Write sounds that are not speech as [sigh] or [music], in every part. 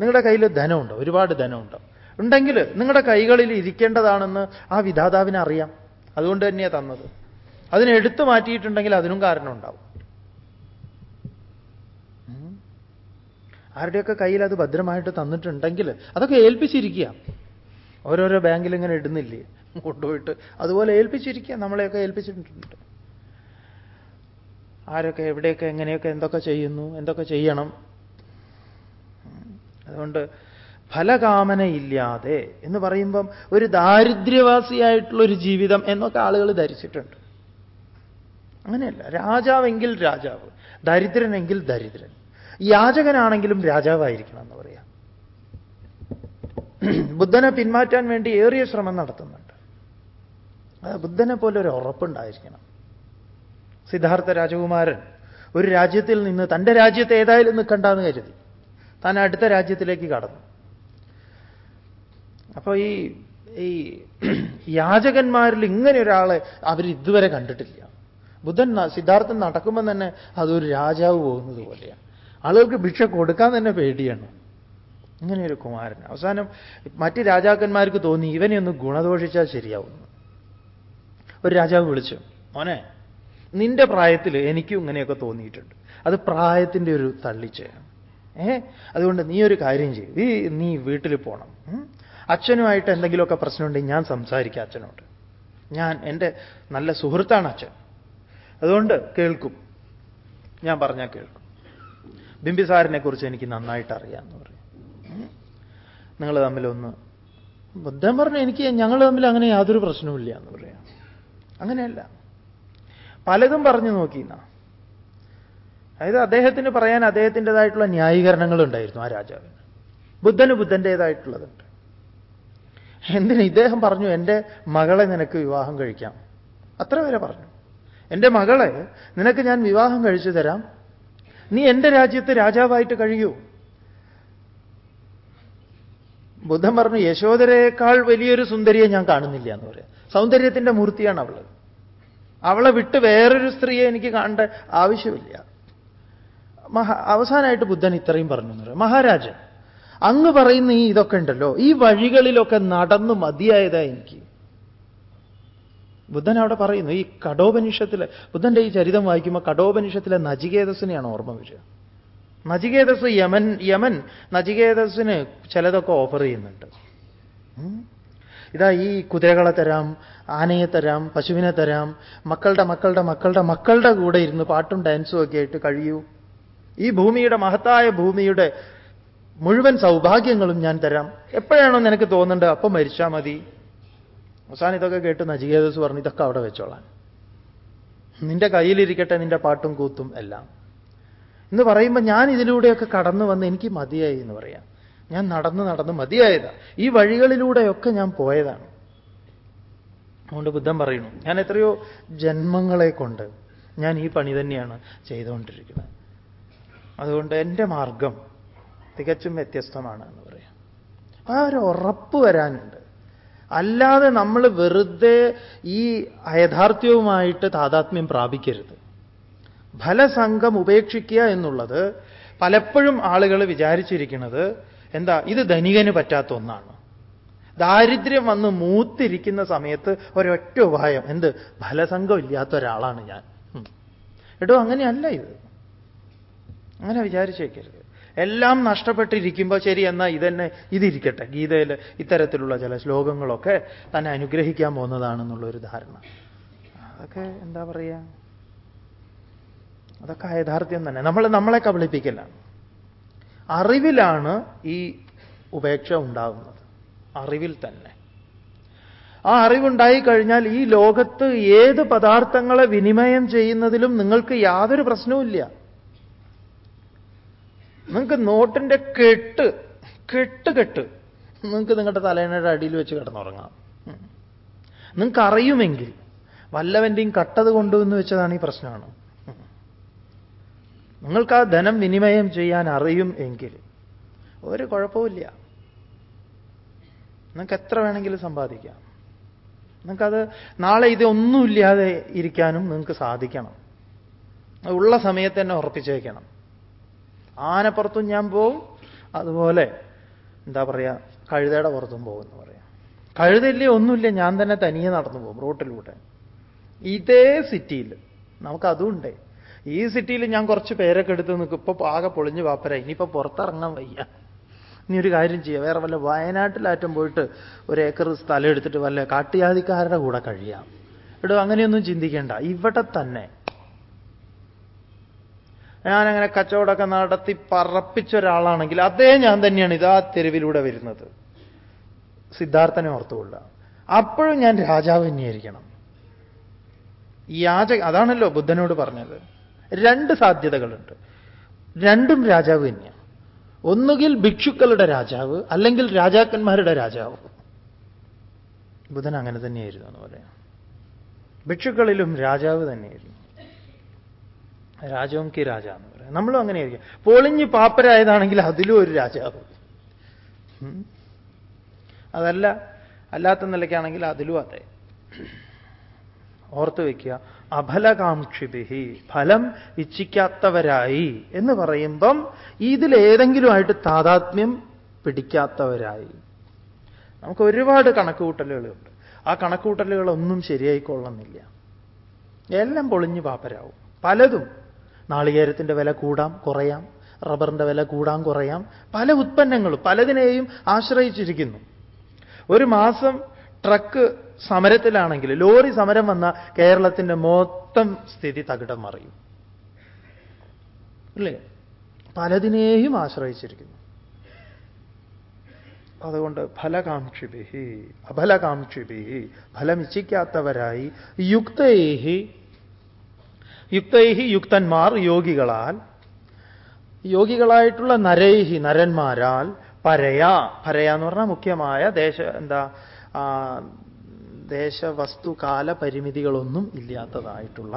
നിങ്ങളുടെ കയ്യിൽ ധനമുണ്ട്? ഒരുപാട് ധനമുണ്ട്? ഉണ്ടെങ്കിൽ നിങ്ങളുടെ കൈകളിൽ ഇരിക്കേണ്ടതാണെന്ന് ആ വിധാതാവിന് അറിയാം. അതുകൊണ്ട് തന്നെയാണ് തന്നത്. അതിനെ എടുത്തു മാറ്റിയിട്ടുണ്ടെങ്കിൽ അതിനും കാരണം ഉണ്ടാവും. ഉം. ആരുടെയൊക്കെ കയ്യിൽ അത് ഭദ്രമായിട്ട് തന്നിട്ടുണ്ടെങ്കിൽ അതൊക്കെ ഏൽപ്പിച്ചിരിക്കുക. ഓരോരോ ബാങ്കിൽ ഇങ്ങനെ ഇടുന്നില്ലേ? കൊണ്ടുപോയിട്ട് അതുപോലെ ഏൽപ്പിച്ചിരിക്കുക. നമ്മളെയൊക്കെ ഏൽപ്പിച്ചിട്ടുണ്ട്. ആരൊക്കെ എവിടെയൊക്കെ എങ്ങനെയൊക്കെ എന്തൊക്കെ ചെയ്യുന്നു എന്തൊക്കെ ചെയ്യണം അതുകൊണ്ട് ഫലകാമനയില്ലാതെ എന്ന് പറയുമ്പം ഒരു ദാരിദ്ര്യവാസിയായിട്ടുള്ളൊരു ജീവിതം എന്നൊക്കെ ആളുകൾ ധരിച്ചിട്ടുണ്ട്. അങ്ങനെയല്ല രാജാവെങ്കിൽ രാജാവ് ദരിദ്രനെങ്കിൽ ദരിദ്രൻ യാചകനാണെങ്കിലും രാജാവായിരിക്കണം എന്ന് പറയാം. ബുദ്ധനെ പിന്മാറ്റാൻ വേണ്ടി ഏറിയ ശ്രമം നടത്തുന്നുണ്ട്. ബുദ്ധനെ പോലെ ഒരു ഉറപ്പുണ്ടായിരിക്കണം. സിദ്ധാർത്ഥ രാജകുമാരൻ ഒരു രാജ്യത്തിൽ നിന്ന് തന്റെ രാജ്യത്തെ ഏതായാലും നിൽക്കണ്ടെന്ന് കരുതി. താൻ അടുത്ത രാജ്യത്തിലേക്ക് കടന്നു. അപ്പോൾ ഈ ഈ യാചകന്മാരിൽ ഇങ്ങനെ ഒരാളെ അവർ ഇതുവരെ കണ്ടിട്ടില്ല. ബുദ്ധൻ സിദ്ധാർത്ഥൻ നടക്കുമ്പോൾ തന്നെ അതൊരു രാജാവ് പോകുന്നത് പോലെയാണ്. ആളുകൾക്ക് ഭിക്ഷ കൊടുക്കാൻ തന്നെ പേടിയാണ്. ഇങ്ങനെയൊരു കുമാരൻ. അവസാനം മറ്റ് രാജാക്കന്മാർക്ക് തോന്നി ഇവനെ ഒന്ന് ഗുണദോഷിച്ചാൽ ശരിയാവുന്നു. ഒരു രാജാവ് വിളിച്ചു മോനെ നിന്റെ പ്രായത്തിൽ എനിക്കും ഇങ്ങനെയൊക്കെ തോന്നിയിട്ടുണ്ട്. അത് പ്രായത്തിന്റെ ഒരു തള്ളിച്ചയാണ്. അതുകൊണ്ട് നീ ഒരു കാര്യം ചെയ്യും. നീ വീട്ടിൽ പോകണം? അച്ഛനുമായിട്ട് എന്തെങ്കിലുമൊക്കെ പ്രശ്നമുണ്ടെങ്കിൽ ഞാൻ സംസാരിക്കാം അച്ഛനോട്. ഞാൻ എന്റെ നല്ല സുഹൃത്താണ് അച്ഛൻ. അതുകൊണ്ട് കേൾക്കും. ഞാൻ പറഞ്ഞാൽ കേൾക്കും. ബിംബിസാറിനെ കുറിച്ച് എനിക്ക് നന്നായിട്ട് അറിയാം എന്ന് പറയും നിങ്ങൾ തമ്മിലൊന്ന് ബുദ്ധം പറഞ്ഞു എനിക്ക് ഞങ്ങൾ തമ്മിൽ അങ്ങനെ യാതൊരു പ്രശ്നവുമില്ല എന്ന് പറയാം. അങ്ങനെയല്ല. പലതും പറഞ്ഞു നോക്കിന്നാ അതായത് അദ്ദേഹത്തിന് പറയാൻ അദ്ദേഹത്തിന്റെതായിട്ടുള്ള ന്യായീകരണങ്ങൾ ഉണ്ടായിരുന്നു ആ രാജാവിന്. ബുദ്ധന് ബുദ്ധന്റെതായിട്ടുള്ളതുണ്ട്. എന്തിന് ഇദ്ദേഹം പറഞ്ഞു എന്റെ മകളെ നിനക്ക് വിവാഹം കഴിക്കാം. അത്ര വരെ പറഞ്ഞു. എന്റെ മകളെ നിനക്ക് ഞാൻ വിവാഹം കഴിച്ചു തരാം. നീ എന്റെ രാജ്യത്ത് രാജാവായിട്ട് കഴിയൂ. ബുദ്ധൻ പറഞ്ഞു യശോദരയേക്കാൾ വലിയൊരു സുന്ദരിയെ ഞാൻ കാണുന്നില്ല എന്ന് പറയാം. സൗന്ദര്യത്തിന്റെ മൂർത്തിയാണ് അവൾ അവളെ വിട്ട് വേറൊരു സ്ത്രീയെ എനിക്ക് കാണേണ്ട ആവശ്യമില്ല. മഹാ അവസാനമായിട്ട് ബുദ്ധൻ ഇത്രയും പറഞ്ഞു എന്ന് പറയാം. മഹാരാജൻ അങ്ങ് പറയുന്ന ഈ ഇതൊക്കെ ഉണ്ടല്ലോ ഈ വഴികളിലൊക്കെ നടന്നു മതിയായതാ എനിക്ക്. ബുദ്ധൻ അവിടെ പറയുന്നു ഈ കടോപനിഷത്തിലെ ബുദ്ധന്റെ ഈ ചരിതം വായിക്കുമ്പോൾ കടോപനിഷത്തിലെ നചികേതസിനെയാണ് ഓർമ്മ വരിക. നചികേതസ് യമൻ യമൻ നചികേതസിന് ചിലതൊക്കെ ഓഫർ ചെയ്യുന്നുണ്ട്. ഇതാ ഈ കുതിരകളെ തരാം ആനയെ തരാം പശുവിനെ തരാം മക്കളുടെ മക്കളുടെ മക്കളുടെ മക്കളുടെ കൂടെ ഇരുന്ന് പാട്ടും ഡാൻസും ഒക്കെ ആയിട്ട് കഴിയൂ. ഈ ഭൂമിയുടെ മഹത്തായ ഭൂമിയുടെ മുഴുവൻ സൗഭാഗ്യങ്ങളും ഞാൻ തരാം. എപ്പോഴാണോ നിനക്ക് തോന്നേണ്ടത് അപ്പം മരിച്ചാൽ മതി? അവസാനം ഇതൊക്കെ കേട്ട് നജികേതസ് പറഞ്ഞു ഇതൊക്കെ അവിടെ വെച്ചോളാൻ നിന്റെ കയ്യിലിരിക്കട്ടെ നിന്റെ പാട്ടും കൂത്തും എല്ലാം. എന്ന് പറയുമ്പോൾ ഞാൻ ഇതിലൂടെയൊക്കെ കടന്നു വന്ന് എനിക്ക് മതിയായി എന്ന് പറയാം. ഞാൻ നടന്ന് നടന്ന് മതിയായതാ. ഈ വഴികളിലൂടെയൊക്കെ ഞാൻ പോയതാണ്. അതുകൊണ്ട് ബുദ്ധൻ പറയുന്നു ഞാൻ എത്രയോ ജന്മങ്ങളെ കൊണ്ട് ഞാൻ ഈ പണി തന്നെയാണ് ചെയ്തുകൊണ്ടിരിക്കുന്നത്. അതുകൊണ്ട് എന്റെ മാർഗം തികച്ചും വ്യത്യസ്തമാണ് എന്ന് പറയാം. ആ ഒരു ഉറപ്പ് വരാനുണ്ട്. അല്ലാതെ നമ്മൾ വെറുതെ ഈ അയഥാർത്ഥ്യവുമായിട്ട് താതാത്മ്യം പ്രാപിക്കരുത്. ഫലസംഘം ഉപേക്ഷിക്കുക എന്നുള്ളത് പലപ്പോഴും ആളുകൾ വിചാരിച്ചിരിക്കുന്നത് എന്താ ഇത് ധനികന് പറ്റാത്ത ഒന്നാണ്. ദാരിദ്ര്യം വന്ന് മൂത്തിരിക്കുന്ന സമയത്ത് ഒരൊറ്റ ഉപായം എന്ത് ഫലസംഘം ഇല്ലാത്ത ഒരാളാണ് ഞാൻ. എടോ അങ്ങനെയല്ല ഇത്. അങ്ങനെ വിചാരിച്ചേക്കരുത്. എല്ലാം നഷ്ടപ്പെട്ടിരിക്കുമ്പോൾ ശരി എന്നാൽ ഇതന്നെ ഇതിരിക്കട്ടെ. ഗീതയിൽ ഇത്തരത്തിലുള്ള ചില ശ്ലോകങ്ങളൊക്കെ തന്നെ അനുഗ്രഹിക്കാൻ പോകുന്നതാണെന്നുള്ളൊരു ധാരണ. അതൊക്കെ എന്താ പറയുക അതൊക്കെ യഥാർത്ഥ്യം തന്നെ. നമ്മൾ നമ്മളെ കബളിപ്പിക്കലാണ് അറിവിലാണ് ഈ ഉപേക്ഷ ഉണ്ടാകുന്നത് അറിവിൽ തന്നെ. ആ അറിവുണ്ടായി കഴിഞ്ഞാൽ ഈ ലോകത്ത് ഏത് പദാർത്ഥങ്ങളെ വിനിമയം ചെയ്യുന്നതിലും നിങ്ങൾക്ക് യാതൊരു പ്രശ്നവുമില്ല. നിങ്ങൾക്ക് നോട്ടിന്റെ കെട്ട് കെട്ട് കെട്ട്. നിങ്ങൾക്ക് നിങ്ങളുടെ തലേണയുടെ അടിയിൽ വെച്ച് കിടന്നുറങ്ങാം. നിങ്ങൾക്ക് അറിയുമെങ്കിൽ വല്ലവന്റെയും കട്ടത് കൊണ്ടുവന്ന് വെച്ചതാണ് ഈ പ്രശ്നമാണ്. നിങ്ങൾക്ക് ആ ധനം വിനിമയം ചെയ്യാൻ അറിയും എങ്കിൽ ഒരു കുഴപ്പമില്ല നിങ്ങൾക്ക് എത്ര വേണമെങ്കിലും സമ്പാദിക്കാം. നിങ്ങൾക്കത് നാളെ ഇതൊന്നുമില്ലാതെ ഇരിക്കാനും നിങ്ങൾക്ക് സാധിക്കണം. ഉള്ള സമയത്ത് തന്നെ ഉറപ്പിച്ചേക്കണം. ആനപ്പുറത്തും ഞാൻ പോവും. അതുപോലെ എന്താ പറയുക കഴുതയുടെ പുറത്തും പോകും എന്ന് പറയാം. കഴുതയില്ലേ ഒന്നുമില്ല ഞാൻ തന്നെ തനിയെ നടന്നു പോകും റോട്ടിലൂടെ. ഇതേ സിറ്റിയിൽ നമുക്കതുണ്ടേ ഈ സിറ്റിയിൽ ഞാൻ കുറച്ച് പേരൊക്കെ എടുത്ത് നിൽക്കും. ഇപ്പൊ ആകെ പൊളിഞ്ഞു പാപ്പര ഇനിയിപ്പോ പുറത്തിറങ്ങാൻ വയ്യ. ഇനി ഒരു കാര്യം ചെയ്യുക വേറെ വല്ല വയനാട്ടിലാറ്റം പോയിട്ട് ഒരു ഏക്കർ സ്ഥലം എടുത്തിട്ട് വല്ല കാട്ടുജാതിക്കാരുടെ കൂടെ കഴിയാം. ഇവിടെ അങ്ങനെയൊന്നും ചിന്തിക്കേണ്ട. ഇവിടെ തന്നെ ഞാനങ്ങനെ കച്ചവടമൊക്കെ നടത്തി പറപ്പിച്ച ഒരാളാണെങ്കിൽ അതേ ഞാൻ തന്നെയാണ് ഇതാ തെരുവിലൂടെ വരുന്നത്. സിദ്ധാർത്ഥനെ ഓർത്തുകൊള്ളുക. അപ്പോഴും ഞാൻ രാജാവ് തന്നെയായിരിക്കണം. യാച അതാണല്ലോ ബുദ്ധനോട് പറഞ്ഞത്. രണ്ട് സാധ്യതകളുണ്ട്. രണ്ടും രാജാവ് തന്നെയാണ് ഒന്നുകിൽ ഭിക്ഷുക്കളുടെ രാജാവ് അല്ലെങ്കിൽ രാജാക്കന്മാരുടെ രാജാവ്. ബുധൻ അങ്ങനെ തന്നെയായിരുന്നു എന്ന് പറയാം. ഭിക്ഷുക്കളിലും രാജാവ് തന്നെയായിരുന്നു. രാജവും കി രാജ എന്ന് പറയാം. നമ്മളും അങ്ങനെയായിരിക്കും. പൊളിഞ്ഞ് പാപ്പരായതാണെങ്കിൽ അതിലും ഒരു രാജാവ്. അതല്ല അല്ലാത്ത നിലയ്ക്കാണെങ്കിൽ അതിലും അതെ. ഓർത്തു വയ്ക്കുക അഫലകാംക്ഷിഭി ഫലം ഇച്ഛിക്കാത്തവരായി എന്ന് പറയുമ്പം ഇതിലേതെങ്കിലുമായിട്ട് താതാത്മ്യം പിടിക്കാത്തവരായി. നമുക്ക് ഒരുപാട് കണക്കുകൂട്ടലുകളുണ്ട്. ആ കണക്കുകൂട്ടലുകളൊന്നും ശരിയായിക്കൊള്ളുന്നില്ല. എല്ലാം പൊളിഞ്ഞു പാപ്പരാവും. പലതും. നാളികേരത്തിന്റെ വില കൂടാം കുറയാം. റബ്ബറിന്റെ വില കൂടാം കുറയാം. പല ഉത്പന്നങ്ങളും പലതിനെയും ആശ്രയിച്ചിരിക്കുന്നു. ഒരു മാസം ട്രക്ക് സമരത്തിലാണെങ്കിൽ ലോറി സമരം വന്ന കേരളത്തിന്റെ മൊത്തം സ്ഥിതി തകിടം മറിയും. അല്ലേ? പലതിനെയും ആശ്രയിച്ചിരിക്കുന്നു. അതുകൊണ്ട് ഫലകാംക്ഷിഭി അഫലകാംക്ഷിഭി ഫലമിച്ഛിക്കാത്തവരായി യുക്തൈഹി യുക്തൈഹി യുക്തന്മാർ യോഗികളാൽ യോഗികളായിട്ടുള്ള നരൈഹി നരന്മാരാൽ പരയ പരയ എന്ന് പറഞ്ഞാൽ മുഖ്യമായ ദേശ എന്താ ദേശവസ്തു കാല പരിമിതികളൊന്നും ഇല്ലാത്തതായിട്ടുള്ള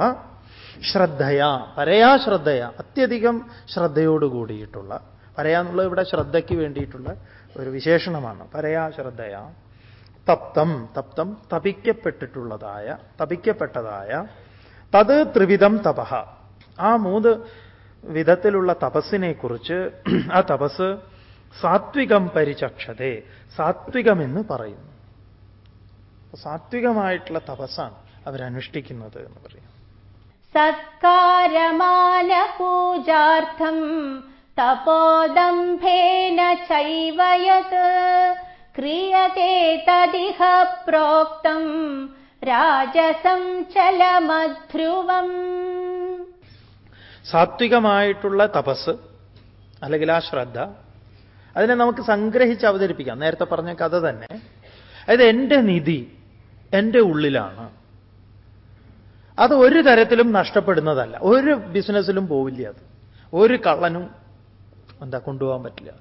ശ്രദ്ധയ പരയാ ശ്രദ്ധയ അത്യധികം ശ്രദ്ധയോട് കൂടിയിട്ടുള്ള പരയാന്നുള്ളത് ഇവിടെ ശ്രദ്ധയ്ക്ക് വേണ്ടിയിട്ടുള്ള ഒരു വിശേഷണമാണ്. പരയാ ശ്രദ്ധയ തപ്തം തപ്തം തപിക്കപ്പെട്ടിട്ടുള്ളതായ തപിക്കപ്പെട്ടതായ തത് ത്രിവിധം തപഹ ആ മൂന്ന് വിധത്തിലുള്ള തപസ്സിനെ കുറിച്ച് ആ തപസ് സാത്വികം പരിചക്ഷതേ സാത്വികമെന്ന് പറയുന്നു. സാത്വികമായിട്ടുള്ള തപസ്സാണ് അവരനുഷ്ഠിക്കുന്നത് എന്ന് പറയും സത്കാരമാന പൂജാർത്ഥം തപോദംഭേന ചൈവയത് ക്രിയത്തെ തദിഹ പ്രോക്തം രാജസം ചലമധ്രുവം. സാത്വികമായിട്ടുള്ള തപസ് അല്ലെങ്കിൽ ആ ശ്രദ്ധ അതിനെ നമുക്ക് സംഗ്രഹിച്ച് അവതരിപ്പിക്കാം. നേരത്തെ പറഞ്ഞ കഥ തന്നെ. അതായത് എന്റെ നിധി എന്റെ ഉള്ളിലാണ്. അത് ഒരു തരത്തിലും നഷ്ടപ്പെടുന്നതല്ല. ഒരു ബിസിനസ്സിലും പോവില്ല അത്. ഒരു കള്ളനും എന്താ കൊണ്ടുപോകാൻ പറ്റില്ല.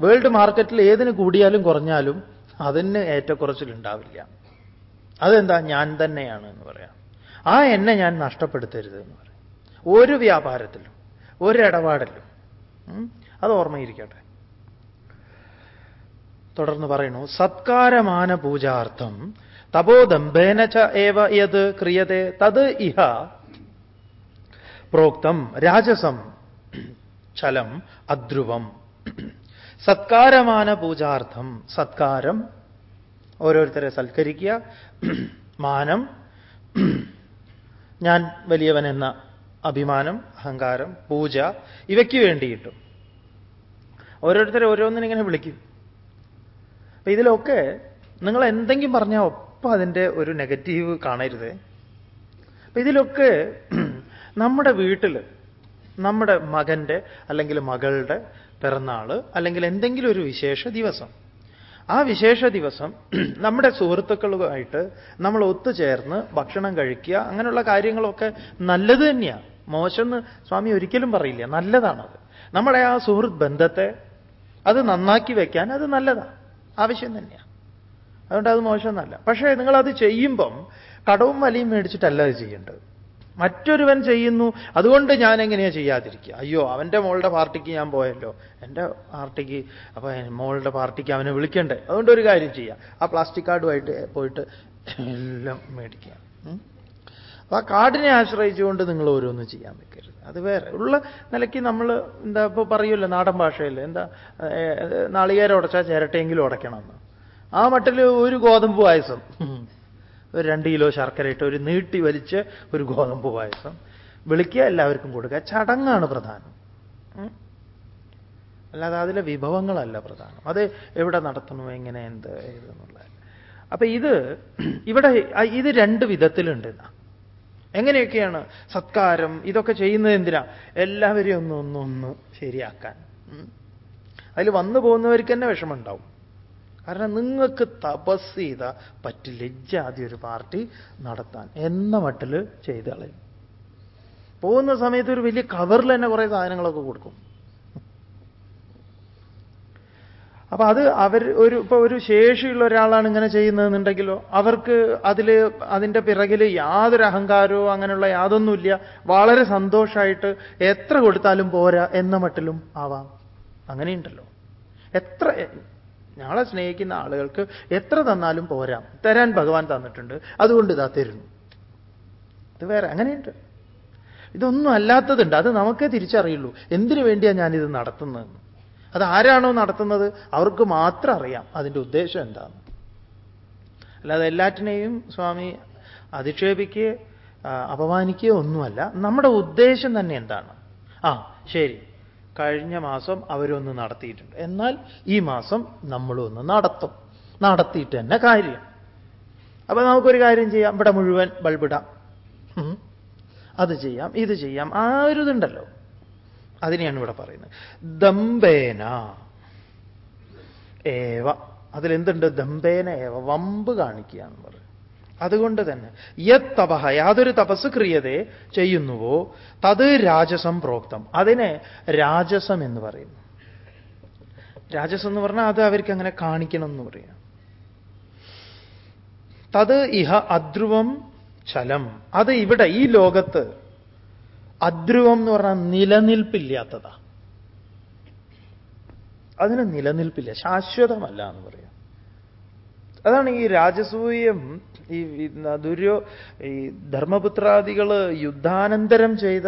വേൾഡ് മാർക്കറ്റിൽ ഏതിന് കൂടിയാലും കുറഞ്ഞാലും അതിന് ഏറ്റക്കുറച്ചിലുണ്ടാവില്ല. അതെന്താ ഞാൻ തന്നെയാണ് എന്ന് പറയാം. ആ എന്നെ ഞാൻ നഷ്ടപ്പെടുത്തരുത് എന്ന് പറയാം. ഒരു വ്യാപാരത്തിലും ഒരു ഇടപാടിലും അത് ഓർമ്മയിരിക്കട്ടെ. തുടർന്ന് പറയുന്നു സത്കാരമാന പൂജാർത്ഥം തപോദംഭേന ച ഏവ യത് ക്രിയതേ തത് ഇഹ പ്രോക്തം രാജസം ചലം അദ്രുവം സത്കാരമാന പൂജാർത്ഥം സത്കാരം ഓരോരുത്തരെ സൽക്കരിക്കുക. മാനം. ഞാൻ വലിയവൻ എന്ന അഭിമാനം അഹങ്കാരം പൂജ ഇവയ്ക്ക് വേണ്ടിയിട്ടും. ഓരോരുത്തരെ ഓരോന്നിനിങ്ങനെ വിളിക്കും. അപ്പൊ ഇതിലൊക്കെ നിങ്ങൾ എന്തെങ്കിലും പറഞ്ഞാൽ ഒപ്പം അതിന്റെ ഒരു നെഗറ്റീവ് കാണരുത്. അപ്പൊ ഇതിലൊക്കെ നമ്മുടെ വീട്ടിൽ നമ്മുടെ മകന്റെ അല്ലെങ്കിൽ മകളുടെ പിറന്നാൾ അല്ലെങ്കിൽ എന്തെങ്കിലും ഒരു വിശേഷ ദിവസം ആ വിശേഷ ദിവസം നമ്മുടെ സുഹൃത്തുക്കളുമായിട്ട് നമ്മൾ ഒത്തുചേർന്ന് ഭക്ഷണം കഴിക്കുക അങ്ങനെയുള്ള കാര്യങ്ങളൊക്കെ നല്ലത് തന്നെയാണ് മോശം എന്ന് സ്വാമി ഒരിക്കലും പറയില്ല. നല്ലതാണത് നമ്മുടെ ആ സുഹൃത്ത് ബന്ധത്തെ അത് നന്നാക്കി വെക്കാൻ അത് നല്ലതാണ് ആവശ്യം തന്നെയാണ് അതുകൊണ്ട് അത് മോശമെന്നല്ല പക്ഷേ നിങ്ങളത് ചെയ്യുമ്പം കടവും വലിയും മേടിച്ചിട്ടല്ല അത് ചെയ്യേണ്ടത്. മറ്റൊരുവൻ ചെയ്യുന്നു. അതുകൊണ്ട് ഞാൻ എങ്ങനെയാ ചെയ്യാതിരിക്കുക? അയ്യോ അവന്റെ മോളുടെ പാർട്ടിക്ക് ഞാൻ പോയല്ലോ. എന്റെ പാർട്ടിക്ക് അപ്പോൾ മോളുടെ പാർട്ടിക്ക് അവനെ വിളിക്കണ്ടേ? അതുകൊണ്ട് ഒരു കാര്യം ചെയ്യാം. ആ പ്ലാസ്റ്റിക് കാർഡുമായിട്ട് പോയിട്ട് എല്ലാം മേടിക്കുക അപ്പോൾ ആ കാർഡിനെ ആശ്രയിച്ചുകൊണ്ട് നിങ്ങൾ ഓരോന്നും ചെയ്യാൻ നിൽക്കരുത്. അത് വേറെ. ഉള്ള നിലയ്ക്ക് നമ്മൾ എന്താ ഇപ്പോൾ പറയുമല്ലോ നാടൻ ഭാഷയിൽ എന്താ നാളികേരം ഉടച്ചാൽ ചിരട്ടെങ്കിലും ഉടയ്ക്കണമെന്ന്. ആ മട്ടിൽ ഒരു ഗോതമ്പ് പായസം. ഒരു രണ്ട് കിലോ ശർക്കര ഇട്ട് ഒരു നീട്ടി വലിച്ച് ഒരു ഗോതമ്പ് പായസം വിളിക്കുക എല്ലാവർക്കും കൊടുക്കുക. ചടങ്ങാണ് പ്രധാനം. അല്ലാതെ അതിലെ വിഭവങ്ങളല്ല പ്രധാനം. അത് എവിടെ നടത്തണോ എങ്ങനെ എന്ത് ഏതെന്നുള്ള അപ്പൊ ഇത് ഇവിടെ ഇത് രണ്ട് വിധത്തിലുണ്ട്. എങ്ങനെയൊക്കെയാണ് സത്കാരം ഇതൊക്കെ ചെയ്യുന്നത് എന്തിനാ? എല്ലാവരെയും ഒന്ന് ഒന്ന് ഒന്ന് ശരിയാക്കാൻ. അതിൽ വന്നു പോകുന്നവർക്ക് തന്നെ വിഷമമുണ്ടാവും. കാരണം നിങ്ങൾക്ക് തപസ് ചെയ്ത പറ്റില്ല ഇജ്ജാതി ഒരു പാർട്ടി നടത്താൻ. എന്ന മട്ടിൽ ചെയ്ത് കളയും. പോകുന്ന സമയത്ത് ഒരു വലിയ കവറിൽ തന്നെ കുറേ സാധനങ്ങളൊക്കെ കൊടുക്കും. അപ്പൊ അത് അവർ ഒരു ഇപ്പൊ ഒരു ശേഷിയുള്ള ഒരാളാണ് ഇങ്ങനെ ചെയ്യുന്നതെന്നുണ്ടെങ്കിലോ അവർക്ക് അതിൽ അതിന്റെ പിറകിൽ യാതൊരു അഹങ്കാരമോ അങ്ങനെയുള്ള യാതൊന്നുമില്ല. വളരെ സന്തോഷമായിട്ട് എത്ര കൊടുത്താലും പോരാ എന്ന മട്ടിലും ആവാം. അങ്ങനെയുണ്ടല്ലോ. എത്ര ഞങ്ങളെ സ്നേഹിക്കുന്ന ആളുകൾക്ക് എത്ര തന്നാലും പോരാ. തരാൻ ഭഗവാൻ തന്നിട്ടുണ്ട്. അതുകൊണ്ട് ഇതാ തരുന്നു. ഇത് വേറെ അങ്ങനെയുണ്ട്. ഇതൊന്നും അല്ലാത്തതുണ്ട്. അത് നമുക്കേ തിരിച്ചറിയുള്ളൂ. എന്തിനു വേണ്ടിയാണ് ഞാനിത് നടത്തുന്നതെന്ന് അത് ആരാണോ നടത്തുന്നത്? അവർക്ക് മാത്രം അറിയാം. അതിന്റെ ഉദ്ദേശം എന്താണ്? അല്ലാതെ എല്ലാറ്റിനെയും സ്വാമി അധിക്ഷേപിക്കുകയോ അപമാനിക്കുക ഒന്നുമല്ല. നമ്മുടെ ഉദ്ദേശം തന്നെ എന്താണ്? ആ ശരി. കഴിഞ്ഞ മാസം അവരൊന്ന് നടത്തിയിട്ടുണ്ട്. എന്നാൽ ഈ മാസം നമ്മളൊന്ന് നടത്തും. നടത്തിയിട്ട് തന്നെ കാര്യം. അപ്പൊ നമുക്കൊരു കാര്യം ചെയ്യാം. ഇവിടെ മുഴുവൻ ബൾബിടാം. അത് ചെയ്യാം ഇത് ചെയ്യാം. ആ ഒരു ഇതുണ്ടല്ലോ. അതിനെയാണ് ഇവിടെ പറയുന്നത്. ദമ്പേന ഏവ. അതിലെന്തുണ്ട്? ദമ്പേന ഏവ. വമ്പ് കാണിക്കുക എന്ന് പറയും. അതുകൊണ്ട് തന്നെ യത് തപഹ യാതൊരു തപസ് ക്രിയതെ ചെയ്യുന്നുവോ തത് രാജസം പ്രോക്തം. അതിനെ രാജസം എന്ന് പറയുന്നു. രാജസം എന്ന് പറഞ്ഞാൽ അത് അവർക്ക് അങ്ങനെ കാണിക്കണം എന്ന് പറയാം. തത് ഇഹ അധ്രുവം ചലം. അത് ഇവിടെ ഈ ലോകത്ത് അധ്രുവം എന്ന് പറഞ്ഞാൽ നിലനിൽപ്പില്ലാത്തതാ. അതിന് നിലനിൽപ്പില്ല ശാശ്വതമല്ല എന്ന് പറയാം. അതാണ് ഈ രാജസൂയം ഈ ദുര്യോ ഈ ധർമ്മപുത്രാദികൾ യുദ്ധാനന്തരം ചെയ്ത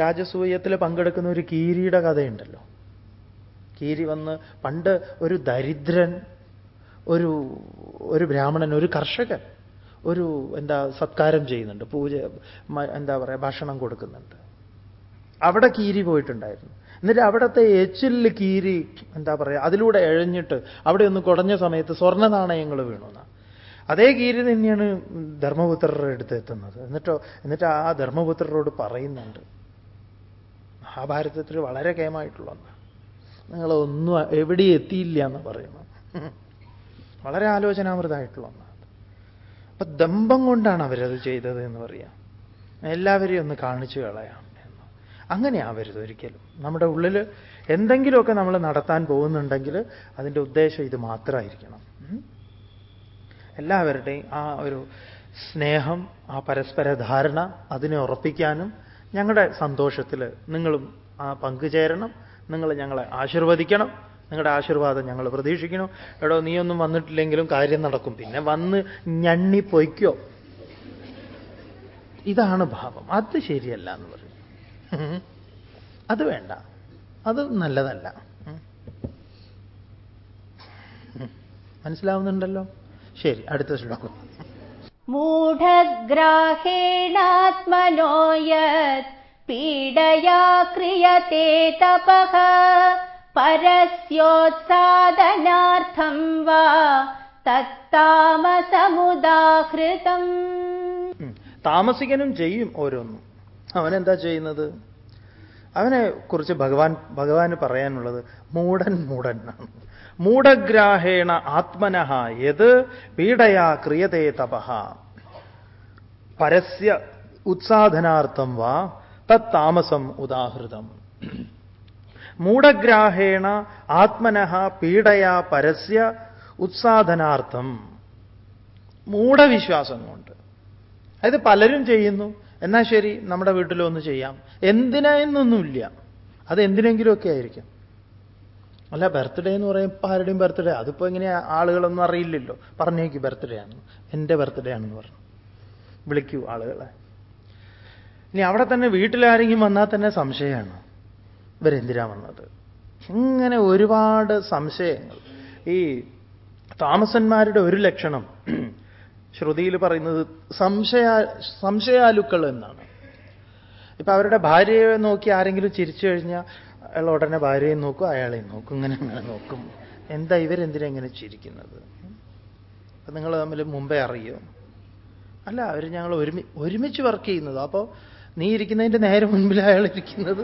രാജസൂയത്തിൽ പങ്കെടുക്കുന്ന ഒരു കീരിയുടെ കഥയുണ്ടല്ലോ. കീരി വന്ന് പണ്ട് ഒരു ദരിദ്രൻ ഒരു ഒരു ബ്രാഹ്മണൻ ഒരു കർഷകൻ ഒരു എന്താ സത്കാരം ചെയ്യുന്നുണ്ട് പൂജ എന്താ പറയുക ഭക്ഷണം കൊടുക്കുന്നുണ്ട്. അവിടെ കീരി പോയിട്ടുണ്ടായിരുന്നു. എന്നിട്ട് അവിടുത്തെ എച്ചിൽ കീരി എന്താ പറയുക അതിലൂടെ എഴഞ്ഞിട്ട് അവിടെ ഒന്ന് കുടഞ്ഞ സമയത്ത് സ്വർണ നാണയങ്ങൾ വീണു അതേ കീരി തന്നെയാണ് ധർമ്മപുത്രരുടെ അടുത്ത് എത്തുന്നത്. എന്നിട്ടോ എന്നിട്ട് ആ ധർമ്മപുത്രരോട് പറയുന്നുണ്ട്. മഹാഭാരതത്തിൽ വളരെ കേമായിട്ടുള്ള ഒന്നാണ് നിങ്ങളൊന്നും എവിടെ എത്തിയില്ല എന്ന് പറയുന്നു വളരെ ആലോചനാമൃതമായിട്ടുള്ള ഒന്നാണ് അപ്പൊ ദമ്പം കൊണ്ടാണ് അവരത് ചെയ്തത് എന്ന് പറയാം. എല്ലാവരെയും ഒന്ന് കാണിച്ചു കളയാം. അങ്ങനെ ആവരുത് ഒരിക്കലും. നമ്മുടെ ഉള്ളിൽ എന്തെങ്കിലുമൊക്കെ നമ്മൾ നടത്താൻ പോകുന്നുണ്ടെങ്കിൽ അതിന്റെ ഉദ്ദേശം ഇത് മാത്രമായിരിക്കണം. എല്ലാവരുടെയും ആ ഒരു സ്നേഹം ആ പരസ്പര ധാരണ അതിനെ ഉറപ്പിക്കാനും ഞങ്ങളുടെ സന്തോഷത്തിൽ നിങ്ങളും ആ പങ്കുചേരണം നിങ്ങൾ ഞങ്ങളെ ആശീർവദിക്കണം നിങ്ങളുടെ ആശീർവാദം ഞങ്ങൾ പ്രതീക്ഷിക്കണം എടോ നീയൊന്നും വന്നിട്ടില്ലെങ്കിലും കാര്യം നടക്കും. പിന്നെ വന്ന് ഞണ്ണി പൊയ്ക്കോ ഇതാണ് ഭാവം. അത് ശരിയല്ല എന്ന് പറയും. ഉം. [laughs] അത് വേണ്ട. അത് നല്ലതല്ല. മനസ്സിലാവുന്നുണ്ടല്ലോ? ശരി അടുത്ത ശ്ലോകം. മൂഢഗ്രാഹേണാത്മനോയ പീഡയാ ക്രിയത്തെ തപ പരസ്യോത്സാദനാർത്ഥം വാ തത്താമസമുദാഹൃതം. താമസിക്കനും ചെയ്യും ഓരോന്നും. അവനെന്താ ചെയ്യുന്നത്? അവനെ കുറിച്ച് ഭഗവാൻ ഭഗവാന് പറയാനുള്ളത് മൂടൻ മൂടൻ ആണ് മൂഢഗ്രാഹേണ ആത്മനഃ യത് പീഡയാ ക്രിയതേ തപഹ. പരസ്യ ഉത്സാധനാർത്ഥം വാ തത്താമസം ഉദാഹൃതം. മൂഢഗ്രാഹേണ ആത്മനഃ പീഡയാ പരസ്യ ഉത്സാധനാർത്ഥം. മൂഢവിശ്വാസം കൊണ്ട്. അതായത് പലരും ചെയ്യുന്നു. എന്നാ ശരി? നമ്മുടെ വീട്ടിലൊന്ന് ചെയ്യാം. എന്തിനാ എന്നൊന്നുമില്ല. അത് എന്തിനെങ്കിലുമൊക്കെ ആയിരിക്കും. അല്ല ബർത്ത്ഡേ എന്ന് പറയുമ്പോൾ ആരുടെയും ബർത്ത്ഡേ? അതിപ്പോ എങ്ങനെയാ ആളുകളൊന്നും അറിയില്ലല്ലോ. പറഞ്ഞേക്ക് ബർത്ത്ഡേ ആണ് എന്റെ ബർത്ത്ഡേ ആണെന്ന് പറഞ്ഞു. വിളിക്കൂ ആളുകളെ. ഇനി അവിടെ തന്നെ വീട്ടിലാരെങ്കിലും വന്നാൽ തന്നെ സംശയമാണ്? ഇവരെന്തിനാ വന്നത്? ഇങ്ങനെ ഒരുപാട് സംശയങ്ങൾ. ഈ താമസന്മാരുടെ ഒരു ലക്ഷണം ശ്രുതിയിൽ പറയുന്നത് സംശയ സംശയാലുക്കൾ എന്നാണ്. ഇപ്പൊ അവരുടെ ഭാര്യയെ നോക്കി ആരെങ്കിലും ചിരിച്ചു കഴിഞ്ഞാൽ അയാൾ ഉടനെ ഭാര്യയെ നോക്കും അയാളെയും നോക്കും ഇങ്ങനെ അങ്ങനെ നോക്കും. എന്താ ഇവരെന്തിനാ ഇങ്ങനെ ചിരിക്കുന്നത്? അപ്പൊ നിങ്ങൾ തമ്മിൽ മുമ്പേ അറിയും? അല്ല അവർ ഞങ്ങൾ ഒരുമി ഒരുമിച്ച് വർക്ക് ചെയ്യുന്നത്. അപ്പോൾ നീ ഇരിക്കുന്നതിന്റെ നേരെ മുൻപിൽ അയാൾ ഇരിക്കുന്നത്.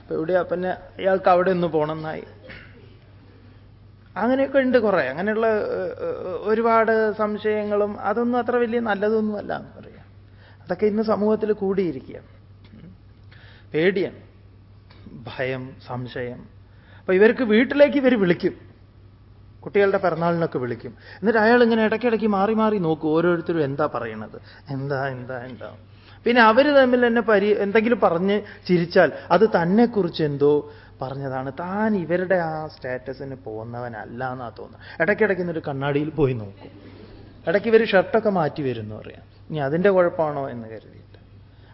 അപ്പൊ എവിടെയാ? പിന്നെ അയാൾക്ക് അവിടെ ഒന്ന് പോകണമെന്നായി അങ്ങനെയൊക്കെ ഉണ്ട് കുറെ. അങ്ങനെയുള്ള ഒരുപാട് സംശയങ്ങളും അതൊന്നും അത്ര വലിയ നല്ലതൊന്നുമല്ല എന്ന് പറയാം. അതൊക്കെ ഇന്ന് സമൂഹത്തിൽ കൂടിയിരിക്കുകയാണ്. പേടിയാണ്. ഭയം സംശയം. അപ്പൊ ഇവർക്ക് വീട്ടിലേക്ക് ഇവർ വിളിക്കും. കുട്ടികളുടെ പിറന്നാളിനൊക്കെ വിളിക്കും. എന്നിട്ട് അയാൾ ഇങ്ങനെ ഇടയ്ക്കിടയ്ക്ക് മാറി മാറി നോക്കും. ഓരോരുത്തരും എന്താ പറയണത്? എന്താ എന്താ എന്താ? പിന്നെ അവർ തമ്മിൽ എന്നെ പരി എന്തെങ്കിലും പറഞ്ഞ് ചിരിച്ചാൽ അത് തന്നെക്കുറിച്ച് എന്തോ പറഞ്ഞതാണ് താൻ ഇവരുടെ ആ സ്റ്റാറ്റസിന് പോകുന്നവനല്ല എന്നാ തോന്നുന്നത്. ഇടയ്ക്കിടയ്ക്ക് ഇന്നൊരു കണ്ണാടിയിൽ പോയി നോക്കും. ഇടയ്ക്ക് ഇവർ ഷർട്ടൊക്കെ മാറ്റി വരുന്നു പറയാം. ഇനി അതിന്റെ കുഴപ്പമാണോ? എന്ന് കരുതിയിട്ട്.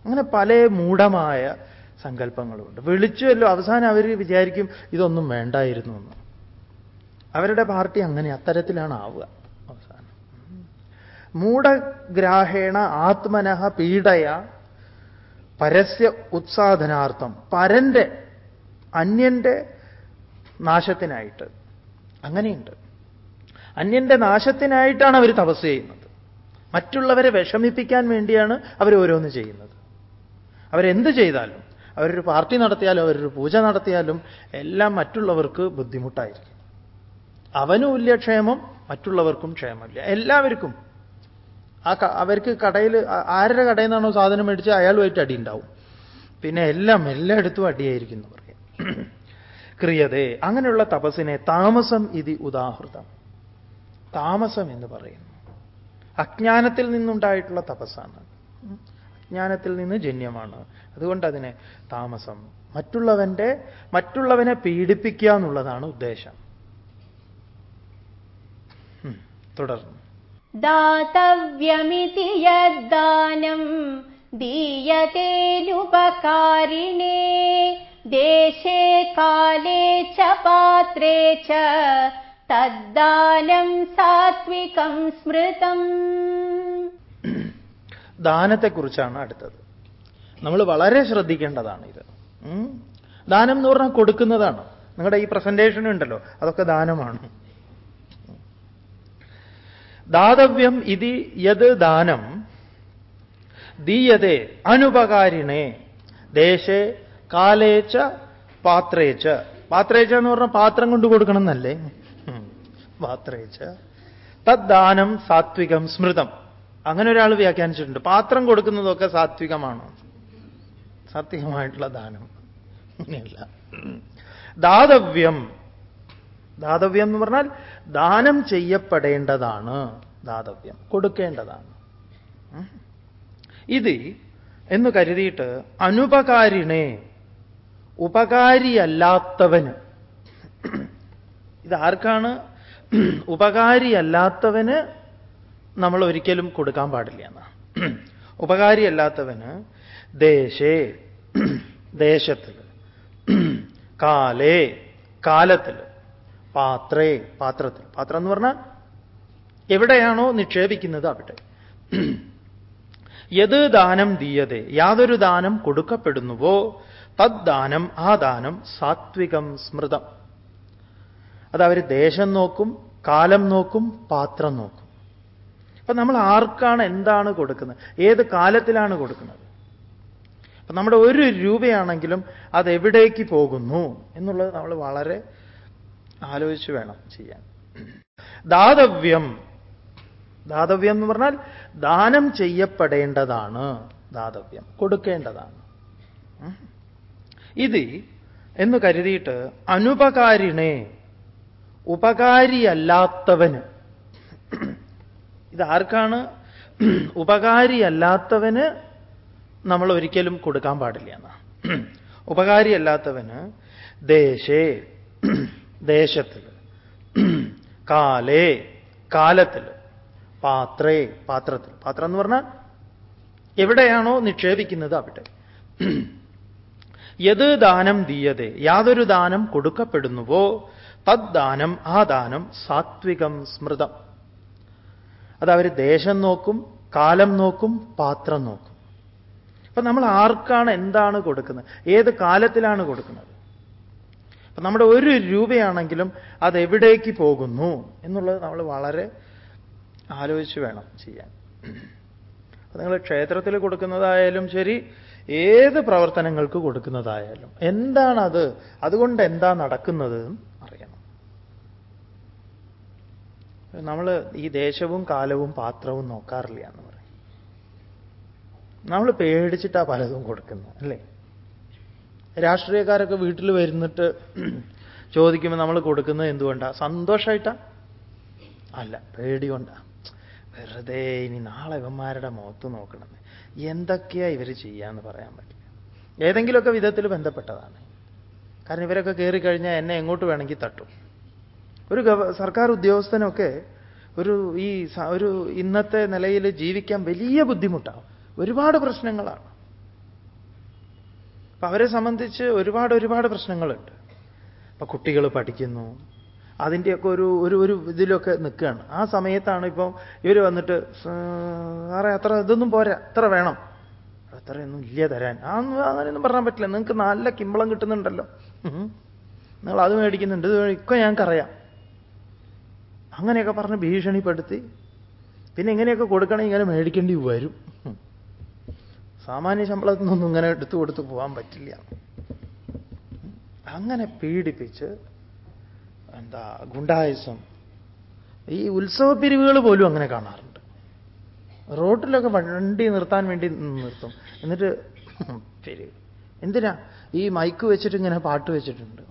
അങ്ങനെ പല മൂഢമായ സങ്കല്പങ്ങളുമുണ്ട് വിളിച്ചുവല്ലോ അവസാനം അവർ വിചാരിക്കും ഇതൊന്നും വേണ്ടായിരുന്നു എന്ന്. അവരുടെ പാർട്ടി അങ്ങനെ അത്തരത്തിലാണ് ആവുക അവസാനം. മൂഢഗ്രാഹേണ ആത്മനഃ പീഡയ പരസ്യ ഉത്സാധനാർത്ഥം പരന്റെ അന്യന്റെ നാശത്തിനായിട്ട്. അങ്ങനെയുണ്ട്. അന്യന്റെ നാശത്തിനായിട്ടാണ് അവർ തപസ് ചെയ്യുന്നത്. മറ്റുള്ളവരെ വിഷമിപ്പിക്കാൻ വേണ്ടിയാണ് അവർ ഓരോന്ന് ചെയ്യുന്നത്. അവരെന്ത് ചെയ്താലും അവരൊരു പാർട്ടി നടത്തിയാലും അവരൊരു പൂജ നടത്തിയാലും എല്ലാം മറ്റുള്ളവർക്ക് ബുദ്ധിമുട്ടായിരിക്കും. അവനും ഇല്ല ക്ഷേമം മറ്റുള്ളവർക്കും ക്ഷേമമില്ല. എല്ലാവർക്കും. ആ അവർക്ക് കടയിൽ ആരുടെ കടയിൽ നിന്നാണോ സാധനം മേടിച്ച് അയാളുമായിട്ട് അടി ഉണ്ടാവും. പിന്നെ എല്ലാം എല്ലായിടത്തും അടിയായിരിക്കുന്നവർ ക്രിയതേ. അങ്ങനെയുള്ള തപസ്സിനെ താമസം ഇതി ഉദാഹൃതം. താമസം എന്ന് പറയുന്നു. അജ്ഞാനത്തിൽ നിന്നുണ്ടായിട്ടുള്ള തപസ്സാണ്. അജ്ഞാനത്തിൽ നിന്ന് ജന്യമാണ്. അതുകൊണ്ട് അതിനെ താമസം. മറ്റുള്ളവന്റെ മറ്റുള്ളവനെ പീഡിപ്പിക്കുക എന്നുള്ളതാണ് ഉദ്ദേശം. തുടർന്ന്. ദാതവ്യമിതി യദ്ദാനം ദീയതേനുപകാരിണേ देशे काले च पात्रे च തദ്ദാനം സാത്വികം സ്മൃതം ദാനത്തെക്കുറിച്ചാണ് അടുത്തത് നമ്മൾ വളരെ ശ്രദ്ധിക്കേണ്ടതാണ് ഇത് ദാനം എന്ന് പറഞ്ഞാൽ കൊടുക്കുന്നതാണ് നിങ്ങളുടെ ഈ പ്രസന്റേഷൻ ഉണ്ടല്ലോ അതൊക്കെ ദാനമാണ് ദാതവ്യം ഇതി യത് ദാനം ദീയതേ അനുപകാരിണേ ദേശേ കാലേച്ച പാത്രേച്ച. പാത്രേച്ച എന്ന് പറഞ്ഞാൽ പാത്രം കൊണ്ട് കൊടുക്കണം എന്നല്ലേ? പാത്രേച്ച. തദ്ദാനം സാത്വികം സ്മൃതം. അങ്ങനെ ഒരാൾ വ്യാഖ്യാനിച്ചിട്ടുണ്ട്. പാത്രം കൊടുക്കുന്നതൊക്കെ സാത്വികമാണ്? സാത്വികമായിട്ടുള്ള ദാനം. അങ്ങനെയല്ല ദാതവ്യം. ദാതവ്യം എന്ന് പറഞ്ഞാൽ ദാനം ചെയ്യപ്പെടേണ്ടതാണ്. ദാതവ്യം. കൊടുക്കേണ്ടതാണ്. ഇത് എന്ന് കരുതിയിട്ട് അനുപകാരിണേ ഉപകാരിയല്ലാത്തവന്. ഇതാർക്കാണ് ഉപകാരിയല്ലാത്തവന് നമ്മൾ ഒരിക്കലും കൊടുക്കാൻ പാടില്ല എന്നാണ് ഉപകാരിയല്ലാത്തവന് ദേശേ ദേശത്തിൽ കാലേ കാലത്തിൽ പാത്രേ പാത്രത്തിൽ. പാത്രം എന്ന് പറഞ്ഞാൽ എവിടെയാണോ നിക്ഷേപിക്കുന്നത് അവിടെ. യത് ദാനം ദീയതേ? യാതൊരു ദാനം കൊടുക്കപ്പെടുന്നുവോ? തദ്ദാനം ആ ദാനം സാത്വികം സ്മൃതം. അത് അവർ ദേശം നോക്കും കാലം നോക്കും പാത്രം നോക്കും. അപ്പൊ നമ്മൾ ആർക്കാണ് എന്താണ് കൊടുക്കുന്നത്? ഏത് കാലത്തിലാണ് കൊടുക്കുന്നത്? അപ്പൊ നമ്മുടെ ഒരു രൂപയാണെങ്കിലും അതെവിടേക്ക് പോകുന്നു എന്നുള്ളത് നമ്മൾ വളരെ ആലോചിച്ച് വേണം ചെയ്യാൻ. ദാതവ്യം. ദാതവ്യം എന്ന് പറഞ്ഞാൽ ദാനം ചെയ്യപ്പെടേണ്ടതാണ് ദാതവ്യം. കൊടുക്കേണ്ടതാണ്. ഇത് എന്ന് കരുതിയിട്ട് അനുപകാരിണേ ഉപകാരിയല്ലാത്തവന്. ഇതാർക്കാണ് ഉപകാരിയല്ലാത്തവന് നമ്മൾ ഒരിക്കലും കൊടുക്കാൻ പാടില്ല എന്നാ. ഉപകാരിയല്ലാത്തവന് ദേശേ ദേശത്തിൽ കാലേ കാലത്തിൽ പാത്രേ പാത്രത്തിൽ. പാത്രം എന്ന് പറഞ്ഞാൽ എവിടെയാണോ നിക്ഷേപിക്കുന്നത് അവിടെ. യത് ദാനം ദീയതെ? യാതൊരു ദാനം കൊടുക്കപ്പെടുന്നുവോ? തദ്ദാനം ആ ദാനം സാത്വികം സ്മൃതം. അത് അവർ ദേശം നോക്കും കാലം നോക്കും പാത്രം നോക്കും. അപ്പൊ നമ്മൾ ആർക്കാണ് എന്താണ് കൊടുക്കുന്നത്? ഏത് കാലത്തിലാണ് കൊടുക്കുന്നത്? അപ്പൊ നമ്മുടെ ഒരു രൂപയാണെങ്കിലും അതെവിടേക്ക് പോകുന്നു എന്നുള്ളത് നമ്മൾ വളരെ ആലോചിച്ച് വേണം ചെയ്യാൻ. നിങ്ങൾ ക്ഷേത്രത്തിൽ കൊടുക്കുന്നതായാലും ശരി ഏത് പ്രവർത്തനങ്ങൾക്ക് കൊടുക്കുന്നതായാലും എന്താണത് അതുകൊണ്ട് എന്താ നടക്കുന്നത് അറിയണം. നമ്മൾ ഈ ദേശവും കാലവും പാത്രവും നോക്കാറില്ല എന്ന് പറയും. നമ്മൾ പേടിച്ചിട്ടാ പലതും കൊടുക്കുന്നത് അല്ലേ? രാഷ്ട്രീയക്കാരൊക്കെ വീട്ടിൽ വരുന്നിട്ട് ചോദിക്കുമ്പോൾ നമ്മൾ കൊടുക്കുന്നത് എന്തുകൊണ്ടാ? സന്തോഷമായിട്ടാ അല്ല പേടി കൊണ്ടാ വെറുതെ ഇനി നാളെ ഇവന്മാരുടെ മുഖത്ത് നോക്കണം എന്തൊക്കെയാ ഇവർ ചെയ്യാന്ന് പറയാൻ പറ്റില്ല. ഏതെങ്കിലുമൊക്കെ വിധത്തിൽ ബന്ധപ്പെട്ടതാണ്. കാരണം ഇവരൊക്കെ കയറിക്കഴിഞ്ഞാൽ എന്നെ എങ്ങോട്ട് വേണമെങ്കിൽ തട്ടും. ഒരു സർക്കാർ ഉദ്യോഗസ്ഥനൊക്കെ ഒരു ഈ ഒരു ഇന്നത്തെ നിലയിൽ ജീവിക്കാൻ വലിയ ബുദ്ധിമുട്ടാണ് ഒരുപാട് പ്രശ്നങ്ങളാണ്. അപ്പൊ അവരെ സംബന്ധിച്ച് ഒരുപാട് ഒരുപാട് പ്രശ്നങ്ങളുണ്ട്. അപ്പൊ കുട്ടികൾ പഠിക്കുന്നു അതിന്റെയൊക്കെ ഒരു ഒരു ഒരു ഇതിലൊക്കെ നിൽക്കുകയാണ്. ആ സമയത്താണ് ഇപ്പം ഇവർ വന്നിട്ട് സാറേ അത്ര ഇതൊന്നും പോരാ അത്ര വേണം. അത്രയൊന്നും ഇല്ല തരാൻ. ആ അങ്ങനെയൊന്നും പറയാൻ പറ്റില്ല. നിങ്ങൾക്ക് നല്ല കിമ്പളം കിട്ടുന്നുണ്ടല്ലോ. നിങ്ങൾ അത് മേടിക്കുന്നുണ്ട്. ഇത് ഒക്കെ ഞങ്ങൾക്കറിയാം അങ്ങനെയൊക്കെ പറഞ്ഞ് ഭീഷണിപ്പെടുത്തി. പിന്നെ ഇങ്ങനെയൊക്കെ കൊടുക്കണമെങ്കിൽ ഇങ്ങനെ മേടിക്കേണ്ടി വരും. സാമാന്യ ശമ്പളത്തിൽ നിന്നൊന്നും ഇങ്ങനെ എടുത്തു കൊടുത്ത് പോകാൻ പറ്റില്ല. അങ്ങനെ പീഡിപ്പിച്ച് എന്താ ഗുണ്ടായുസം. ഈ ഉത്സവ പിരിവുകൾ പോലും അങ്ങനെ കാണാറുണ്ട്. റോട്ടിലൊക്കെ വണ്ടി നിർത്താൻ വേണ്ടി നിർത്തും. എന്നിട്ട് പിരിവ് എന്തിനാ? ഈ മൈക്ക് വെച്ചിട്ട് ഇങ്ങനെ പാട്ട് വെച്ചിട്ടുണ്ട്.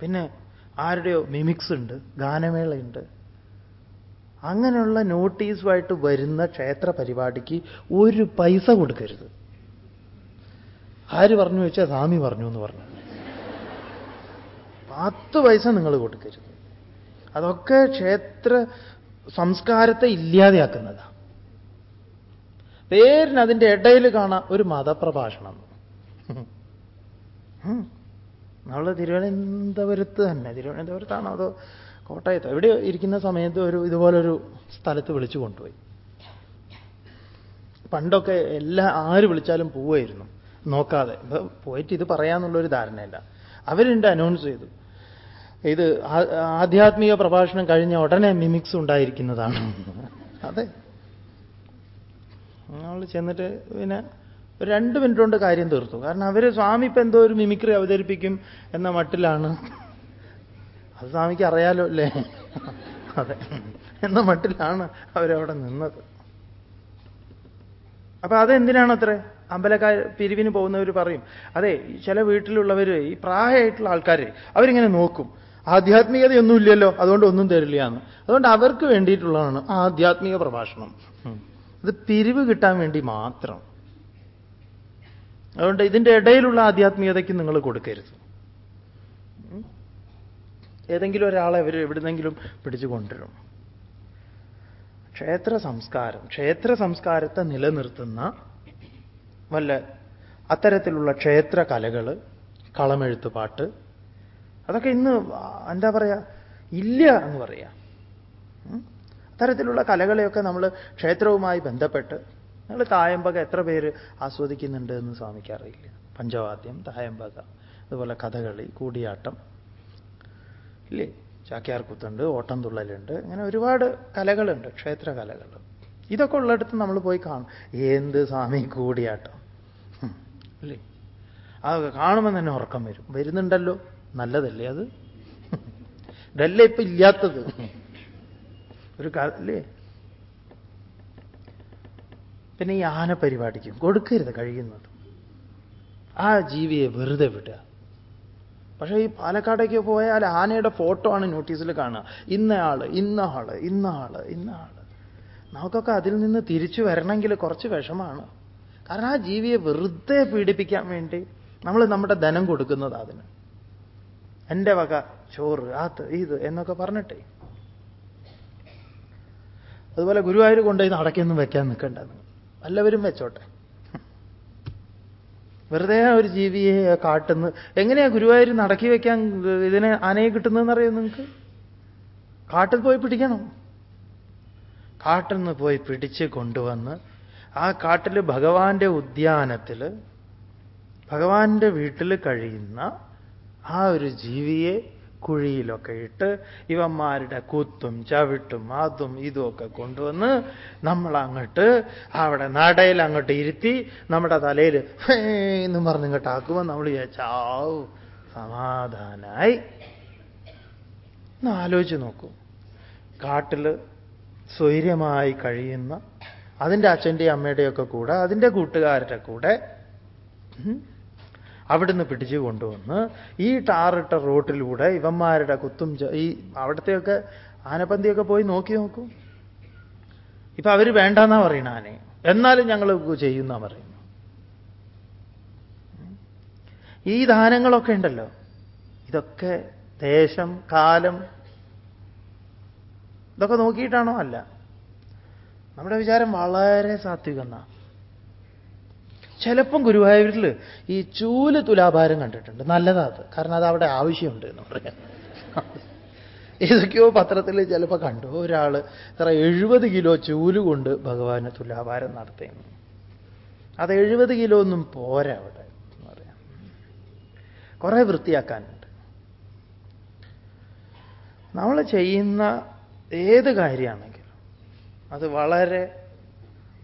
പിന്നെ ആരുടെയോ മിമിക്സ് ഉണ്ട് ഗാനമേളയുണ്ട്. അങ്ങനെയുള്ള നോട്ടീസുമായിട്ട് വരുന്ന ക്ഷേത്ര പരിപാടിക്ക് ഒരു പൈസ കൊടുക്കരുത്. ആര് പറഞ്ഞു വെച്ചാൽ സ്വാമി പറഞ്ഞു എന്ന് പറഞ്ഞു. പത്ത് പൈസ നിങ്ങൾ കൊടുക്കരുത്. അതൊക്കെ ക്ഷേത്ര സംസ്കാരത്തെ ഇല്ലാതെയാക്കുന്നതാണ് പേരിന് അതിന്റെ ഇടയിൽ കാണാം ഒരു മതപ്രഭാഷണം. നമ്മൾ തിരുവനന്തപുരത്ത് തന്നെ. തിരുവനന്തപുരത്താണോ അതോ കോട്ടയത്തോ? എവിടെ ഇരിക്കുന്ന സമയത്ത് ഒരു ഇതുപോലൊരു സ്ഥലത്ത് വിളിച്ചു കൊണ്ടുപോയി. പണ്ടൊക്കെ എല്ലാ ആര് വിളിച്ചാലും പോവായിരുന്നു നോക്കാതെ. പോയിട്ട് ഇത് പറയാന്നുള്ളൊരു ധാരണയില്ല. അവരുണ്ട് അനൗൺസ് ചെയ്തു. ഇത് ആധ്യാത്മിക പ്രഭാഷണം കഴിഞ്ഞ ഉടനെ മിമിക്സ് ഉണ്ടായിരിക്കുന്നതാണ്. അതെ. നമ്മൾ ചെന്നിട്ട് പിന്നെ ഒരു രണ്ട് മിനിറ്റ് കൊണ്ട് കാര്യം തീർത്തു. കാരണം അവർ സ്വാമി ഇപ്പം എന്തോ ഒരു മിമിക്രി അവതരിപ്പിക്കും എന്ന മട്ടിലാണ്. അത് സ്വാമിക്ക് അറിയാലോ അല്ലേ? അതെ. എന്ന മട്ടിലാണ് അവരവിടെ നിന്നത്. അപ്പൊ അതെന്തിനാണ് അത്ര? അമ്പലക്കാർ പിരിവിന് പോകുന്നവർ പറയും. അതെ ചില വീട്ടിലുള്ളവർ ഈ പ്രായമായിട്ടുള്ള ആൾക്കാർ അവരിങ്ങനെ നോക്കും. ആധ്യാത്മികതയൊന്നുമില്ലല്ലോ. അതുകൊണ്ട് ഒന്നും തരില്ല എന്ന് അതുകൊണ്ട് അവർക്ക് വേണ്ടിയിട്ടുള്ളതാണ് ആധ്യാത്മിക പ്രഭാഷണം. അത് പിരിവ് കിട്ടാൻ വേണ്ടി മാത്രം. അതുകൊണ്ട് ഇതിന്റെ ഇടയിലുള്ള ആധ്യാത്മികതയ്ക്ക് നിങ്ങൾ കൊടുക്കരുത്. ഏതെങ്കിലും ഒരാളെ അവർ എവിടുന്നെങ്കിലും പിടിച്ചു കൊണ്ടുവരും. ക്ഷേത്ര സംസ്കാരം ക്ഷേത്ര സംസ്കാരത്തെ നിലനിർത്തുന്ന വല്ല അത്തരത്തിലുള്ള ക്ഷേത്ര കലകൾ കളമെഴുത്തുപാട്ട് അതൊക്കെ ഇന്ന് എന്താ പറയുക ഇല്ല എന്ന് പറയാം. അത്തരത്തിലുള്ള കലകളെയൊക്കെ നമ്മൾ ക്ഷേത്രവുമായി ബന്ധപ്പെട്ട് നിങ്ങൾ തായമ്പക എത്ര പേര് ആസ്വദിക്കുന്നുണ്ട് എന്ന് സ്വാമിക്ക് അറിയില്ല. പഞ്ചവാദ്യം തായമ്പക അതുപോലെ കഥകളി കൂടിയാട്ടം ഇല്ലേ? ചാക്യാർകുത്തുണ്ട് ഓട്ടം തുള്ളലുണ്ട് ഇങ്ങനെ ഒരുപാട് കലകളുണ്ട് ക്ഷേത്ര കലകൾ. ഇതൊക്കെ ഉള്ളിടത്ത് നമ്മൾ പോയി കാണും. എന്ത് സ്വാമി കൂടിയാട്ടം? അല്ലേ അതൊക്കെ കാണുമ്പോൾ തന്നെ ഉറക്കം വരും. വരുന്നുണ്ടല്ലോ. നല്ലതല്ലേ അത്? ഇതല്ലേ ഇപ്പൊ ഇല്ലാത്തത്? ഒരു അല്ലേ? പിന്നെ ഈ ആന പരിപാടിക്കും കൊടുക്കരുത് കഴിയുന്നത്. ആ ജീവിയെ വെറുതെ വിടുക. പക്ഷേ ഈ പാലക്കാടേക്ക് പോയാൽ ആനയുടെ ഫോട്ടോ ആണ് നോട്ടീസിൽ കാണുക. ഇന്ന ആൾ ഇന്ന ആൾ ഇന്ന ആൾ ഇന്ന ആൾ. നമുക്കൊക്കെ അതിൽ നിന്ന് തിരിച്ചു വരണമെങ്കിൽ കുറച്ച് വിഷമാണ്. കാരണം ആ ജീവിയെ വെറുതെ പീഡിപ്പിക്കാൻ വേണ്ടി നമ്മൾ നമ്മുടെ ധനം കൊടുക്കുന്നത് അതിന്. എന്റെ വക ചോറ് ആത്ത് ഇത് എന്നൊക്കെ പറഞ്ഞിട്ടേ. അതുപോലെ ഗുരുവായൂർ കൊണ്ടുപോയി നടക്കൊന്നും വെക്കാൻ നിൽക്കണ്ട. വല്ലവരും വെച്ചോട്ടെ. വെറുതെ ഒരു ജീവിയെ കാട്ടുന്നു. എങ്ങനെയാ ഗുരുവായൂർ നടക്കി വെക്കാൻ ഇതിനെ ആനയെ കിട്ടുന്നതെന്ന് അറിയോ നിങ്ങൾക്ക് കാട്ടിൽ പോയി പിടിക്കണം. കാട്ടിൽ നിന്ന് പോയി പിടിച്ച് കൊണ്ടുവന്ന് ആ കാട്ടിൽ ഭഗവാന്റെ ഉദ്യാനത്തിൽ ഭഗവാന്റെ വീട്ടിൽ കഴിയുന്ന ആ ഒരു ജീവിയെ കുഴിയിലൊക്കെ ഇട്ട് ഇവന്മാരുടെ കുത്തും ചവിട്ടും അതും ഇതുമൊക്കെ കൊണ്ടുവന്ന് നമ്മൾ അങ്ങോട്ട് അവിടെ നടയിൽ അങ്ങോട്ട് ഇരുത്തി നമ്മുടെ തലയിൽ എന്ന് പറഞ്ഞ് ഇങ്ങോട്ട് ആക്കുമ്പോൾ നമ്മൾ വിചാരിച്ചാവും സമാധാനായി. ഒന്ന് ആലോചിച്ച് നോക്കൂ. കാട്ടിൽ സ്വൈര്യമായി കഴിയുന്ന അതിന്റെ അച്ഛന്റെയും അമ്മയുടെയൊക്കെ കൂടെ അതിന്റെ കൂട്ടുകാരുടെ കൂടെ അവിടുന്ന് പിടിച്ചു കൊണ്ടുവന്ന് ഈ ടാറിട്ട റോട്ടിലൂടെ ഇവന്മാരുടെ കുത്തും ഈ അവിടത്തെയൊക്കെ ആനപ്പന്തിയൊക്കെ പോയി നോക്കി നോക്കൂ. ഇപ്പൊ അവർ വേണ്ടെന്നാ പറയണ ആനയെ. എന്നാലും ഞങ്ങൾ ചെയ്യുന്ന പറയുന്നു. ഈ ദാനങ്ങളൊക്കെ ഉണ്ടല്ലോ. ഇതൊക്കെ ദേശം കാലം ഇതൊക്കെ നോക്കിയിട്ടാണോ അല്ല? നമ്മുടെ വിചാരം വളരെ സാത്വികന്ന ചിലപ്പം ഗുരുവായൂരിൽ ഈ ചൂൽ തുലാഭാരം കണ്ടിട്ടുണ്ട്. നല്ലതാ അത് കാരണം അത് അവിടെ ആവശ്യമുണ്ട് എന്ന് പറയാം. ഏതൊക്കെയോ പത്രത്തിൽ ചിലപ്പോൾ കണ്ടു. ഒരാൾ ഇത്ര എഴുപത് കിലോ ചൂൽ കൊണ്ട് ഭഗവാന് തുലാഭാരം നടത്തുന്നു അത് എഴുപത് കിലോ ഒന്നും പോരാ അവിടെ എന്ന് പറയാം. കുറെ വൃത്തിയാക്കാനുണ്ട്. നമ്മൾ ചെയ്യുന്ന ഏത് കാര്യമാണെങ്കിലും അത് വളരെ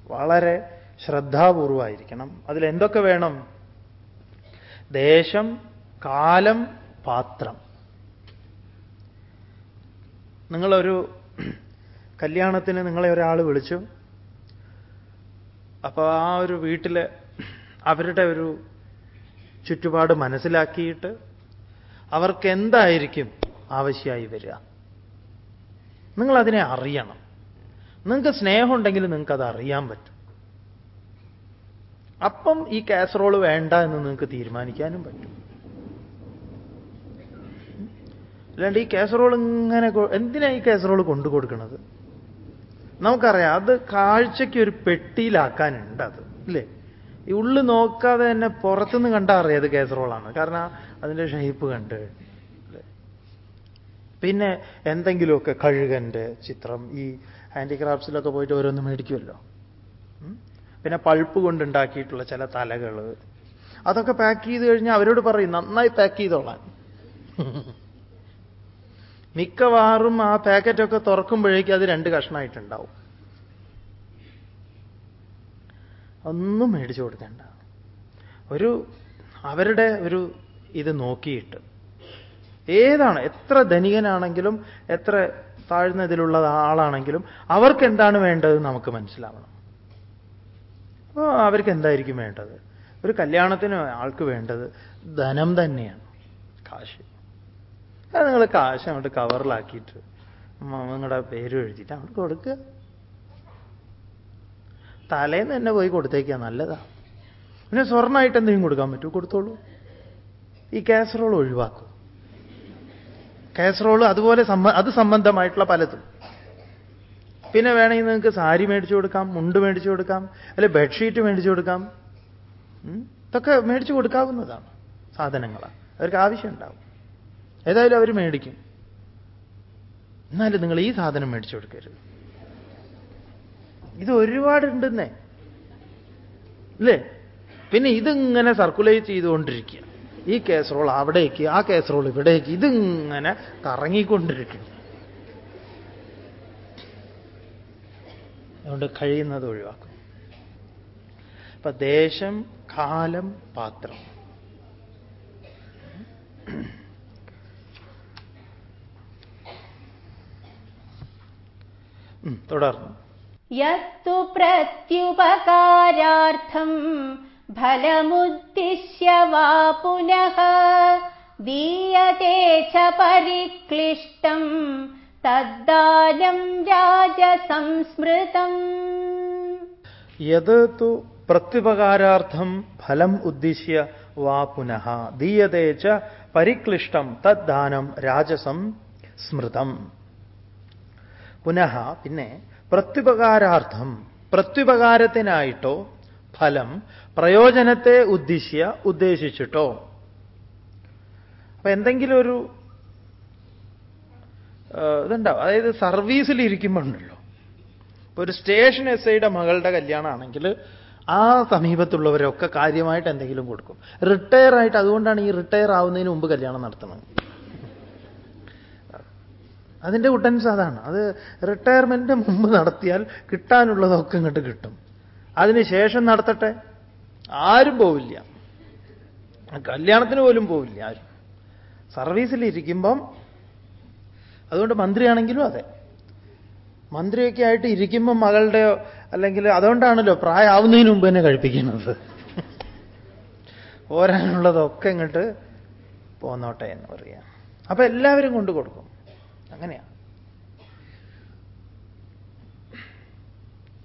വളരെ ശ്രദ്ധാപൂർവമായിരിക്കണം. അതിലെന്തൊക്കെ വേണം? ദേശം കാലം പാത്രം. നിങ്ങളൊരു കല്യാണത്തിന് നിങ്ങളെ ഒരാൾ വിളിച്ചു. അപ്പോൾ ആ ഒരു വീട്ടിൽ അവരുടെ ഒരു ചുറ്റുപാട് മനസ്സിലാക്കിയിട്ട് അവർക്ക് എന്തായിരിക്കും ആവശ്യമായി വരിക? നിങ്ങളതിനെ അറിയണം. നിങ്ങൾക്ക് സ്നേഹമുണ്ടെങ്കിൽ നിങ്ങൾക്കത് അറിയാൻ പറ്റും. അപ്പം ഈ കാസറോൾ വേണ്ട എന്ന് നിങ്ങൾക്ക് തീരുമാനിക്കാനും പറ്റും അല്ലാണ്ട് ഈ കാസറോൾ ഇങ്ങനെ എന്തിനാണ് എന്തിനാ ഈ കാസറോൾ കൊണ്ടു കൊടുക്കുന്നത് നമുക്കറിയാം അത് കാഴ്ചയ്ക്ക് ഒരു പെട്ടിയിലാക്കാനുണ്ട് അത് ഇല്ലേ ഈ ഉള്ളു നോക്കാതെ തന്നെ പുറത്തുനിന്ന് കണ്ടാൽ അറിയാം അത് കാസറോളാണ് കാരണം അതിന്റെ ഷേപ്പ് കണ്ട്? പിന്നെ എന്തെങ്കിലുമൊക്കെ കഴുകന്റെ ചിത്രം ഈ ഹാൻഡിക്രാഫ്റ്റ്സിലൊക്കെ പോയിട്ട് ഓരോന്ന് മേടിക്കുമല്ലോ? പിന്നെ പൾപ്പ് കൊണ്ടുണ്ടാക്കിയിട്ടുള്ള ചില തലകൾ. അതൊക്കെ പാക്ക് ചെയ്ത് കഴിഞ്ഞാൽ അവരോട് പറയും നന്നായി പാക്ക് ചെയ്തോളാൻ. [laughs] മിക്കവാറും ആ പാക്കറ്റൊക്കെ തുറക്കുമ്പോഴേക്കും അത് രണ്ട് കഷ്ണമായിട്ടുണ്ടാവും ഒന്നും മേടിച്ചു കൊടുക്കണ്ട. ഒരു അവരുടെ ഒരു ഇത് നോക്കിയിട്ട്. ഏതാണ് എത്ര ധനികനാണെങ്കിലും എത്ര താഴ്ന്ന ഇതിലുള്ള ആളാണെങ്കിലും അവർക്ക് എന്താണ് വേണ്ടത് നമുക്ക് മനസ്സിലാവണം. അവർക്ക് എന്തായിരിക്കും വേണ്ടത്? ഒരു കല്യാണത്തിന് ആൾക്ക് വേണ്ടത് ധനം തന്നെയാണ് കാശ്. അത് നിങ്ങൾ കാശ് അങ്ങോട്ട് കവറിലാക്കിയിട്ട് നിങ്ങളുടെ പേര് എഴുതിയിട്ട് അങ്ങോട്ട് കൊടുക്കുക. തലേന്ന് തന്നെ പോയി കൊടുത്തേക്കുക നല്ലതാ. പിന്നെ സ്വർണമായിട്ട് എന്തെങ്കിലും കൊടുക്കാൻ പറ്റുമോ? കൊടുത്തോളൂ. ഈ കാസറോൾ ഒഴിവാക്കും. കാസറോൾ അതുപോലെ അത് സംബന്ധമായിട്ടുള്ള പലതും. പിന്നെ വേണമെങ്കിൽ നിങ്ങൾക്ക് സാരി മേടിച്ചു കൊടുക്കാം മുണ്ട് മേടിച്ചു കൊടുക്കാം അല്ലെ ബെഡ്ഷീറ്റ് മേടിച്ചു കൊടുക്കാം? ഇതൊക്കെ മേടിച്ചു കൊടുക്കാവുന്നതാണ് സാധനങ്ങളാണ് അവർക്ക് ആവശ്യമുണ്ടാവും. ഏതായാലും അവർ മേടിക്കും. എന്നാലും നിങ്ങൾ ഈ സാധനം മേടിച്ചു കൊടുക്കരുത്. ഇത് ഒരുപാടുണ്ടെന്നേ. അല്ലേ പിന്നെ ഇതിങ്ങനെ സർക്കുലേറ്റ് ചെയ്തുകൊണ്ടിരിക്കുക. ഈ കേസറോൾ അവിടേക്ക് ആ കേസറോൾ ഇവിടേക്ക് ഇതിങ്ങനെ കറങ്ങിക്കൊണ്ടിരിക്കും അതുകൊണ്ട് കഴിയുന്നത് ഒഴിവാക്കും. അപ്പൊ ദേശം കാലം പാത്രം. തുടർന്ന്. യു പ്രത്യുപകാരാർത്ഥം ഫലമുദ്ദിശ്യ വാ പുനഃ ദീയതേ പരിക്ലിഷ്ടം തദ്ദാനം രാജസംസ്മൃതം. യത് തു പ്രത്യുപകാരാർത്ഥം ഫലം ഉദ്ദേശ്യ വാ പുനഃ. ദീയതേ ച പരിക്ലിഷ്ടം തദ്ദാനം രാജസം സ്മൃതം പുനഃ പിന്നെ പ്രത്യുപകാരാർത്ഥം പ്രത്യുപകാരത്തിനായിട്ടോ ഫലം പ്രയോജനത്തെ ഉദ്ദേശ്യ ഉദ്ദേശിച്ചിട്ടോ. അപ്പൊ എന്തെങ്കിലും ഒരു ഇതുണ്ടാവും. അതായത് സർവീസിൽ ഇരിക്കുമ്പോഴുണ്ടല്ലോ ഇപ്പൊ ഒരു സ്റ്റേഷൻ എസ് ഐയുടെ മകളുടെ കല്യാണമാണെങ്കിൽ ആ സമീപത്തുള്ളവരൊക്കെ കാര്യമായിട്ട് എന്തെങ്കിലും കൊടുക്കും. റിട്ടയർ ആയിട്ട് അതുകൊണ്ടാണ് ഈ റിട്ടയർ ആവുന്നതിന് മുമ്പ് കല്യാണം നടത്തുന്നത്. അതിന്റെ ഉട്ടൻസ് അതാണ്. അത് റിട്ടയർമെന്റ് മുമ്പ് നടത്തിയാൽ കിട്ടാനുള്ളതൊക്കെ ഇങ്ങോട്ട് കിട്ടും. അതിനുശേഷം നടത്തട്ടെ? ആരും പോവില്ല. കല്യാണത്തിന് പോലും പോവില്ല ആരും. സർവീസിലിരിക്കുമ്പം അതുകൊണ്ട് മന്ത്രിയാണെങ്കിലും അതെ. മന്ത്രിയൊക്കെ ആയിട്ട് ഇരിക്കുമ്പോൾ മകളുടെയോ അല്ലെങ്കിൽ അതുകൊണ്ടാണല്ലോ പ്രായമാവുന്നതിന് മുമ്പ് തന്നെ കഴിപ്പിക്കുന്നത്. ഓരാനുള്ളതൊക്കെ ഇങ്ങോട്ട് പോന്നോട്ടെ എന്ന് പറയാം. അപ്പൊ എല്ലാവരും കൊണ്ടു കൊടുക്കും. അങ്ങനെയാ.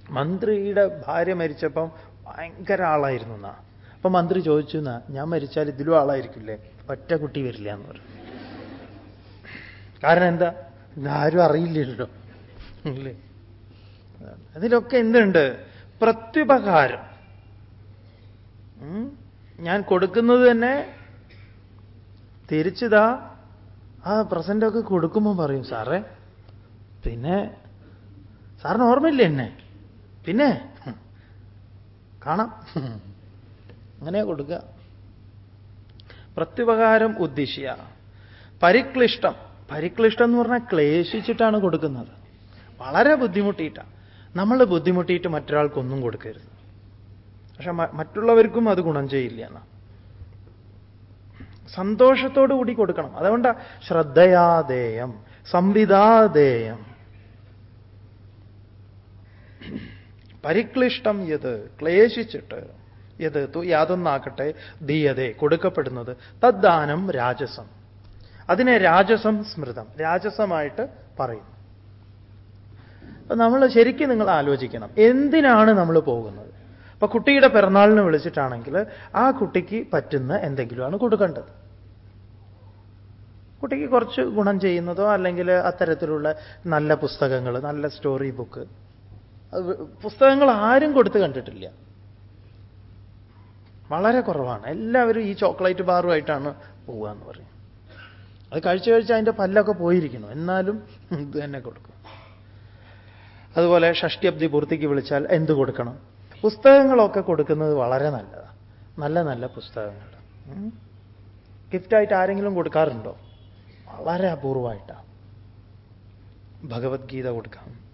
മന്ത്രിയുടെ ഭാര്യ മരിച്ചപ്പം ഭയങ്കര ആളായിരുന്നു എന്നാ അപ്പൊ മന്ത്രി ചോദിച്ചു എന്നാ ഞാൻ മരിച്ചാൽ ഇതിലും ആളായിരിക്കില്ലേ? ഒറ്റ കുട്ടി വരില്ല എന്ന് പറഞ്ഞു. കാരണം എന്താ? ആരും അറിയില്ലല്ലോ. അല്ലേ? അതിലൊക്കെ എന്തുണ്ട്? പ്രത്യുപകാരം. ഞാൻ കൊടുക്കുന്നത് തന്നെ തിരിച്ചതാ ആ പ്രസന്റൊക്കെ കൊടുക്കുമ്പോൾ പറയും സാറേ പിന്നെ സാറിന് ഓർമ്മയില്ലേ എന്നെ? പിന്നെ കാണാം. അങ്ങനെ കൊടുക്കുക പ്രത്യുപകാരം ഉദ്ദേശിയ. പരിക്ലിഷ്ടം. പരിക്ലിഷ്ടം എന്ന് പറഞ്ഞാൽ ക്ലേശിച്ചിട്ടാണ് കൊടുക്കുന്നത്. വളരെ ബുദ്ധിമുട്ടിയിട്ടാണ് നമ്മൾ ബുദ്ധിമുട്ടിയിട്ട് മറ്റൊരാൾക്കൊന്നും കൊടുക്കരുത്. പക്ഷെ മറ്റുള്ളവർക്കും അത് ഗുണം ചെയ്യില്ല എന്നാ. സന്തോഷത്തോടു കൂടി കൊടുക്കണം. അതുകൊണ്ടാ ശ്രദ്ധയാദേയം സംവിധാദേയം പരിക്ലിഷ്ടം യത് ക്ലേശിച്ചിട്ട് യത് യാതൊന്നാകട്ടെ ദീയതെ കൊടുക്കപ്പെടുന്നത്. തദ്ദാനം രാജസം. അതിനെ രാജസം സ്മൃതം രാജസമായിട്ട് പറയും അപ്പൊ നമ്മൾ ശരിക്കും നിങ്ങൾ ആലോചിക്കണം എന്തിനാണ് നമ്മൾ പോകുന്നത്? അപ്പൊ കുട്ടിയുടെ പിറന്നാളിന് വിളിച്ചിട്ടാണെങ്കിൽ ആ കുട്ടിക്ക് പറ്റുന്ന എന്തെങ്കിലുമാണ് കൊടുക്കേണ്ടത്. കുട്ടിക്ക് കുറച്ച് ഗുണം ചെയ്യുന്നതോ അല്ലെങ്കിൽ അത്തരത്തിലുള്ള നല്ല പുസ്തകങ്ങൾ നല്ല സ്റ്റോറി ബുക്ക് പുസ്തകങ്ങൾ ആരും കൊടുത്ത് കണ്ടിട്ടില്ല. വളരെ കുറവാണ്. എല്ലാവരും ഈ ചോക്ലേറ്റ് ബാറുമായിട്ടാണ് പോവുക എന്ന് പറയും. അത് കഴിച്ചു കഴിച്ച് അതിന്റെ പല്ലൊക്കെ പോയിരിക്കണം എന്നാലും ഇത് തന്നെ കൊടുക്കും. അതുപോലെ ഷഷ്ടിയബ്ദി പൂർത്തിക്ക് വിളിച്ചാൽ എന്ത് കൊടുക്കണം? പുസ്തകങ്ങളൊക്കെ കൊടുക്കുന്നത് വളരെ നല്ലതാണ് നല്ല നല്ല പുസ്തകങ്ങൾ. ഗിഫ്റ്റായിട്ട് ആരെങ്കിലും കൊടുക്കാറുണ്ടോ? വളരെ അപൂർവമായിട്ടാണ് ഭഗവത്ഗീത കൊടുക്കാം.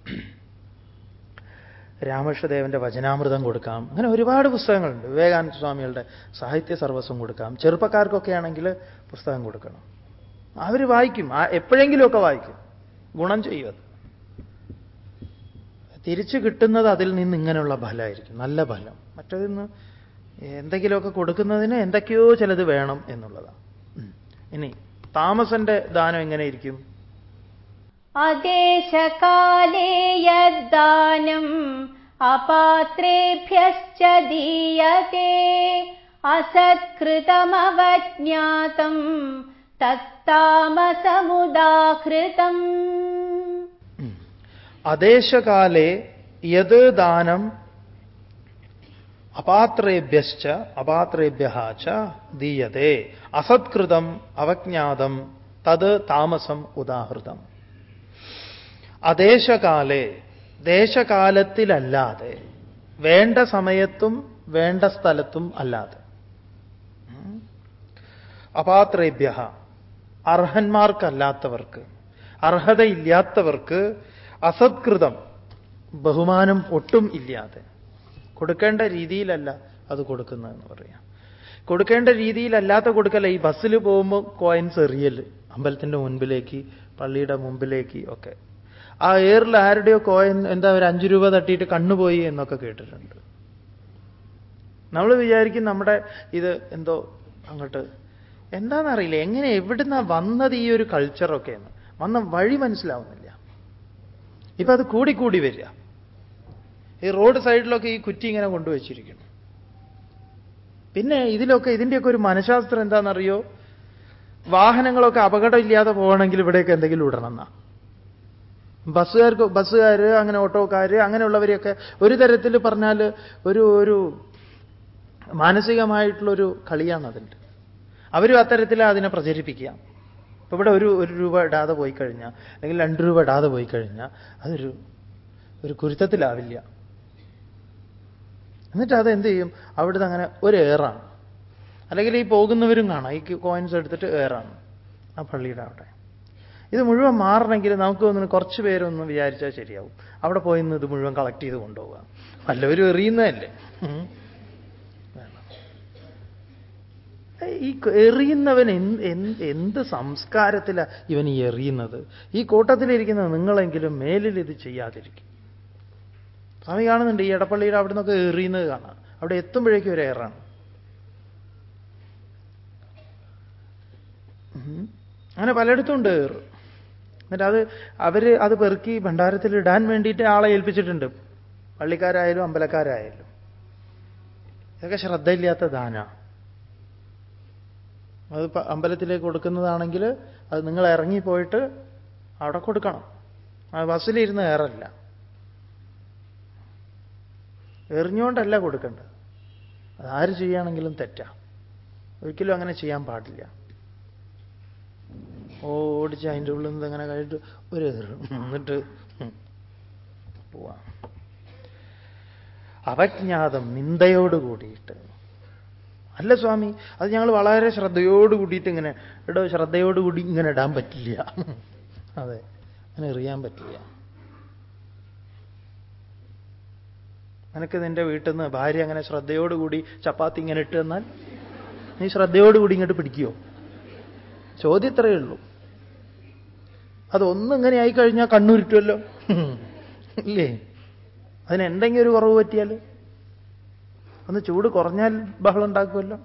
രാമകൃഷ്ണദേവന്റെ വചനാമൃതം കൊടുക്കാം. അങ്ങനെ ഒരുപാട് പുസ്തകങ്ങളുണ്ട്. വിവേകാനന്ദ സ്വാമികളുടെ സാഹിത്യ സർവസ്വം കൊടുക്കാം. ചെറുപ്പക്കാർക്കൊക്കെ ആണെങ്കിൽ പുസ്തകം കൊടുക്കണം. അവർ വായിക്കും. എപ്പോഴെങ്കിലുമൊക്കെ വായിക്കും. ഗുണം ചെയ്യും അത് തിരിച്ചു കിട്ടുന്നത് അതിൽ നിന്ന് ഇങ്ങനെയുള്ള ഫലമായിരിക്കും. നല്ല ഫലം. മറ്റതിൽ നിന്ന് എന്തെങ്കിലുമൊക്കെ കൊടുക്കുന്നതിന് എന്തൊക്കെയോ ചിലത് വേണം എന്നുള്ളതാണ്. ഇനി താമസന്റെ ദാനം എങ്ങനെയിരിക്കും? അദേശകാലേ യദ്ദാനം അപാത്രേഭ്യശ്ച ദീയതേ അസത്കൃതമവജ്ഞാതം തത്താമസമുദാഹൃതം. അദേശകാലേ യത് ദാനം അപാത്രേഭ്യശ്ച അപാത്രേഭ്യ ദീയത്തെ അസത്കൃതം അവജ്ഞാതം തത് താമസം ഉദാഹൃതം. അദേശകാലേ ദേശകാലത്തിലല്ലാതെ വേണ്ട സമയത്തും വേണ്ട സ്ഥലത്തും അല്ലാതെ. അപാത്രേഭ്യ അർഹന്മാർക്കല്ലാത്തവർക്ക് അർഹതയില്ലാത്തവർക്ക് അസത്കൃതം ബഹുമാനം ഒട്ടും ഇല്ലാതെ. കൊടുക്കേണ്ട രീതിയിലല്ല അത് കൊടുക്കുന്നതെന്ന് പറയാം. കൊടുക്കേണ്ട രീതിയിലല്ലാത്ത കൊടുക്കല്ല. ഈ ബസ്സിൽ പോകുമ്പോൾ കോയിൻസ് എറിയൽ അമ്പലത്തിന്റെ മുൻപിലേക്ക് പള്ളിയുടെ മുമ്പിലേക്ക് ഒക്കെ. ആ എയറിൽ ആരുടെയോ കോയിൻ എന്താ ഒരു അഞ്ചു രൂപ തട്ടിയിട്ട് കണ്ണുപോയി എന്നൊക്കെ കേട്ടിട്ടുണ്ട്. നമ്മൾ വിചാരിക്കും നമ്മുടെ ഇത് എന്തോ അങ്ങോട്ട് എന്താണെന്നറിയില്ല. എങ്ങനെ എവിടുന്നാ വന്നത് ഈ ഒരു കൾച്ചറൊക്കെ എന്ന്. വന്ന വഴി മനസ്സിലാവുന്നില്ല. ഇപ്പൊ അത് കൂടിക്കൂടി വരിക. ഈ റോഡ് സൈഡിലൊക്കെ ഈ കുറ്റി ഇങ്ങനെ കൊണ്ടുവച്ചിരിക്കുന്നു. പിന്നെ ഇതിലൊക്കെ ഇതിന്റെയൊക്കെ ഒരു മനഃശാസ്ത്രം എന്താണെന്നറിയോ? വാഹനങ്ങളൊക്കെ അപകടമില്ലാതെ പോകണമെങ്കിൽ ഇവിടെയൊക്കെ എന്തെങ്കിലും ഇടണം എന്നാ. ബസ്സുകാർക്ക് ബസ്സുകാർ അങ്ങനെ ഓട്ടോക്കാർ അങ്ങനെയുള്ളവരെയൊക്കെ ഒരു തരത്തിൽ പറഞ്ഞാൽ ഒരു ഒരു മാനസികമായിട്ടുള്ളൊരു കളിയാണ് അതിന്റെ അവരും അത്തരത്തിൽ അതിനെ പ്രചരിപ്പിക്കുക. ഇപ്പൊ ഇവിടെ ഒരു ഒരു രൂപ ഇടാതെ പോയി കഴിഞ്ഞാൽ അല്ലെങ്കിൽ രണ്ട് രൂപ ഇടാതെ പോയി കഴിഞ്ഞാൽ അതൊരു ഒരു കുരുത്തത്തിലാവില്ല. എന്നിട്ട് അത് എന്ത് ചെയ്യും? അവിടുന്ന് അങ്ങനെ ഒരു ഏറാണ്. അല്ലെങ്കിൽ ഈ പോകുന്നവരും കാണാം. ഈ കോയിൻസ് എടുത്തിട്ട് ഏറാണ്. ആ പള്ളിയുടെ അവിടെ. ഇത് മുഴുവൻ മാറണമെങ്കിൽ നമുക്ക് ഒന്ന് കുറച്ച് പേരൊന്ന് വിചാരിച്ചാൽ ശരിയാവും. അവിടെ പോയി ഇത് മുഴുവൻ കളക്ട് ചെയ്ത് കൊണ്ടുപോവുക. വല്ലവരും എറിയുന്നതല്ലേ ഉം. വേണം. ഈ എറിയുന്നവൻ എന്ത് സംസ്കാരത്തിലാണ് ഇവൻ ഈ എറിയുന്നത്? ഈ കൂട്ടത്തിലിരിക്കുന്ന നിങ്ങളെങ്കിലും മേലിൽ ഇത് ചെയ്യാതിരിക്കും. സ്വാമി കാണുന്നുണ്ട് ഈ എടപ്പള്ളിയുടെ അവിടെ നിന്നൊക്കെ എറിയുന്നത് കാണാം. അവിടെ എത്തുമ്പോഴേക്കും ഒരു ഏറാണ് ഉം. അങ്ങനെ പലയിടത്തും ഉണ്ട് ഏറ് എന്നിട്ട് അത് അവർ അത് പെറുക്കി ഭണ്ഡാരത്തിൽ ഇടാൻ വേണ്ടിയിട്ട് ആളെ ഏൽപ്പിച്ചിട്ടുണ്ട്. പള്ളിക്കാരായാലും അമ്പലക്കാരായാലും. ഇതൊക്കെ ശ്രദ്ധയില്ലാത്ത ദാന. അത് അമ്പലത്തിലേക്ക് കൊടുക്കുന്നതാണെങ്കിൽ അത് നിങ്ങൾ ഇറങ്ങിപ്പോയിട്ട് അവിടെ കൊടുക്കണം. അത് ബസ്സിലിരുന്ന് ഏറല്ല എറിഞ്ഞുകൊണ്ടല്ല കൊടുക്കേണ്ടത്. അതാര് ചെയ്യുകയാണെങ്കിലും തെറ്റാ. ഒരിക്കലും അങ്ങനെ ചെയ്യാൻ പാടില്ല. ഓടിച്ച് അതിന്റെ ഉള്ളിൽ നിന്ന് അങ്ങനെ കഴിഞ്ഞിട്ട് ഒരു എന്നിട്ട് പോവാം. അവജ്ഞാതം നിന്ദയോട് കൂടിയിട്ട് അല്ല സ്വാമി അത് ഞങ്ങൾ വളരെ ശ്രദ്ധയോട് കൂടിയിട്ട് ഇങ്ങനെ എടോ ശ്രദ്ധയോട് കൂടി ഇങ്ങനെ ഇടാൻ പറ്റില്ല. അതെ അങ്ങനെ എറിയാൻ പറ്റില്ല. നിനക്ക് നിന്റെ വീട്ടിൽ നിന്ന് ഭാര്യ അങ്ങനെ ശ്രദ്ധയോടുകൂടി ചപ്പാത്തി ഇങ്ങനെ ഇട്ട് തന്നാൽ നീ ശ്രദ്ധയോടുകൂടി ഇങ്ങോട്ട് പിടിക്കുമോ ചോദ്യം ഇത്രയേ ഉള്ളൂ. അതൊന്നും ഇങ്ങനെ ആയിക്കഴിഞ്ഞാൽ കണ്ണുരുട്ടുമല്ലോ ഇല്ലേ? അതിന് എന്തെങ്കിലും ഒരു കുറവ് പറ്റിയാൽ ഒന്ന് ചൂട് കുറഞ്ഞാൽ ബഹളം ഉണ്ടാക്കുമല്ലോ.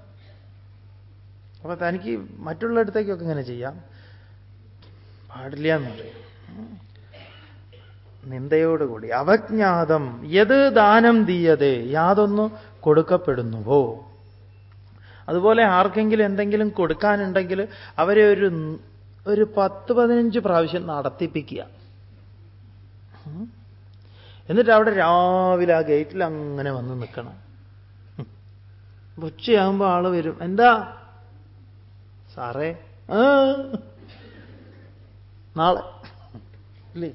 അപ്പൊ തനിക്ക് മറ്റുള്ളിടത്തേക്കൊക്കെ ഇങ്ങനെ ചെയ്യാം. പാടില്ല എന്ന് പറയും. നിന്ദയോടുകൂടി. അവജ്ഞാതം. യത് ദാനം തീയതേ യാതൊന്നു കൊടുക്കപ്പെടുന്നുവോ? അതുപോലെ ആർക്കെങ്കിലും എന്തെങ്കിലും കൊടുക്കാനുണ്ടെങ്കിൽ അവരെ ഒരു ഒരു പത്ത് പതിനഞ്ച് പ്രാവശ്യം നടത്തിപ്പിക്കുക. എന്നിട്ട് അവിടെ രാവിലെ ആ ഗേറ്റിൽ അങ്ങനെ വന്ന് നിൽക്കണം. ഉച്ചയാകുമ്പോൾ ആൾ വരും. എന്താ? സാറേ. നാളെ. ഇല്ലേ?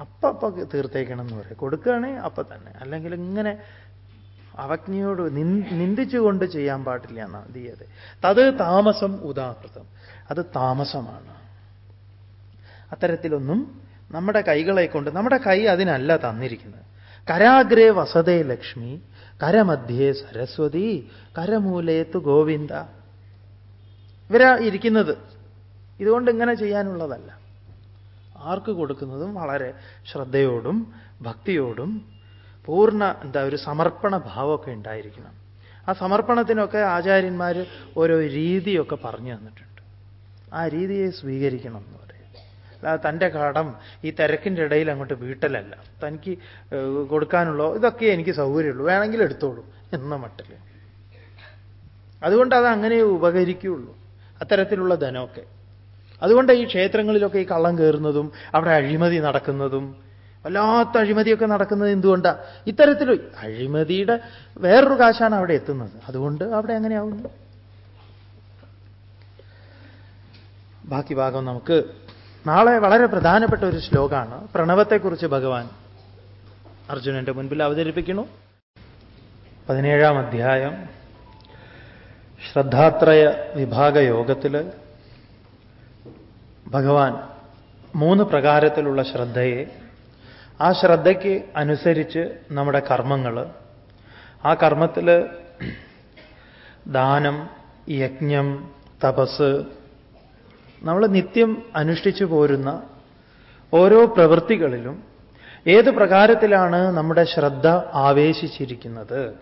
അപ്പ അപ്പ തീർത്തേക്കണം എന്ന് പറയും. കൊടുക്കുകയാണെ അപ്പൊ തന്നെ. അല്ലെങ്കിൽ ഇങ്ങനെ അവജ്ഞയോട് നിന്ദിച്ചുകൊണ്ട് ചെയ്യാൻ പാടില്ല എന്നാ ദീയത് തത് താമസം ഉദാഹൃതം. അത് താമസമാണ്. അത്തരത്തിലൊന്നും നമ്മുടെ കൈകളെ കൊണ്ട് നമ്മുടെ കൈ അതിനല്ല തന്നിരിക്കുന്നത്. കരാഗ്രേ വസതേ ലക്ഷ്മി കരമധ്യേ സരസ്വതി കരമൂലേത്ത് ഗോവിന്ദ. ഇവരാ ഇരിക്കുന്നത്. ഇതുകൊണ്ട് ഇങ്ങനെ ചെയ്യാനുള്ളതല്ല. ആർക്ക് കൊടുക്കുന്നതും വളരെ ശ്രദ്ധയോടും ഭക്തിയോടും പൂർണ എന്താ ഒരു സമർപ്പണ ഭാവമൊക്കെ ഉണ്ടായിരിക്കണം. ആ സമർപ്പണത്തിനൊക്കെ ആചാര്യന്മാർ ഓരോ രീതിയൊക്കെ പറഞ്ഞു തന്നിട്ടുണ്ട്. ആ രീതിയെ സ്വീകരിക്കണം എന്ന് പറയും. തന്റെ കടം ഈ തിരക്കിന്റെ ഇടയിൽ അങ്ങോട്ട് വീട്ടലല്ല. തനിക്ക് കൊടുക്കാനുള്ള ഇതൊക്കെ എനിക്ക് സൗകര്യമുള്ളൂ. വേണമെങ്കിൽ എടുത്തോളൂ എന്ന മട്ടിൽ അതുകൊണ്ട് അത് അങ്ങനെ ഉപകരിക്കുകയുള്ളൂ. അത്തരത്തിലുള്ള ധനമൊക്കെ. അതുകൊണ്ട് ഈ ക്ഷേത്രങ്ങളിലൊക്കെ ഈ കള്ളം കയറുന്നതും അവിടെ അഴിമതി നടക്കുന്നതും വല്ലാത്ത അഴിമതിയൊക്കെ നടക്കുന്നത് എന്തുകൊണ്ടാ? ഇത്തരത്തിൽ അഴിമതിയുടെ വേറൊരു കാശാണ് അവിടെ എത്തുന്നത്. അതുകൊണ്ട് അവിടെ അങ്ങനെയാവുന്നു ബാക്കി ഭാഗം നമുക്ക് നാളെ വളരെ പ്രധാനപ്പെട്ട ഒരു ശ്ലോകമാണ്. പ്രണവത്തെക്കുറിച്ച് ഭഗവാൻ അർജുനന്റെ മുൻപിൽ അവതരിപ്പിക്കുന്നു. പതിനേഴാം അധ്യായം. ശ്രദ്ധാത്രയ വിഭാഗ യോഗത്തിൽ ഭഗവാൻ മൂന്ന് പ്രകാരത്തിലുള്ള ശ്രദ്ധയെ ആ ശ്രദ്ധയ്ക്ക് അനുസരിച്ച് നമ്മുടെ കർമ്മങ്ങൾ ആ കർമ്മത്തിൽ ദാനം യജ്ഞം തപസ് നമ്മൾ നിത്യം അനുഷ്ഠിച്ചു പോരുന്ന ഓരോ പ്രവൃത്തികളിലും ഏത് പ്രകാരത്തിലാണ് നമ്മുടെ ശ്രദ്ധ ആവേശിച്ചിരിക്കുന്നത്?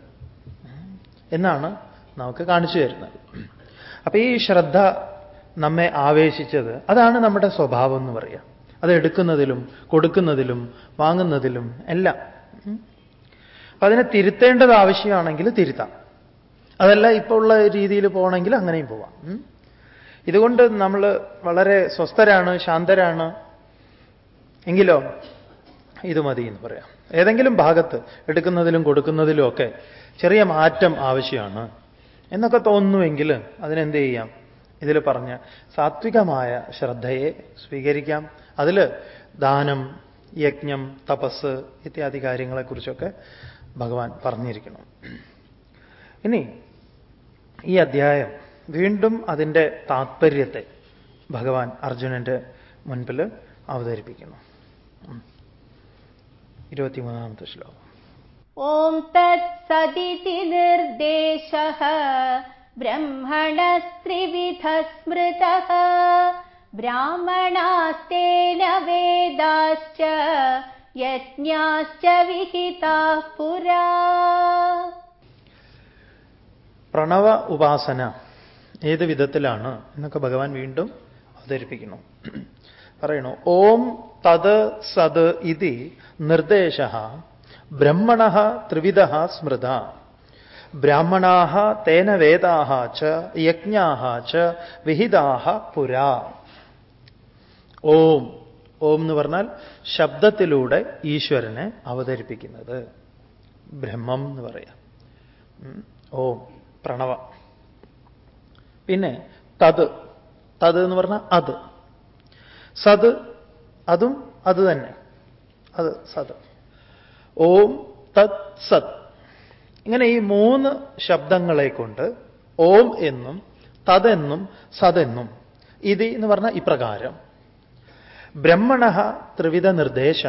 എന്നാണ് നമുക്ക് കാണിച്ചു തരുന്നത്. അപ്പൊ ഈ ശ്രദ്ധ നമ്മെ ആവേശിച്ചത് അതാണ് നമ്മുടെ സ്വഭാവം എന്ന് പറയാം. അത് എടുക്കുന്നതിലും കൊടുക്കുന്നതിലും വാങ്ങുന്നതിലും എല്ലാം. അപ്പൊ അതിനെ തിരുത്തേണ്ടത് ആവശ്യമാണെങ്കിൽ തിരുത്താം. അതല്ല ഇപ്പോൾ ഉള്ള രീതിയിൽ പോകണമെങ്കിൽ അങ്ങനെയും പോവാം. ഇതുകൊണ്ട് നമ്മൾ വളരെ സ്വസ്ഥരാണ് ശാന്തരാണ്. എങ്കിലോ ഇത് മതി എന്ന് പറയാം. ഏതെങ്കിലും ഭാഗത്ത് എടുക്കുന്നതിലും കൊടുക്കുന്നതിലും ഒക്കെ ചെറിയ മാറ്റം ആവശ്യമാണ്. എന്നൊക്കെ തോന്നുമെങ്കിൽ അതിനെന്ത് ചെയ്യാം? ഇതിൽ പറഞ്ഞ സാത്വികമായ ശ്രദ്ധയെ സ്വീകരിക്കാം. അതിൽ ദാനം യജ്ഞം തപസ് ഇത്യാദി കാര്യങ്ങളെക്കുറിച്ചൊക്കെ ഭഗവാൻ പറഞ്ഞിരിക്കണം. ഇനി ഈ അധ്യായം വീണ്ടും അതിന്റെ താത്പര്യത്തെ ഭഗവാൻ അർജുനന്റെ മുൻപിൽ അവതരിപ്പിക്കുന്നു. ഇരുപത്തിമൂന്നാമത്തെ ശ്ലോകം. ഓം തത് സതിതി നിർദ്ദേശ ബ്രഹ്മണസ്ത്രിവിധ സ്മൃത ബ്രാഹ്മണാസ്തേന വേദാശ്ച യജ്ഞാശ്ച വിഹിതാ പുരാ. പ്രണവ ഉപാസന ഏത് വിധത്തിലാണ് എന്നൊക്കെ ഭഗവാൻ വീണ്ടും അവതരിപ്പിക്കുന്നു. പറയണു ഓം തത് സത് ഇതി നിർദ്ദേശ ബ്രഹ്മണ ത്രിവിധ സ്മൃത. ബ്രാഹ്മണാ തേന വേദാ ച യജ്ഞാ ച വിഹിതാ പുരാ. ഓം ഓം എന്ന് പറഞ്ഞാൽ ശബ്ദത്തിലൂടെ ഈശ്വരനെ അവതരിപ്പിക്കുന്നത്. ബ്രഹ്മം എന്ന് പറയാം. ഓം പ്രണവ. പിന്നെ തത്. തത് എന്ന് പറഞ്ഞാൽ അത്. സത് അതും അത് തന്നെ. അത് സത്. ഓം തത് സത്. ഇങ്ങനെ ഈ മൂന്ന് ശബ്ദങ്ങളെ കൊണ്ട് ഓം എന്നും തതെന്നും സതെന്നും ഇത് എന്ന് പറഞ്ഞാൽ ഇപ്രകാരം. ബ്രഹ്മണ ത്രിവിധ നിർദ്ദേശ.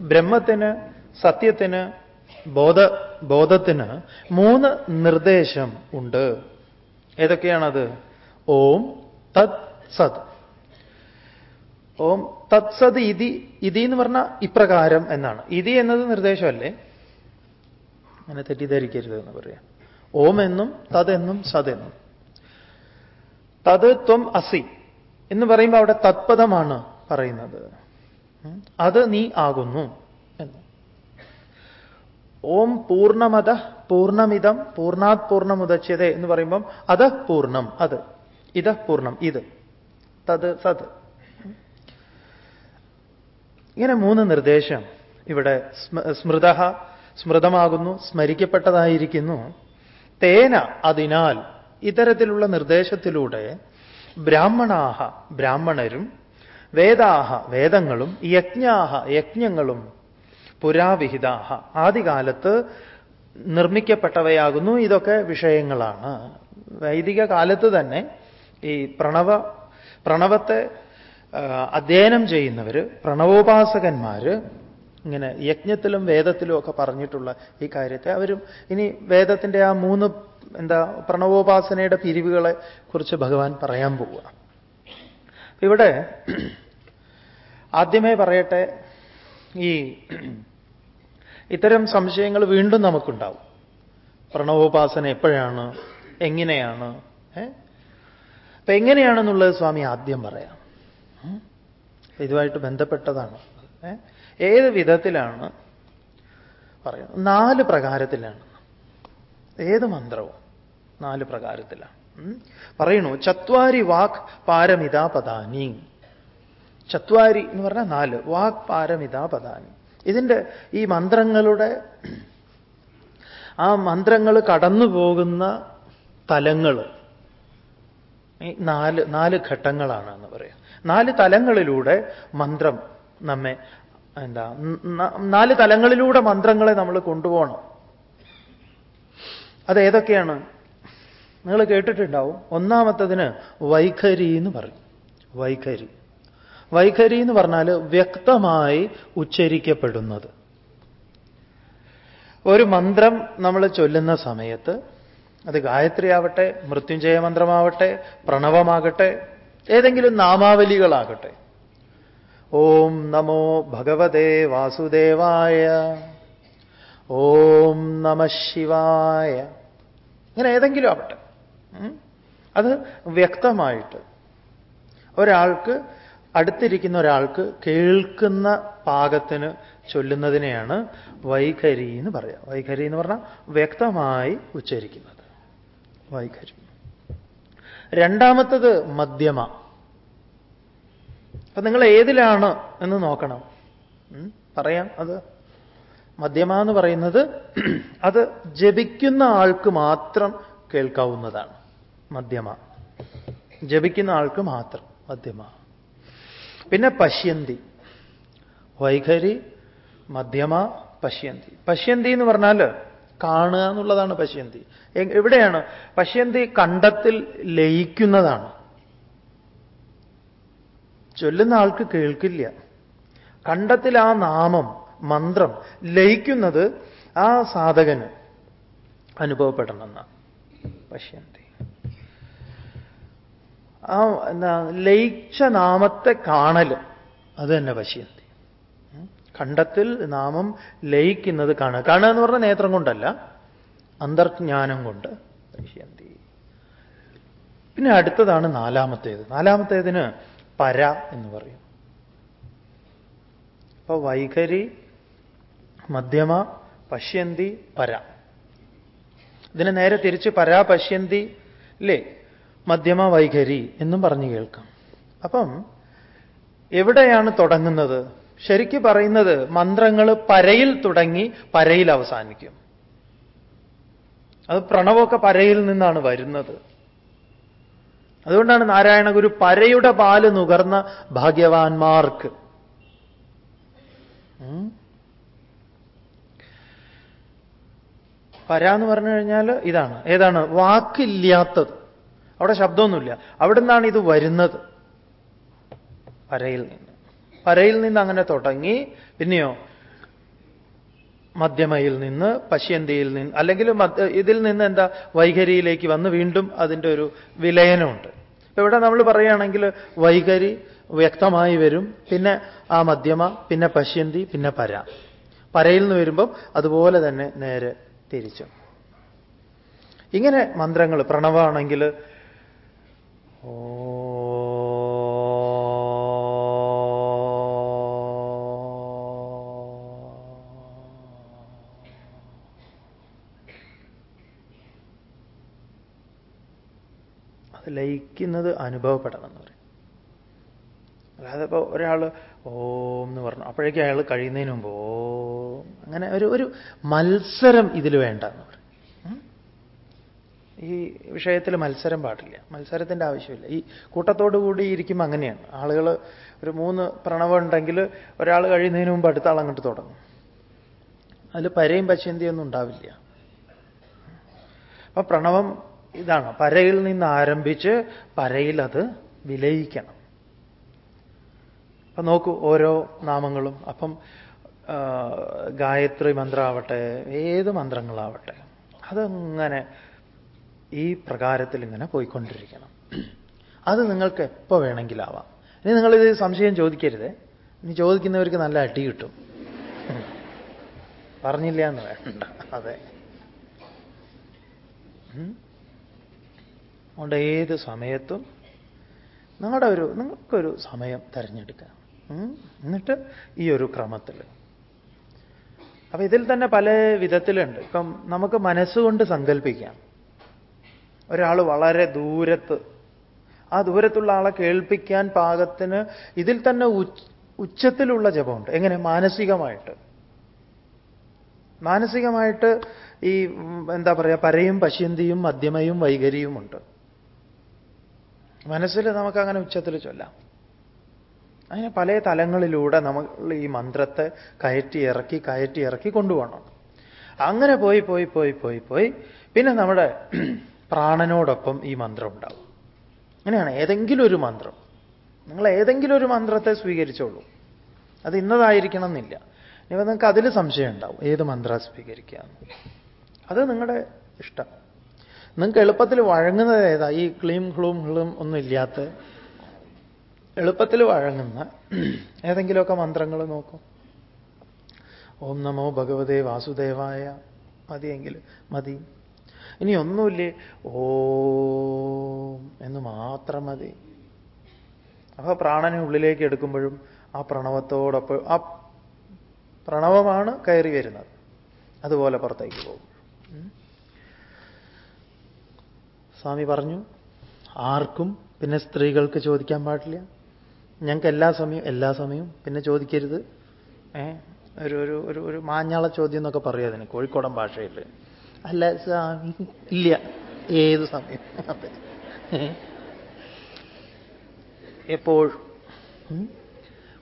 ബ്രഹ്മത്തിന് സത്യത്തിന് ബോധ ബോധത്തിന് മൂന്ന് നിർദ്ദേശം ഉണ്ട്. ഏതൊക്കെയാണത്? ഓം തത് സത്. ഓം തത് സത് ഇതി ഇതി എന്ന് പറഞ്ഞാൽ ഇപ്രകാരം എന്നാണ്. ഇതി എന്നത് നിർദ്ദേശമല്ലേ? അങ്ങനെ തെറ്റിദ്ധരിക്കരുത് എന്ന് പറയാം. ഓം എന്നും തതെന്നും സതെന്നും തത് ത്വം അസി എന്ന് പറയുമ്പോൾ അവിടെ തത്പദമാണ് പറയുന്നത്. അത് നീ ആകുന്നു എന്ന്. ഓം പൂർണമത പൂർണമിതം പൂർണാത് പൂർണമുദച്യത എന്ന് പറയുമ്പം അത് പൂർണം അത്. ഇത് പൂർണം ഇത്. തത് സത്. ഇങ്ങനെ മൂന്ന് നിർദ്ദേശം ഇവിടെ സ്മൃത സ്മൃതമാകുന്നു സ്മരിക്കപ്പെട്ടതായിരിക്കുന്നു. തേന അതിനാൽ ഇത്തരത്തിലുള്ള നിർദ്ദേശത്തിലൂടെ ബ്രാഹ്മണാഹ ബ്രാഹ്മണരും വേദാഹ വേദങ്ങളും യജ്ഞാഹ യജ്ഞങ്ങളും പുരാവിഹിതാഹ ആദികാലത്ത് നിർമ്മിക്കപ്പെട്ടവയാകുന്നു. ഇതൊക്കെ വിഷയങ്ങളാണ്. വൈദിക കാലത്ത് തന്നെ ഈ പ്രണവ പ്രണവത്തെ അധ്യയനം ചെയ്യുന്നവർ പ്രണവോപാസകന്മാർ ഇങ്ങനെ യജ്ഞത്തിലും വേദത്തിലും ഒക്കെ പറഞ്ഞിട്ടുള്ള ഈ കാര്യത്തെ അവരും ഇനി വേദത്തിന്റെ ആ മൂന്ന് എന്താ പ്രണവോപാസനയുടെ പിരിവുകളെ കുറിച്ച് ഭഗവാൻ പറയാൻ പോവുക. ഇവിടെ ആദ്യമേ പറയട്ടെ ഈ ഇത്തരം സംശയങ്ങൾ വീണ്ടും നമുക്കുണ്ടാവും. പ്രണവോപാസന എപ്പോഴാണ്? എങ്ങനെയാണ്? ഏ? അപ്പൊ എങ്ങനെയാണെന്നുള്ളത് സ്വാമി ആദ്യം പറയാം? ഇതുമായിട്ട് ബന്ധപ്പെട്ടതാണ്? ഏത് വിധത്തിലാണ്? പറയുന്നത് നാല് പ്രകാരത്തിലാണ്. ഏത് മന്ത്രവും നാല് പ്രകാരത്തിലാണ്? പറയണു ചത്വാരി വാക് പാരമിതാ പദാനി ചത്വാരി എന്ന് പറഞ്ഞാൽ നാല്. വാക് പാരമിതാ പദാനി ഇതിന്റെ ഈ മന്ത്രങ്ങളുടെ ആ മന്ത്രങ്ങൾ കടന്നു പോകുന്ന തലങ്ങൾ ഈ നാല് നാല് ഘട്ടങ്ങളാണ് എന്ന് പറയാം. നാല് തലങ്ങളിലൂടെ മന്ത്രം നമ്മെ എന്താ നാല് തലങ്ങളിലൂടെ മന്ത്രങ്ങളെ നമ്മൾ കൊണ്ടുപോകണം. അത് ഏതൊക്കെയാണ് നിങ്ങൾ കേട്ടിട്ടുണ്ടാവും. ഒന്നാമത്തതിന് വൈഖരി എന്ന് പറയും. വൈഖരി. വൈഖരി എന്ന് പറഞ്ഞാൽ വ്യക്തമായി ഉച്ചരിക്കപ്പെടുന്നത്. ഒരു മന്ത്രം നമ്മൾ ചൊല്ലുന്ന സമയത്ത് അത് ഗായത്രി ആവട്ടെ മൃത്യുഞ്ജയ മന്ത്രമാവട്ടെ പ്രണവമാകട്ടെ ഏതെങ്കിലും നാമാവലികളാകട്ടെ. ഓം നമോ ഭഗവതേ വാസുദേവായ ഓം നമ ശിവായ ഇങ്ങനെ ഏതെങ്കിലും ആവട്ടെ. അത് വ്യക്തമായിട്ട് ഒരാൾക്ക് അടുത്തിരിക്കുന്ന ഒരാൾക്ക് കേൾക്കുന്ന പാകത്തിന് ചൊല്ലുന്നതിനെയാണ് വൈഖരി എന്ന് പറയാം. വൈഖരി എന്ന് പറഞ്ഞാൽ വ്യക്തമായി ഉച്ചരിക്കുന്നത്. വൈഖരി. രണ്ടാമത്തത് മധ്യമ. അപ്പൊ നിങ്ങൾ ഏതിലാണ് എന്ന് നോക്കണം. പറയാം അത്. മധ്യമ എന്ന് പറയുന്നത് അത് ജപിക്കുന്ന ആൾക്ക് മാത്രം കേൾക്കാവുന്നതാണ്. മധ്യമ. ജപിക്കുന്ന ആൾക്ക് മാത്രം മധ്യമ. പിന്നെ പശ്യന്തി. വൈഖരി മധ്യമ പശ്യന്തി. പശ്യന്തി എന്ന് പറഞ്ഞാൽ കാണുക എന്നുള്ളതാണ് പശ്യന്തി. എവിടെയാണ്? പശ്യന്തി കണ്ടത്തിൽ ലയിക്കുന്നതാണ്. ചൊല്ലുന്ന ആൾക്ക് കേൾക്കില്ല. കണ്ടത്തിൽ ആ നാമം മന്ത്രം ലയിക്കുന്നത് ആ സാധകന് അനുഭവപ്പെടണമെന്നാണ് പശ്യന്തി. ആ എന്താ ലയിച്ച നാമത്തെ കാണൽ. അത് തന്നെ പശ്യന്തി. കണ്ടത്തിൽ നാമം ലയിക്കുന്നത് കാണുക. കാണുക എന്ന് പറഞ്ഞാൽ നേത്രം കൊണ്ടല്ല. അന്തർജ്ഞാനം കൊണ്ട് പശ്യന്തി. പിന്നെ അടുത്തതാണ് നാലാമത്തേത്. നാലാമത്തേതിന് പര എന്ന് പറയും. അപ്പൊ വൈഖരി മധ്യമ പശ്യന്തി പര. ഇതിനെ നേരെ തിരിച്ച് പരാ പശ്യന്തി ഇല്ലേ മധ്യമ വൈഖരി എന്നും പറഞ്ഞു കേൾക്കാം. അപ്പം എവിടെയാണ് തുടങ്ങുന്നത്? ശരിക്ക് പറയുന്നത് മന്ത്രങ്ങൾ പരയിൽ തുടങ്ങി പരയിൽ അവസാനിക്കും. അത് പ്രണവമൊക്കെ പരയിൽ നിന്നാണ് വരുന്നത്. അതുകൊണ്ടാണ് നാരായണ ഗുരു പരയുടെ പാൽ നുകർന്ന ഭാഗ്യവാന്മാർക്ക്. പര എന്ന് പറഞ്ഞു കഴിഞ്ഞാൽ ഇതാണ്. ഏതാണ്? വാക്കില്ലാത്തത്. അവിടെ ശബ്ദമൊന്നുമില്ല. അവിടെ നിന്നാണ് ഇത് വരുന്നത്. പരയിൽ നിന്ന്. പരയിൽ നിന്ന് അങ്ങനെ തുടങ്ങി. പിന്നെയോ മധ്യമയിൽ നിന്ന് പശ്യന്തിയിൽ നിന്ന് അല്ലെങ്കിൽ ഇതിൽ നിന്ന് എന്താ വൈഖരിയിലേക്ക് വന്ന് വീണ്ടും അതിന്റെ ഒരു വിലയനമുണ്ട്. ഇവിടെ നമ്മൾ പറയുകയാണെങ്കിൽ വൈഖരി വ്യക്തമായി വരും. പിന്നെ ആ മധ്യമ പിന്നെ പശ്യന്തി പിന്നെ പര. പരയിൽ നിന്ന് വരുമ്പം അതുപോലെ തന്നെ നേരെ തിരിച്ചു. ഇങ്ങനെ മന്ത്രങ്ങൾ പ്രണവമാണെങ്കിൽ ഓ ലയിക്കുന്നത് അനുഭവപ്പെടണം എന്ന് പറയും. അല്ലാതെ ഇപ്പോൾ ഒരാൾ ഓം എന്ന് പറഞ്ഞു. അപ്പോഴേക്കും അയാൾ കഴിയുന്നതിന് മുമ്പ് ഓ. അങ്ങനെ ഒരു ഒരു മത്സരം ഇതിൽ വേണ്ട എന്ന് പറയും ഉം? ഈ വിഷയത്തിൽ മത്സരം പാടില്ല. മത്സരത്തിന്റെ ആവശ്യമില്ല. ഈ കൂട്ടത്തോടു കൂടി ഇരിക്കുമ്പോൾ അങ്ങനെയാണ്. ആളുകൾ ഒരു മൂന്ന് പ്രണവം ഉണ്ടെങ്കിൽ ഒരാൾ കഴിയുന്നതിന് മുമ്പ് അടുത്ത ആളങ്ങോട്ട് തുടങ്ങും. അതിൽ പരയും പശ്യന്തിയൊന്നും ഉണ്ടാവില്ല. അപ്പൊ പ്രണവം ഇതാണ്. പരയിൽ നിന്ന് ആരംഭിച്ച് പരയിൽ അത് വിലയിക്കണം. അപ്പൊ നോക്കൂ ഓരോ നാമങ്ങളും. അപ്പം ഗായത്രി മന്ത്രമാവട്ടെ ഏത് മന്ത്രങ്ങളാവട്ടെ അതങ്ങനെ ഈ പ്രകാരത്തിൽ ഇങ്ങനെ പോയിക്കൊണ്ടിരിക്കണം. അത് നിങ്ങൾക്ക് എപ്പോൾ വേണമെങ്കിലാവാം. ഇനി നിങ്ങളിത് സംശയം ചോദിക്കരുത്. ഇനി ചോദിക്കുന്നവർക്ക് നല്ല അടി കിട്ടും. പറഞ്ഞില്ല എന്ന് വേണ്ട. അതെ. അതുകൊണ്ട് ഏത് സമയത്തും നിങ്ങളുടെ ഒരു നിങ്ങൾക്കൊരു സമയം തിരഞ്ഞെടുക്കാം എന്നിട്ട് ഈ ഒരു ക്രമത്തിൽ അപ്പൊ ഇതിൽ തന്നെ പല വിധത്തിലുണ്ട്. ഇപ്പം നമുക്ക് മനസ്സുകൊണ്ട് സങ്കല്പിക്കാം. ഒരാൾ വളരെ ദൂരത്ത്. ആ ദൂരത്തുള്ള ആളെ കേൾപ്പിക്കാൻ പാകത്തിന് ഇതിൽ തന്നെ ഉച്ച് ഉച്ചത്തിലുള്ള ജപമുണ്ട്. എങ്ങനെ? മാനസികമായിട്ട്. മാനസികമായിട്ട് ഈ എന്താ പറയുക പരയും പശ്യന്തിയും മധ്യമയും വൈകരിയുമുണ്ട് മനസ്സിൽ നമുക്കങ്ങനെ ഉച്ചത്തിൽ ചൊല്ലാം. അങ്ങനെ പല തലങ്ങളിലൂടെ നമ്മൾ ഈ മന്ത്രത്തെ കയറ്റി ഇറക്കി കയറ്റി ഇറക്കി കൊണ്ടുപോകണം. അങ്ങനെ പോയി പോയി പോയി പോയി പോയി. പിന്നെ നമ്മുടെ പ്രാണനോടൊപ്പം ഈ മന്ത്രം ഉണ്ടാവും. അങ്ങനെയാണ് ഏതെങ്കിലും ഒരു മന്ത്രം. നിങ്ങൾ ഏതെങ്കിലും ഒരു മന്ത്രത്തെ സ്വീകരിച്ചോളൂ. അത് ഇന്നതായിരിക്കണം എന്നില്ല ഇനി നിങ്ങൾക്ക് അതിൽ സംശയം ഉണ്ടാവും. ഏത് മന്ത്ര സ്വീകരിക്കുക അത് നിങ്ങളുടെ ഇഷ്ടം. നിങ്ങൾക്ക് എളുപ്പത്തിൽ വഴങ്ങുന്നത് ഏതാ? ഈ ക്ലീം ഹ്ലൂം ഹ്ലൂം ഒന്നും ഇല്ലാത്ത എളുപ്പത്തിൽ വഴങ്ങുന്ന ഏതെങ്കിലുമൊക്കെ മന്ത്രങ്ങൾ നോക്കും. ഓം നമോ ഭഗവതേ വാസുദേവായ. മതിയെങ്കിൽ മതി. ഇനി ഒന്നുമില്ലേ? ഓം എന്ന് മാത്രം മതി. അപ്പൊ പ്രാണനെ ഉള്ളിലേക്ക് എടുക്കുമ്പോഴും ആ പ്രണവത്തോടൊപ്പം ആ പ്രണവമാണ് കയറി വരുന്നത്. അതുപോലെ പുറത്തേക്ക് പോകും. സ്വാമി പറഞ്ഞു ആർക്കും പിന്നെ സ്ത്രീകൾക്ക് ചോദിക്കാൻ പാടില്ല. ഞങ്ങൾക്ക് എല്ലാ സമയവും എല്ലാ സമയവും പിന്നെ ചോദിക്കരുത്. ഒരു ഒരു ഒരു മാഞ്ഞാള ചോദ്യം എന്നൊക്കെ പറയും അതിന്. കോഴിക്കോടൻ ഭാഷയിൽ. അല്ല സ്വാമി ഇല്ല. ഏത് സമയം? അതെ? എപ്പോഴും?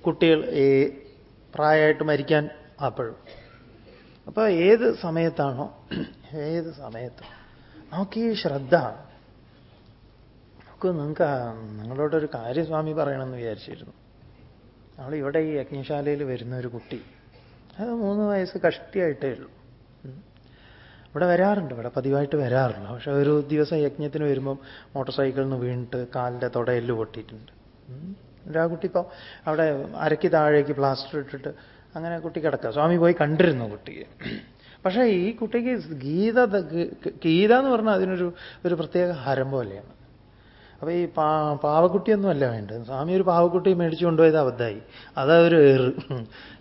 കുട്ടികൾ ഏ പ്രായമായിട്ട് മരിക്കാൻ അപ്പോഴും. അപ്പോൾ ഏത് സമയത്താണോ ഏത് സമയത്ത് നമുക്ക് ഈ ശ്രദ്ധ നമുക്ക് നിങ്ങൾക്ക് നിങ്ങളോടൊരു കാര്യം സ്വാമി പറയണമെന്ന് വിചാരിച്ചിരുന്നു. നമ്മൾ ഇവിടെ ഈ യജ്ഞശാലയിൽ വരുന്ന ഒരു കുട്ടി. അത് മൂന്ന് വയസ്സ് കഷ്ടിയായിട്ടേ ഉള്ളൂ. ഇവിടെ വരാറുണ്ട് ഇവിടെ പതിവായിട്ട് വരാറുണ്ട്. പക്ഷെ ഒരു ദിവസം യജ്ഞത്തിന് വരുമ്പം മോട്ടോർ സൈക്കിളിൽ നിന്ന് വീണിട്ട് കാലിന്റെ തുടയെല്ല് പൊട്ടിയിട്ടുണ്ട്. ഒരാ കുട്ടി ഇപ്പോൾ അവിടെ അരക്കി താഴേക്ക് പ്ലാസ്റ്റർ ഇട്ടിട്ട് അങ്ങനെ കുട്ടി കിടക്കുക. സ്വാമി പോയി കണ്ടിരുന്നു കുട്ടിയെ. പക്ഷേ ഈ കുട്ടിക്ക് ഗീത ഗീത എന്ന് പറഞ്ഞാൽ അതിനൊരു ഒരു പ്രത്യേക ഹരം പോലെയാണ്. അപ്പോൾ ഈ പാ പാവക്കുട്ടിയൊന്നും അല്ല വേണ്ടത്. സ്വാമി ഒരു പാവക്കുട്ടി മേടിച്ചു കൊണ്ടുപോയത് അബദ്ധമായി അതൊരു ഏറ്.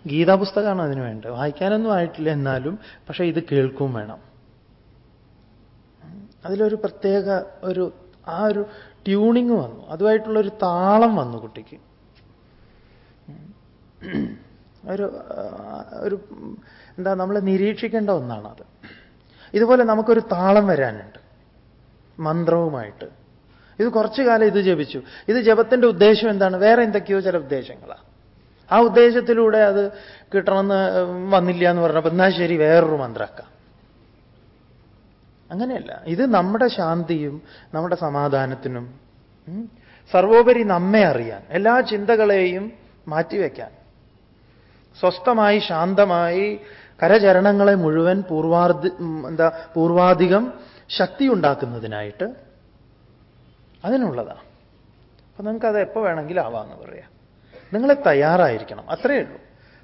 ഗീതാ പുസ്തകമാണ് അതിന് വേണ്ടത്. വായിക്കാനൊന്നും ആയിട്ടില്ല എന്നാലും പക്ഷേ ഇത് കേൾക്കും വേണം. അതിലൊരു പ്രത്യേക ഒരു ആ ഒരു ട്യൂണിങ് വന്നു. അതുമായിട്ടുള്ളൊരു താളം വന്നു കുട്ടിക്ക്. ഒരു ഒരു എന്താ നമ്മൾ നിരീക്ഷിക്കേണ്ട ഒന്നാണ് അത് ഇതുപോലെ നമുക്കൊരു താളം വരാനുണ്ട്. മന്ത്രവുമായിട്ട്. ഇത് കുറച്ചു കാലം ഇത് ജപിച്ചു. ഇത് ജപത്തിന്റെ ഉദ്ദേശം എന്താണ്? വേറെ എന്തൊക്കെയോ ചില ഉദ്ദേശങ്ങളാണ് ആ ഉദ്ദേശത്തിലൂടെ അത് കിട്ടണമെന്ന് വന്നില്ല എന്ന് പറഞ്ഞപ്പോൾ എന്നാൽ ശരി വേറൊരു മന്ത്രാക്കാം. അങ്ങനെയല്ല. ഇത് നമ്മുടെ ശാന്തിയും നമ്മുടെ സമാധാനത്തിനും സർവോപരി നമ്മെ അറിയാൻ എല്ലാ ചിന്തകളെയും മാറ്റിവെക്കാൻ സ്വസ്ഥമായി ശാന്തമായി കരചരണങ്ങളെ മുഴുവൻ പൂർവാർദ്ധ എന്താ പൂർവാധികം ശക്തി ഉണ്ടാക്കുന്നതിനായിട്ട് അതിനുള്ളതാണ് അപ്പൊ നിങ്ങൾക്ക് അത് എപ്പോൾ വേണമെങ്കിലും ആവാമെന്ന് പറയാം. നിങ്ങൾ തയ്യാറായിരിക്കണം. അത്രയേ ഉള്ളൂ.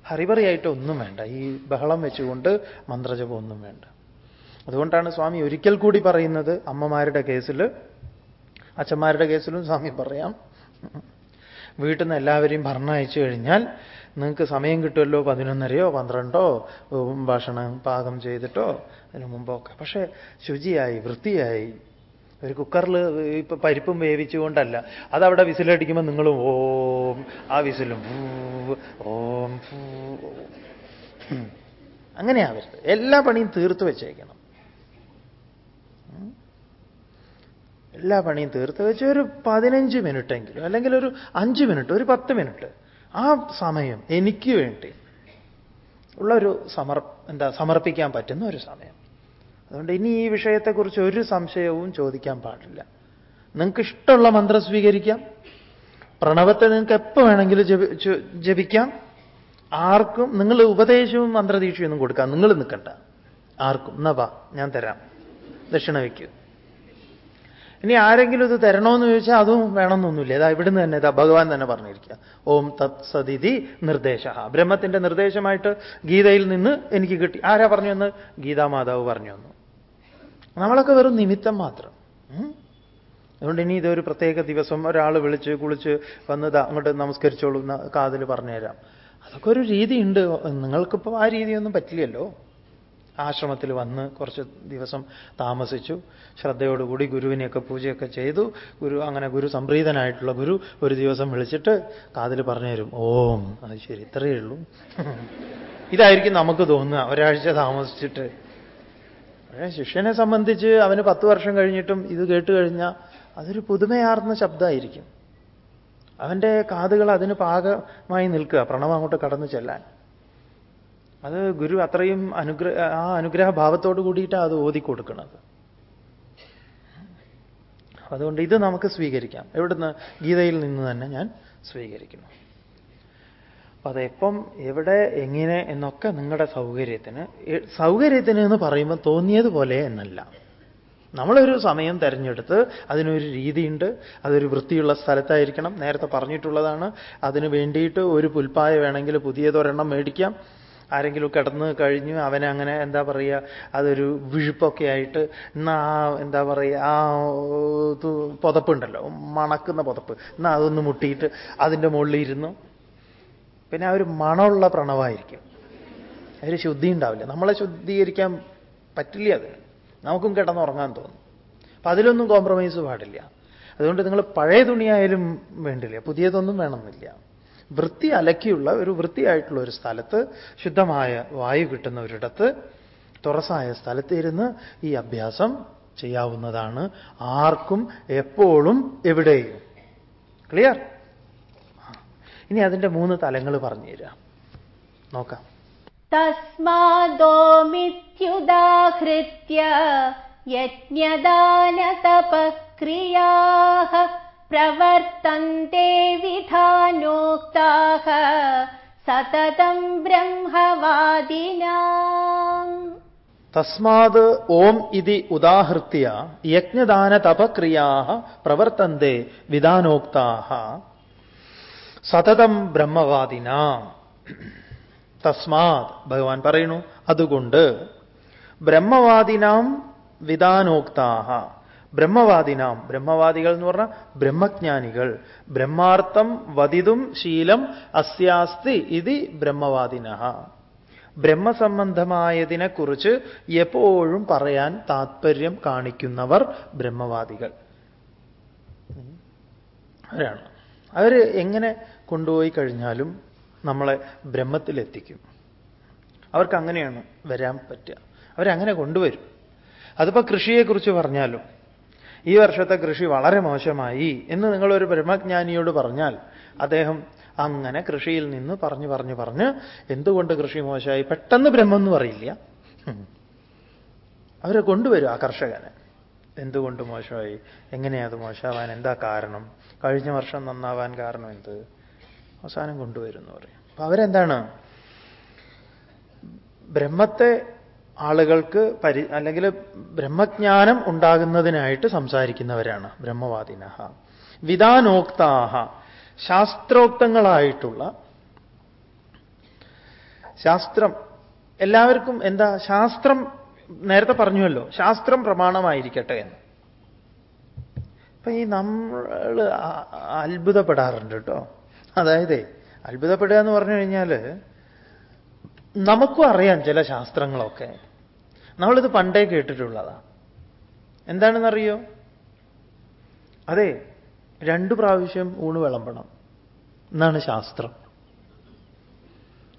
ഹറിബറിയായിട്ട് ഒന്നും വേണ്ട. ഈ ബഹളം വെച്ചുകൊണ്ട് മന്ത്രജപം ഒന്നും വേണ്ട. അതുകൊണ്ടാണ് സ്വാമി ഒരിക്കൽ കൂടി പറയുന്നത് അമ്മമാരുടെ കേസിൽ അച്ഛന്മാരുടെ കേസിലും സ്വാമി പറയാം. വീട്ടിൽ നിന്ന് എല്ലാവരെയും പറഞ്ഞയച്ചു കഴിഞ്ഞാൽ നിങ്ങൾക്ക് സമയം കിട്ടുമല്ലോ പതിനൊന്നരയോ പന്ത്രണ്ടോ ഭക്ഷണം പാകം ചെയ്തിട്ടോ അതിനു മുമ്പൊക്കെ. പക്ഷേ ശുചിയായി വൃത്തിയായി. ഒരു കുക്കറിൽ ഇപ്പൊ പരിപ്പും വേവിച്ചുകൊണ്ടല്ല. അതവിടെ വിസിലടിക്കുമ്പോൾ നിങ്ങൾ ഓം ആ വിസിലും ഓം. അങ്ങനെയാവരുത്. എല്ലാ പണിയും തീർത്തു വെച്ചേക്കണം. എല്ലാ പണിയും തീർത്ത് വെച്ച് ഒരു പതിനഞ്ച് മിനിറ്റ് എങ്കിലും അല്ലെങ്കിൽ ഒരു അഞ്ച് മിനിറ്റ് ഒരു പത്ത് മിനിറ്റ് ആ സമയം എനിക്ക് വേണ്ടി ഉള്ളൊരു സമർ എന്താ സമർപ്പിക്കാൻ പറ്റുന്ന ഒരു സമയം. അതുകൊണ്ട് ഇനി ഈ വിഷയത്തെക്കുറിച്ച് ഒരു സംശയവും ചോദിക്കാൻ പാടില്ല. നിങ്ങൾക്ക് ഇഷ്ടമുള്ള മന്ത്രം സ്വീകരിക്കാം. പ്രണവത്തെ നിങ്ങൾക്ക് എപ്പോൾ വേണമെങ്കിലും ജപിക്കാം. ആർക്കും നിങ്ങൾ ഉപദേശവും മന്ത്രദീക്ഷയൊന്നും കൊടുക്കാം നിങ്ങൾ നിൽക്കണ്ട. ആർക്കും. എന്നാ ഞാൻ തരാം. ദക്ഷിണ വയ്ക്കൂ. ഇനി ആരെങ്കിലും ഇത് തരണമെന്ന് ചോദിച്ചാൽ അതും വേണമെന്നൊന്നുമില്ല. ഇതാ ഇവിടുന്ന് തന്നെ ഇതാ ഭഗവാൻ തന്നെ പറഞ്ഞിരിക്കുക. ഓം തത് സതിഥി നിർദ്ദേശ. ബ്രഹ്മത്തിന്റെ നിർദ്ദേശമായിട്ട് ഗീതയിൽ നിന്ന് എനിക്ക് കിട്ടി. ആരാ പറഞ്ഞു എന്ന് ഗീതാമാതാവ് പറഞ്ഞു വന്നു നമ്മളൊക്കെ വെറും നിമിത്തം മാത്രം. അതുകൊണ്ട് ഇനി ഇതൊരു പ്രത്യേക ദിവസം ഒരാൾ വിളിച്ച് കുളിച്ച് വന്ന് അങ്ങോട്ട് നമസ്കരിച്ചോളൂ കാതിൽ പറഞ്ഞുതരാം. അതൊക്കെ ഒരു രീതിയുണ്ട് നിങ്ങൾക്കിപ്പോൾ ആ രീതിയൊന്നും പറ്റില്ലല്ലോ. ആശ്രമത്തിൽ വന്ന് കുറച്ച് ദിവസം താമസിച്ചു. ശ്രദ്ധയോടുകൂടി ഗുരുവിനെയൊക്കെ പൂജയൊക്കെ ചെയ്തു. ഗുരു അങ്ങനെ ഗുരു സംപ്രീതനായിട്ടുള്ള ഗുരു ഒരു ദിവസം വിളിച്ചിട്ട് കാതിൽ പറഞ്ഞു തരും ഓം. അത് ശരി ഇത്രയേ ഉള്ളൂ. ഇതായിരിക്കും നമുക്ക് തോന്നുക ഒരാഴ്ച താമസിച്ചിട്ട്. ശിഷ്യനെ സംബന്ധിച്ച് അവന് പത്ത് വർഷം കഴിഞ്ഞിട്ടും ഇത് കേട്ട് കഴിഞ്ഞാൽ അതൊരു പുതുമയാർന്ന ശബ്ദമായിരിക്കും. അവന്റെ കാതുകൾ അതിന് പാകമായി നിൽക്കുക പ്രണവം അങ്ങോട്ട് കടന്നു ചെല്ലാൻ. അത് ഗുരു അത്രയും അനുഗ്രഹ ആ അനുഗ്രഹ ഭാവത്തോട് കൂടിയിട്ടാണ് അത് ഓതി കൊടുക്കുന്നത് അതുകൊണ്ട് ഇത് നമുക്ക് സ്വീകരിക്കാം. എവിടുന്ന്? ഗീതയിൽ നിന്ന് തന്നെ ഞാൻ സ്വീകരിക്കുന്നു. അപ്പൊ അതെപ്പം എവിടെ എങ്ങനെ എന്നൊക്കെ നിങ്ങളുടെ സൗകര്യത്തിന് സൗകര്യത്തിന് എന്ന് പറയുമ്പോൾ തോന്നിയതുപോലെ എന്നല്ല. നമ്മളൊരു സമയം തിരഞ്ഞെടുത്ത് അതിനൊരു രീതിയുണ്ട് അതൊരു വൃത്തിയുള്ള സ്ഥലത്തായിരിക്കണം. നേരത്തെ പറഞ്ഞിട്ടുള്ളതാണ്. അതിന് വേണ്ടിയിട്ട് ഒരു പുൽപ്പായ വേണമെങ്കിൽ പുതിയതൊരെണ്ണം മേടിക്കാം. ആരെങ്കിലും കിടന്ന് കഴിഞ്ഞു അവനങ്ങനെ എന്താ പറയുക അതൊരു വിഴുപ്പൊക്കെ ആയിട്ട് എന്നാ എന്താ പറയുക ആ പുതപ്പുണ്ടല്ലോ മണക്കുന്ന പുതപ്പ്. എന്നാ അതൊന്ന് മുട്ടിയിട്ട് അതിന്റെ മുകളിൽ ഇരുന്നു പിന്നെ ആ ഒരു മണമുള്ള പ്രണവായിരിക്കും. അതിന് ശുദ്ധി ഉണ്ടാവില്ല. നമ്മളെ ശുദ്ധീകരിക്കാൻ പറ്റില്ല അതിന് നമുക്കും കിടന്നുറങ്ങാൻ തോന്നും. അപ്പം അതിലൊന്നും കോംപ്രമൈസ് പാടില്ല. അതുകൊണ്ട് നിങ്ങൾ പഴയ തുണിയായാലും വേണ്ടില്ല. പുതിയതൊന്നും വേണമെന്നില്ല. വൃത്തി അലക്കിയുള്ള ഒരു വൃത്തിയായിട്ടുള്ള ഒരു സ്ഥലത്ത് ശുദ്ധമായ വായു കിട്ടുന്ന ഒരിടത്ത് തുറസായ സ്ഥലത്തിരുന്ന് ഈ അഭ്യാസം ചെയ്യാവുന്നതാണ്. ആർക്കും എപ്പോഴും എവിടെയും. ക്ലിയർ ഇനി അതിന്റെ മൂന്ന് തലങ്ങൾ പറഞ്ഞു തരാം. നോക്കാം. തസ്മാദോ മിഥ്യുദാഹൃത്യ യജ്ഞദാന തപക്രിയാ प्रवर्तन्ते विधानोक्ताः सततं ब्रह्मवादिनाम् തസ്മാത് ഓം ഇതി ഉദാഹൃത്യ യജ്ഞദാന തപക്രിയാ പ്രവർത്തന്തെ വിധാനോക്താ സതതം ബ്രഹ്മവാദിന തസ്മാത് ഭഗവാൻ പറയുന്നു അതുകൊണ്ട് ബ്രഹ്മവാദിനാം വിധാനോക്താഹ ബ്രഹ്മവാദിനാം. ബ്രഹ്മവാദികൾ എന്ന് പറഞ്ഞാൽ ബ്രഹ്മജ്ഞാനികൾ. ബ്രഹ്മാർത്ഥം വതിതും ശീലം അസ്യാസ്തി ഇത് ബ്രഹ്മവാദിന. ബ്രഹ്മസംബന്ധമായതിനെക്കുറിച്ച് എപ്പോഴും പറയാൻ താത്പര്യം കാണിക്കുന്നവർ ബ്രഹ്മവാദികൾ. അവരാണ് അവർ എങ്ങനെ കൊണ്ടുപോയി കഴിഞ്ഞാലും നമ്മളെ ബ്രഹ്മത്തിലെത്തിക്കും. അവർക്ക് അങ്ങനെയാണ് വരാൻ പറ്റുക. അവരങ്ങനെ കൊണ്ടുവരും. അതിപ്പോൾ കൃഷിയെക്കുറിച്ച് പറഞ്ഞാലും ഈ വർഷത്തെ കൃഷി വളരെ മോശമായി എന്ന് നിങ്ങളൊരു ബ്രഹ്മജ്ഞാനിയോട് പറഞ്ഞാൽ അദ്ദേഹം അങ്ങനെ കൃഷിയിൽ നിന്ന് പറഞ്ഞു പറഞ്ഞു പറഞ്ഞ് എന്തുകൊണ്ട് കൃഷി മോശമായി? പെട്ടെന്ന് ബ്രഹ്മം എന്ന് പറയില്ല അവരെ കൊണ്ടുവരും ആ കർഷകനെ. എന്തുകൊണ്ട് മോശമായി? എങ്ങനെയാ അത് മോശമാവാൻ? എന്താ കാരണം? കഴിഞ്ഞ വർഷം നന്നാവാൻ കാരണം എന്ത്? അവസാനം കൊണ്ടുവരും എന്ന് പറയും. അപ്പൊ അവരെന്താണ്? ബ്രഹ്മത്തെ ആളുകൾക്ക് പരി അല്ലെങ്കിൽ ബ്രഹ്മജ്ഞാനം ഉണ്ടാകുന്നതിനായിട്ട് സംസാരിക്കുന്നവരാണ് ബ്രഹ്മവാദിന വിധാനോക്താഹ ശാസ്ത്രോക്തങ്ങളായിട്ടുള്ള ശാസ്ത്രം. എല്ലാവർക്കും എന്താ ശാസ്ത്രം നേരത്തെ പറഞ്ഞുവല്ലോ ശാസ്ത്രം പ്രമാണമായിരിക്കട്ടെ എന്ന്. അപ്പൊ ഈ നമ്മൾ അത്ഭുതപ്പെടാറുണ്ട് കേട്ടോ. അതായത് അത്ഭുതപ്പെടുക എന്ന് പറഞ്ഞു കഴിഞ്ഞാൽ നമുക്കും അറിയാം ചില ശാസ്ത്രങ്ങളൊക്കെ. നമ്മളിത് പണ്ടേ കേട്ടിട്ടുള്ളതാ. എന്താണെന്നറിയോ? അതെ രണ്ടു പ്രാവശ്യം ഊണ് വിളമ്പണം എന്നാണ് ശാസ്ത്രം.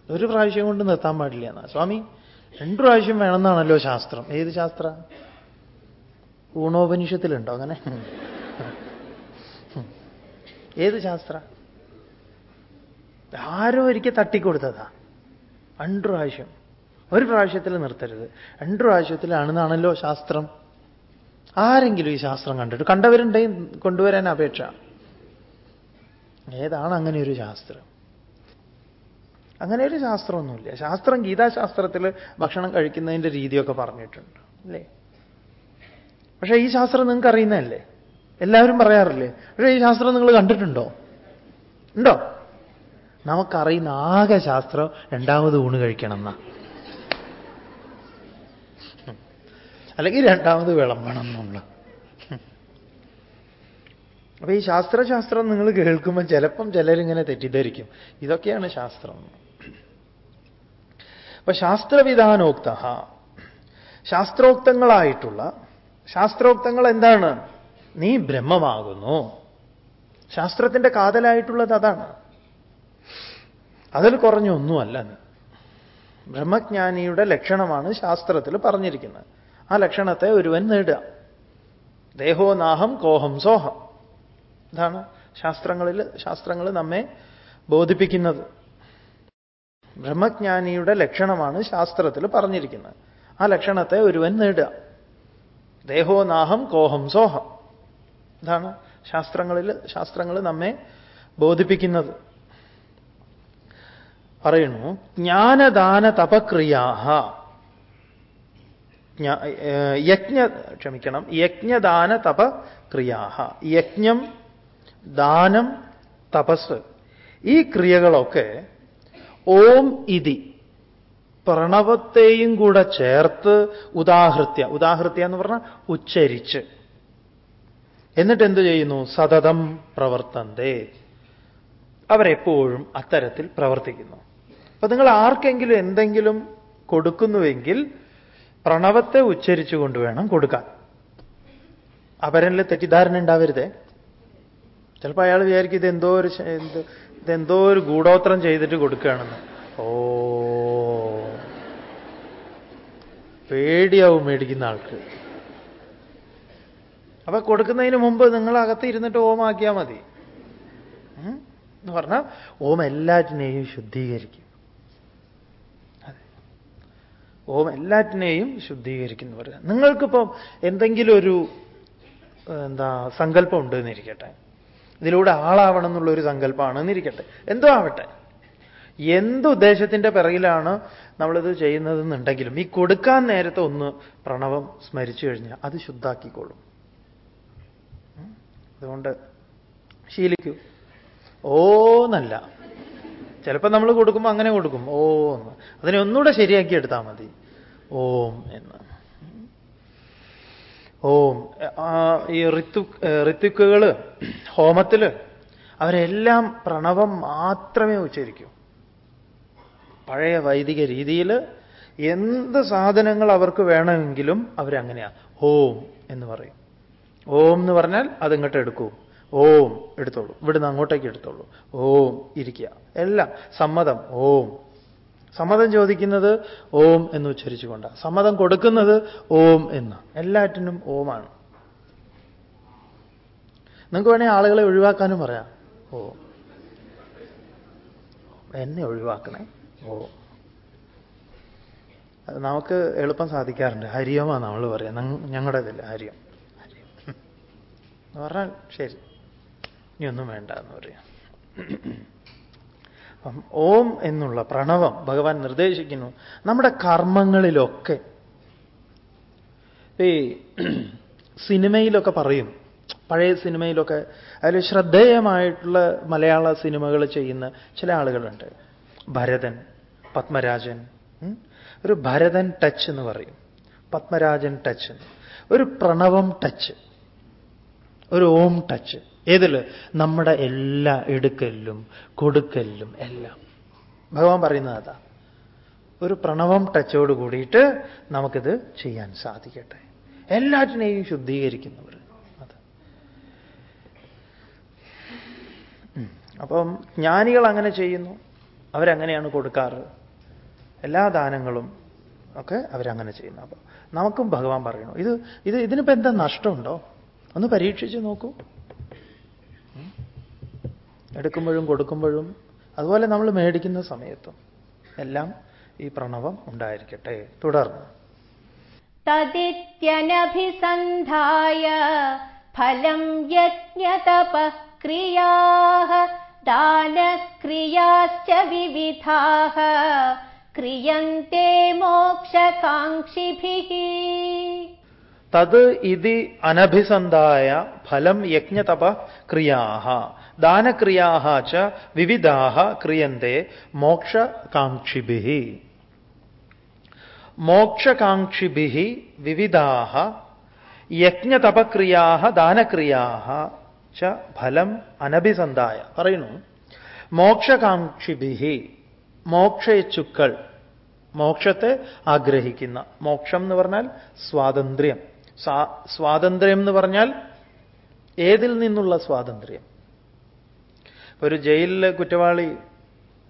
ഒരു പ്രാവശ്യം കൊണ്ട് നിർത്താൻ പാടില്ല എന്നാ. സ്വാമി രണ്ടു പ്രാവശ്യം വേണമെന്നാണല്ലോ ശാസ്ത്രം. ഏത് ശാസ്ത്ര? ഊണോപനിഷത്തിലുണ്ടോ അങ്ങനെ? ഏത് ശാസ്ത്ര? ആരോ ഒരിക്കൽ തട്ടിക്കൊടുത്തതാ. രണ്ടു പ്രാവശ്യം. ഒരു പ്രാവശ്യത്തിൽ നിർത്തരുത്. രണ്ടു പ്രാവശ്യത്തിലാണെന്നാണല്ലോ ശാസ്ത്രം. ആരെങ്കിലും ഈ ശാസ്ത്രം കണ്ടിട്ട് കണ്ടവരുണ്ടെങ്കിൽ കൊണ്ടുവരാൻ അപേക്ഷ. ഏതാണ് അങ്ങനെ ഒരു ശാസ്ത്രം? അങ്ങനെ ഒരു ശാസ്ത്രമൊന്നുമില്ല. ശാസ്ത്രം ഗീതാശാസ്ത്രത്തിൽ ഭക്ഷണം കഴിക്കുന്നതിന്റെ രീതിയൊക്കെ പറഞ്ഞിട്ടുണ്ട് അല്ലേ? പക്ഷേ ഈ ശാസ്ത്രം നിങ്ങൾക്ക് അറിയുന്നതല്ലേ? എല്ലാവരും പറയാറില്ലേ? പക്ഷേ ഈ ശാസ്ത്രം നിങ്ങൾ കണ്ടിട്ടുണ്ടോ? ഉണ്ടോ? നമുക്കറിയുന്ന ആകെ ശാസ്ത്രം രണ്ടാമത് ഊണ് കഴിക്കണം എന്നാ അല്ലെങ്കിൽ രണ്ടാമത് വിളമ്പണം എന്നുള്ള. അപ്പൊ ഈ ശാസ്ത്രശാസ്ത്രം നിങ്ങൾ കേൾക്കുമ്പോൾ ചിലപ്പം ചിലരിങ്ങനെ തെറ്റിദ്ധരിക്കും. ഇതൊക്കെയാണ് ശാസ്ത്രം. അപ്പൊ ശാസ്ത്രവിധാനോക്ത ശാസ്ത്രോക്തങ്ങളായിട്ടുള്ള ശാസ്ത്രോക്തങ്ങൾ എന്താണ്? നീ ബ്രഹ്മമാകുന്നു. ശാസ്ത്രത്തിന്റെ കാതലായിട്ടുള്ളത് അതാണ്. അതിൽ കുറഞ്ഞൊന്നുമല്ല ബ്രഹ്മജ്ഞാനിയുടെ ലക്ഷണമാണ് ശാസ്ത്രത്തിൽ പറഞ്ഞിരിക്കുന്നത്. ആ ലക്ഷണത്തെ ഒരുവൻ നേടുക. ദേഹോ നാഹം കോഹം സോഹം. ഇതാണ് ശാസ്ത്രങ്ങളിൽ ശാസ്ത്രങ്ങൾ നമ്മെ ബോധിപ്പിക്കുന്നത്. ബ്രഹ്മജ്ഞാനിയുടെ ലക്ഷണമാണ് ശാസ്ത്രത്തിൽ പറഞ്ഞിരിക്കുന്നത്. ആ ലക്ഷണത്തെ ഒരുവൻ നേടുക. ദേഹോ നാഹം കോഹം സോഹം. ഇതാണ് ശാസ്ത്രങ്ങളിൽ ശാസ്ത്രങ്ങൾ നമ്മെ ബോധിപ്പിക്കുന്നത്. പറയുന്നു ജ്ഞാനദാന തപക്രിയാഹ യജ്ഞ ക്ഷമിക്കണം യജ്ഞദാന തപ ക്രിയാഹ. യജ്ഞം ദാനം തപസ്. ഈ ക്രിയകളൊക്കെ ഓം ഇതി പ്രണവത്തെയും കൂടെ ചേർത്ത് ഉദാഹൃത്യ ഉദാഹൃത്യ എന്ന് പറഞ്ഞാൽ ഉച്ചരിച്ച്. എന്നിട്ട് എന്ത് ചെയ്യുന്നു? സതതം പ്രവർത്തന്തേ. അവരെപ്പോഴും അത്തരത്തിൽ പ്രവർത്തിക്കുന്നു. അപ്പൊ നിങ്ങൾ ആർക്കെങ്കിലും എന്തെങ്കിലും കൊടുക്കുന്നുവെങ്കിൽ പ്രണവത്തെ ഉച്ചരിച്ചുകൊണ്ട് വേണം കൊടുക്കാൻ. അപരനിൽ തെറ്റിദ്ധാരണ ഉണ്ടാവരുതേ. ചിലപ്പോൾ അയാൾ വിചാരിക്കും ഇതെന്തോ ഒരു ഇതെന്തോ ഒരു ഗൂഢോത്രം ചെയ്തിട്ട് കൊടുക്കുകയാണെന്ന്. ഓ. പേടിയാവും മേടിക്കുന്ന ആൾക്ക്. അപ്പൊ കൊടുക്കുന്നതിന് മുമ്പ് നിങ്ങൾ അകത്ത് ഇരുന്നിട്ട് ഓമാക്കിയാൽ മതി? എന്ന് പറഞ്ഞാൽ ഓം എല്ലാറ്റിനെയും ശുദ്ധീകരിക്കും അതെ ഓം എല്ലാറ്റിനെയും ശുദ്ധീകരിക്കുന്നു പറയാം നിങ്ങൾക്കിപ്പം എന്തെങ്കിലും ഒരു എന്താ സങ്കല്പം ഉണ്ട് എന്നിരിക്കട്ടെ ഇതിലൂടെ ആളാവണം എന്നുള്ള ഒരു സങ്കല്പമാണ് എന്നിരിക്കട്ടെ എന്തോ ആവട്ടെ. എന്ത് ഉദ്ദേശത്തിന്റെ പിറകിലാണ് നമ്മളിത് ചെയ്യുന്നതെന്നുണ്ടെങ്കിലും ഈ കൊടുക്കാൻ നേരത്തെ ഒന്ന് പ്രണവം സ്മരിച്ചു കഴിഞ്ഞാൽ അത് ശുദ്ധാക്കിക്കോളും. അതുകൊണ്ട് ശീലിക്കൂ. ഓന്നല്ല ചിലപ്പോൾ നമ്മൾ കൊടുക്കുമ്പോൾ അങ്ങനെ കൊടുക്കും. ഓ എന്ന്. അതിനെ ഒന്നുകൂടെ ശരിയാക്കി എടുത്താൽ മതി. ഓം എന്ന്. ഓം. ഈ ഋത്തു ഋത്തുക്കുകൾ ഹോമത്തിൽ അവരെല്ലാം പ്രണവം മാത്രമേ ഉച്ചരിക്കൂ. പഴയ വൈദിക രീതിയിൽ എന്ത് സാധനങ്ങൾ അവർക്ക് വേണമെങ്കിലും അവരങ്ങനെയാ ഓം എന്ന് പറയും. ഓം എന്ന് പറഞ്ഞാൽ അതിങ്ങോട്ട് എടുക്കൂ. ഓം എടുത്തോളൂ. ഇവിടുന്ന് അങ്ങോട്ടേക്ക് എടുത്തോളൂ. ഓം ഇരിക്കുക. എല്ലാം സമ്മതം. ഓം. സമ്മതം ചോദിക്കുന്നത് ഓം എന്ന് ഉച്ചരിച്ചുകൊണ്ടാണ് സമ്മതം കൊടുക്കുന്നത് ഓം എന്ന്. എല്ലാറ്റിനും ഓമാണ്. നിങ്ങൾക്ക് വേണേൽ ആളുകളെ ഒഴിവാക്കാനും പറയാം. ഓ. എന്നെ ഒഴിവാക്കണേ. ഓ. നമുക്ക് എളുപ്പം സാധിക്കാറുണ്ട്. ഹരിയമാണ് നമ്മൾ പറയാം. ഞങ്ങളുടെ ഇതില്ല ഹരിയം. ഹരിയം. എന്ന് പറഞ്ഞാൽ ശരി. ഇനിയൊന്നും വേണ്ട എന്ന് പറയാം. അപ്പം ഓം എന്നുള്ള പ്രണവം ഭഗവാൻ നിർദ്ദേശിക്കുന്നു. നമ്മുടെ കർമ്മങ്ങളിലൊക്കെ ഈ സിനിമയിലൊക്കെ പറയും. പഴയ സിനിമയിലൊക്കെ അതിൽ ശ്രദ്ധേയമായിട്ടുള്ള മലയാള സിനിമകൾ ചെയ്യുന്ന ചില ആളുകളുണ്ട്. ഭരതൻ പത്മരാജൻ ഒരു ഭരതൻ ടച്ച് എന്ന് പറയും. പത്മരാജൻ ടച്ച് ഒരു പ്രണവം ടച്ച് ഒരു ഓം ടച്ച് ഏതിൽ നമ്മുടെ എല്ലാ എടുക്കലിലും കൊടുക്കലിലും എല്ലാം. ഭഗവാൻ പറയുന്നത് അതാ. ഒരു പ്രണവം ടച്ചോട് കൂടിയിട്ട് നമുക്കിത് ചെയ്യാൻ സാധിക്കട്ടെ. എല്ലാറ്റിനെയും ശുദ്ധീകരിക്കുന്നവർ. അത്. അപ്പം ജ്ഞാനികൾ അങ്ങനെ ചെയ്യുന്നു. അവരങ്ങനെയാണ് കൊടുക്കാറ്. എല്ലാ ദാനങ്ങളും ഒക്കെ അവരങ്ങനെ ചെയ്യുന്നു. അപ്പം നമുക്കും ഭഗവാൻ പറയണു ഇത് ഇത് ഇതിനിപ്പോൾ എന്താ നഷ്ടമുണ്ടോ? ഒന്ന് പരീക്ഷിച്ച് നോക്കൂ. എടുക്കുമ്പോഴും കൊടുക്കുമ്പോഴും അതുപോലെ നമ്മൾ മേടിക്കുന്ന സമയത്തും എല്ലാം ഈ പ്രണവം ഉണ്ടായിരിക്കട്ടെ. തുടർന്ന്. തദിത്യനഭിസന്ധായ ഫലം യജ്ഞതപക്രിയാ ദാനക്രിയാശ്ച വിവിധാः ക്രിയന്തെ മോക്ഷകാംക്ഷിഭിः. തത് ഇതി അനഭിസന്ധായ ഫലം യജ്ഞതപ ക്രിയാഹ ദാനക്രിയാഹ ച വിവിധാഹ ക്രിയന്തേ മോക്ഷകാംക്ഷിഭി. മോക്ഷകാംക്ഷിഭി വിവിധാഹ യജ്ഞതപക്രിയാഹ ദാനക്രിയാഹ ച ഫലം അനഭിസന്ധായ. പറയുന്നു മോക്ഷകാംക്ഷിഭി മോക്ഷയച്ചുക്കൾ മോക്ഷത്തെ ആഗ്രഹിക്കുന്ന മോക്ഷം എന്ന് പറഞ്ഞാൽ സ്വാതന്ത്ര്യം. സ്വാതന്ത്ര്യം എന്ന് പറഞ്ഞാൽ ഏതിൽ നിന്നുള്ള സ്വാതന്ത്ര്യം? ഒരു ജയിലിലെ കുറ്റവാളി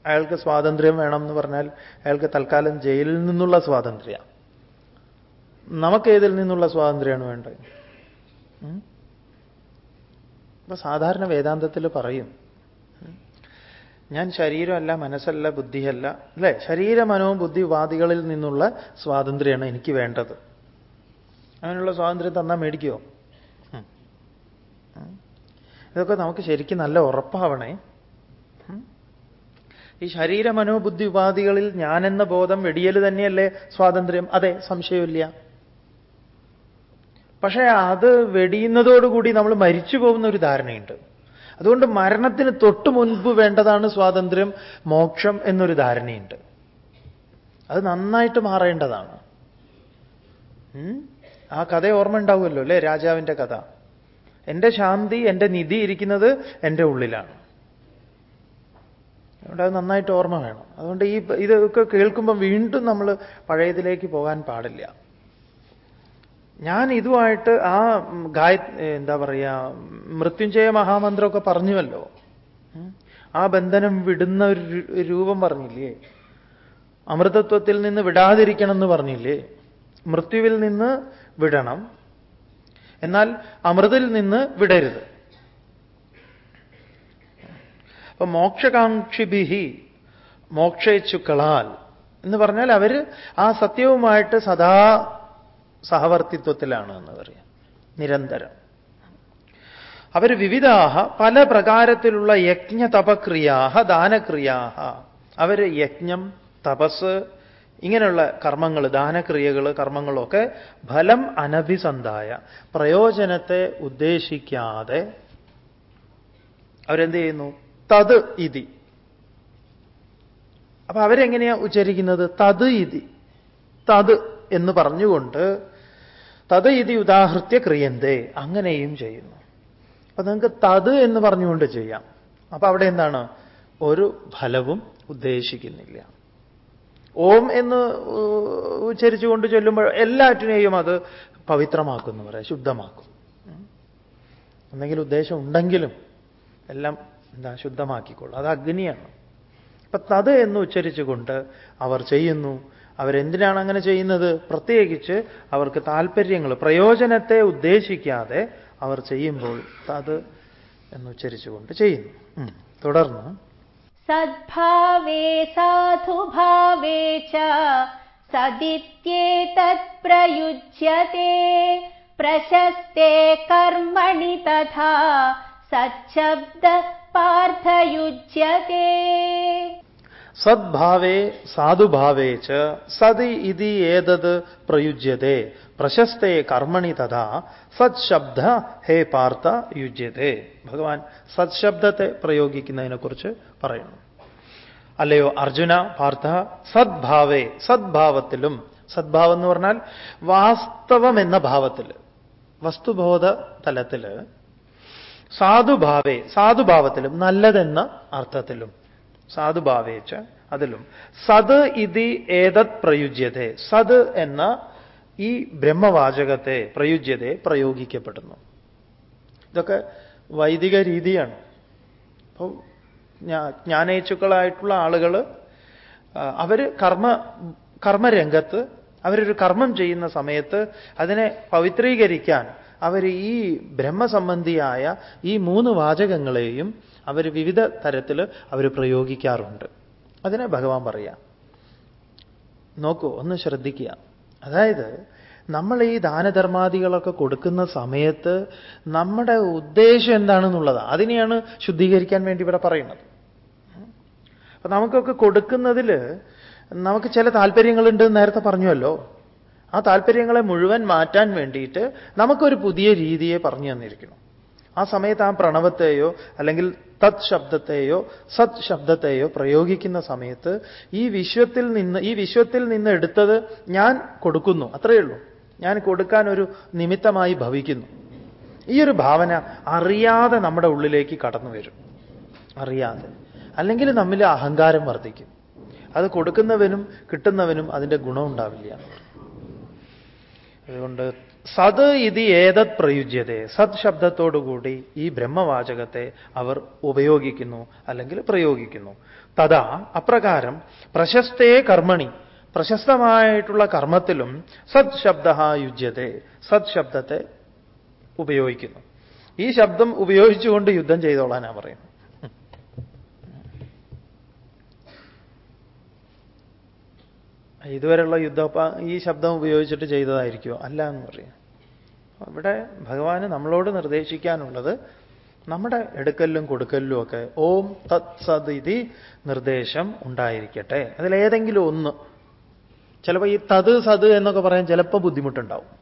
അയാൾക്ക് സ്വാതന്ത്ര്യം വേണം എന്ന് പറഞ്ഞാൽ അയാൾക്ക് തൽക്കാലം ജയിലിൽ നിന്നുള്ള സ്വാതന്ത്ര്യം. നമുക്ക് ഏതിൽ നിന്നുള്ള സ്വാതന്ത്ര്യമാണ് വേണ്ടത്? അപ്പൊ സാധാരണ വേദാന്തത്തിൽ പറയും ഞാൻ ശരീരമല്ല മനസ്സല്ല ബുദ്ധിയല്ല. അല്ലേ? ശരീര ബുദ്ധിവാദികളിൽ നിന്നുള്ള സ്വാതന്ത്ര്യമാണ് എനിക്ക് വേണ്ടത്. അങ്ങനെയുള്ള സ്വാതന്ത്ര്യം തന്നാൽ മേടിക്കുമോ. ഇതൊക്കെ നമുക്ക് ശരിക്കും നല്ല ഉറപ്പാവണേ. ഈ ശരീര മനോബുദ്ധി ഉപാധികളിൽ ഞാനെന്ന ബോധം വെടിയൽ തന്നെയല്ലേ സ്വാതന്ത്ര്യം? അതെ സംശയമില്ല. പക്ഷേ അത് വെടിയുന്നതോടുകൂടി നമ്മൾ മരിച്ചു പോകുന്ന ഒരു ധാരണയുണ്ട്. അതുകൊണ്ട് മരണത്തിന് തൊട്ട് മുൻപ് വേണ്ടതാണ് സ്വാതന്ത്ര്യം മോക്ഷം എന്നൊരു ധാരണയുണ്ട്. അത് നന്നായിട്ട് മാറേണ്ടതാണ്. ആ കഥ ഓർമ്മ ഉണ്ടാവുമല്ലോ അല്ലേ? രാജാവിന്റെ കഥ. എന്റെ ശാന്തി എന്റെ നിധി ഇരിക്കുന്നത് എന്റെ ഉള്ളിലാണ്. അതുകൊണ്ട് അത് നന്നായിട്ട് ഓർമ്മ വേണം. അതുകൊണ്ട് ഈ ഇതൊക്കെ കേൾക്കുമ്പോൾ വീണ്ടും നമ്മൾ പഴയതിലേക്ക് പോകാൻ പാടില്ല. ഞാൻ ഇതുമായിട്ട് ആ ഗായ എന്താ പറയുക മൃത്യുഞ്ജയ മഹാമന്ത്രമൊക്കെ പറഞ്ഞുവല്ലോ. ആ ബന്ധനം വിടുന്ന ഒരു രൂപം പറഞ്ഞില്ലേ? അമൃതത്വത്തിൽ നിന്ന് വിടാതിരിക്കണം എന്ന് പറഞ്ഞില്ലേ? മൃത്യുവിൽ നിന്ന് വിടണം. എന്നാൽ അമൃതിൽ നിന്ന് വിടരുത്. അപ്പൊ മോക്ഷകാംക്ഷിഭി മോക്ഷേച്ഛുക്കളാൽ എന്ന് പറഞ്ഞാൽ അവർ ആ സത്യവുമായിട്ട് സദാ സഹവർത്തിത്വത്തിലാണ് എന്ന് പറയാം. നിരന്തരം. അവർ വിവിധാഹ പല പ്രകാരത്തിലുള്ള യജ്ഞ തപക്രിയാഹ ദാനക്രിയാഹ. അവർ യജ്ഞം തപസ് ഇങ്ങനെയുള്ള കർമ്മങ്ങൾ ദാനക്രിയകൾ കർമ്മങ്ങളൊക്കെ ഫലം അനഭിസന്ധായ പ്രയോജനത്തെ ഉദ്ദേശിക്കാതെ അവരെന്ത് ചെയ്യുന്നു? തത് ഇതി. അപ്പൊ അവരെങ്ങനെയാ ഉച്ചരിക്കുന്നത്? തത് ഇതി. തത് എന്ന് പറഞ്ഞുകൊണ്ട് തത് ഇതി ഉദാഹൃത്യ ക്രിയന്തേ അങ്ങനെയും ചെയ്യുന്നു. അപ്പൊ നിങ്ങൾക്ക് തത് എന്ന് പറഞ്ഞുകൊണ്ട് ചെയ്യാം. അപ്പൊ അവിടെ എന്താണ്? ഒരു ഫലവും ഉദ്ദേശിക്കുന്നില്ല. ഓം എന്ന് ഉച്ചരിച്ചുകൊണ്ട് ചൊല്ലുമ്പോൾ എല്ലാറ്റിനെയും അത് പവിത്രമാക്കുന്നു പറയാം ശുദ്ധമാക്കും. എന്തെങ്കിലും ഉദ്ദേശം ഉണ്ടെങ്കിലും എല്ലാം എന്താ ശുദ്ധമാക്കിക്കൊള്ളും അത് അഗ്നിയാണ്. അപ്പൊ തത് എന്ന് ഉച്ചരിച്ചുകൊണ്ട് അവർ ചെയ്യുന്നു. അവരെന്തിനാണ് അങ്ങനെ ചെയ്യുന്നത്? പ്രത്യേകിച്ച് അവർക്ക് താല്പര്യങ്ങൾ പ്രയോജനത്തെ ഉദ്ദേശിക്കാതെ അവർ ചെയ്യുമ്പോൾ തത് എന്ന് ഉച്ചരിച്ചുകൊണ്ട് ചെയ്യുന്നു. തുടർന്ന് सद्भावे साधुभावे च सदित्येतत् प्रयुज्यते प्रशस्ते कर्मणि तथा सच्छब्द पार्थयुज्यते സദ്ഭാവേ സാധുഭാവേ ച സതി ഇതി ഏതത് പ്രയുജ്യത്തെ പ്രശസ്തേ കർമ്മണി തഥാ സത്ശബ്ദ ഹേ പാർത്ഥ യുജ്യതേ. ഭഗവാൻ സത്ശബ്ദത്തെ പ്രയോഗിക്കുന്നതിനെക്കുറിച്ച് പറയുന്നു. അല്ലയോ അർജുന പാർത്ഥ സദ്ഭാവേ സദ്ഭാവത്തിലും സദ്ഭാവം എന്ന് പറഞ്ഞാൽ വാസ്തവം എന്ന ഭാവത്തിൽ വസ്തുബോധ തലത്തിൽ സാധുഭാവേ സാധുഭാവത്തിലും നല്ലതെന്ന അർത്ഥത്തിലും സാധുഭാവേച്ച അതിലും സത് ഇതി ഏതത് പ്രയുജ്യതേ സത് എന്ന ഈ ബ്രഹ്മവാചകത്തെ പ്രയുജ്യത്തെ പ്രയോഗിക്കപ്പെടുന്നു. ഇതൊക്കെ വൈദിക രീതിയാണ്. അപ്പോൾ ജ്ഞാനേച്ചുക്കളായിട്ടുള്ള ആളുകൾ അവർ കർമ്മ കർമ്മരംഗത്ത് അവരൊരു കർമ്മം ചെയ്യുന്ന സമയത്ത് അതിനെ പവിത്രീകരിക്കാൻ അവർ ഈ ബ്രഹ്മസംബന്ധിയായ ഈ മൂന്ന് വാചകങ്ങളെയും അവർ വിവിധ തരത്തിൽ അവർ പ്രയോഗിക്കാറുണ്ട്. അതിനെ ഭഗവാൻ പറയാം. നോക്കൂ ഒന്ന് ശ്രദ്ധിക്കുക. അതായത് നമ്മൾ ഈ ദാനധർമാദികളൊക്കെ കൊടുക്കുന്ന സമയത്ത് നമ്മുടെ ഉദ്ദേശം എന്താണെന്നുള്ളത്. അതിനെയാണ് ശുദ്ധീകരിക്കാൻ വേണ്ടി ഇവിടെ പറയുന്നത്. അപ്പൊ നമുക്കൊക്കെ കൊടുക്കുന്നതിൽ നമുക്ക് ചില താല്പര്യങ്ങളുണ്ട് നേരത്തെ പറഞ്ഞുവല്ലോ. ആ താല്പര്യങ്ങളെ മുഴുവൻ മാറ്റാൻ വേണ്ടിയിട്ട് നമുക്കൊരു പുതിയ രീതിയെ പറഞ്ഞു തന്നിരിക്കണം. ആ സമയത്ത് ആ പ്രണവത്തെയോ അല്ലെങ്കിൽ തത് ശബ്ദത്തെയോ സത് ശബ്ദത്തെയോ പ്രയോഗിക്കുന്ന സമയത്ത് ഈ വിശ്വത്തിൽ നിന്ന് ഈ വിശ്വത്തിൽ നിന്ന് എടുത്തത് ഞാൻ കൊടുക്കുന്നു. അത്രയേ ഉള്ളൂ. ഞാൻ കൊടുക്കാൻ ഒരു നിമിത്തമായി ഭവിക്കുന്നു. ഈ ഒരു ഭാവന അറിയാതെ നമ്മുടെ ഉള്ളിലേക്ക് കടന്നു വരും. അറിയാതെ. അല്ലെങ്കിൽ നമ്മിൽ അഹങ്കാരം വർദ്ധിക്കും. അത് കൊടുക്കുന്നവനും കിട്ടുന്നവനും അതിന്റെ ഗുണമുണ്ടാവില്ല. അതുകൊണ്ട് സത് ഇത് ഏതത് പ്രയുജ്യത. സത് ശബ്ദത്തോടുകൂടി ഈ ബ്രഹ്മവാചകത്തെ അവർ ഉപയോഗിക്കുന്നു അല്ലെങ്കിൽ പ്രയോഗിക്കുന്നു. തഥാ അപ്രകാരം പ്രശസ്തേ കർമ്മണി. പ്രശസ്തമായിട്ടുള്ള കർമ്മത്തിലും സത് ശബ്ദ യുജ്യതേ. സത് ശബ്ദത്തെ ഉപയോഗിക്കുന്നു. ഈ ശബ്ദം ഉപയോഗിച്ചുകൊണ്ട് യുദ്ധം ചെയ്തോളാനാണ് പറയുന്നത്. ഇതുവരെയുള്ള യുദ്ധോപ ഈ ശബ്ദം ഉപയോഗിച്ചിട്ട് ചെയ്തതായിരിക്കുമോ അല്ല എന്ന് പറയും. ഇവിടെ ഭഗവാന് നമ്മളോട് നിർദ്ദേശിക്കാനുള്ളത് നമ്മുടെ എടുക്കലിലും കൊടുക്കലിലും ഒക്കെ ഓം തത് സത് ഇതി നിർദ്ദേശം ഉണ്ടായിരിക്കട്ടെ. അതിലേതെങ്കിലും ഒന്ന്. ചിലപ്പോൾ ഈ തത് സത് എന്നൊക്കെ പറയാൻ ചിലപ്പോൾ ബുദ്ധിമുട്ടുണ്ടാവും.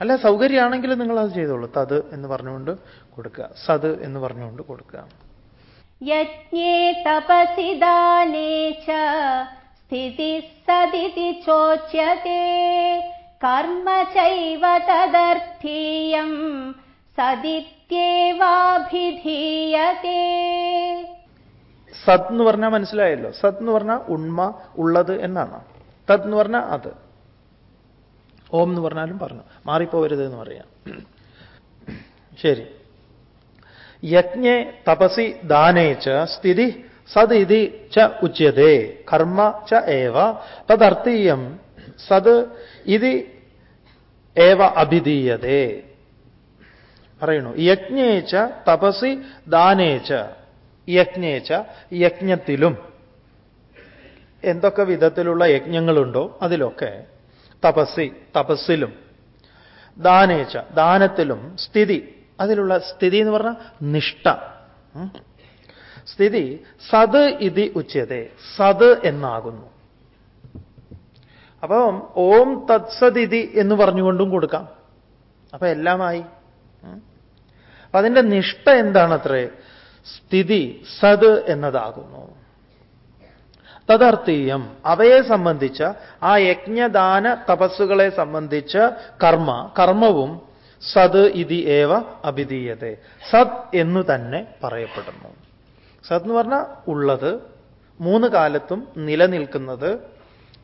അല്ല സൗകര്യമാണെങ്കിൽ നിങ്ങൾ അത് ചെയ്തോളൂ. തത് എന്ന് പറഞ്ഞുകൊണ്ട് കൊടുക്കുക. സത് എന്ന് പറഞ്ഞുകൊണ്ട് കൊടുക്കുക. യജ്ഞേ स्थितिः सदिति चोच्यते कर्म चैव तदर्थीयम् സദിത്യേവാഭിധീയത്തെ സത് എന്ന് പറഞ്ഞാൽ മനസ്സിലായല്ലോ സത് എന്ന് പറഞ്ഞാൽ ഉണ്മ ഉള്ളത് എന്നാണ് തത് എന്ന് പറഞ്ഞാൽ അത് ഓം എന്ന് പറഞ്ഞാലും പറഞ്ഞു മാറിപ്പോവരുത് എന്ന് പറയാം ശരി യജ്ഞെ തപസി ദാനേ ച സ്ഥിതി സത് ഇതി ച ഉച്യതേ കർമ്മ ച ഏവ തദർത്ഥീയം സത് ഇതി ഏവ അഭിധീയതേ. പറയണു യജ്ഞേച്ച തപസി ദാനേച്ച യജ്ഞേച്ച യജ്ഞത്തിലും. എന്തൊക്കെ വിധത്തിലുള്ള യജ്ഞങ്ങളുണ്ടോ അതിലൊക്കെ തപസ്സി തപസ്സിലും ദാനേച്ച ദാനത്തിലും സ്ഥിതി അതിലുള്ള സ്ഥിതി എന്ന് പറഞ്ഞാൽ നിഷ്ഠ. സ്ഥിതി സത് ഇതി ഉച്ചതേ സത് എന്നാകുന്നു. അപ്പം ഓം തത്സതിഥി എന്ന് പറഞ്ഞുകൊണ്ടും കൊടുക്കാം. അപ്പൊ എല്ലാമായി. അപ്പൊ അതിന്റെ നിഷ്ഠ എന്താണത്രേ? സ്ഥിതി സത് എന്നതാകുന്നു. തദർത്ഥീയം. അവയെ സംബന്ധിച്ച ആ യജ്ഞദാന തപസ്സുകളെ സംബന്ധിച്ച കർമ്മ കർമ്മവും സത് ഇതി ഏവ അഭിധീയത്തെ സത് എന്നു തന്നെ പറയപ്പെടുന്നു. സത് എന്ന് പറഞ്ഞാൽ ഉള്ളത് മൂന്ന് കാലത്തും നിലനിൽക്കുന്നത്.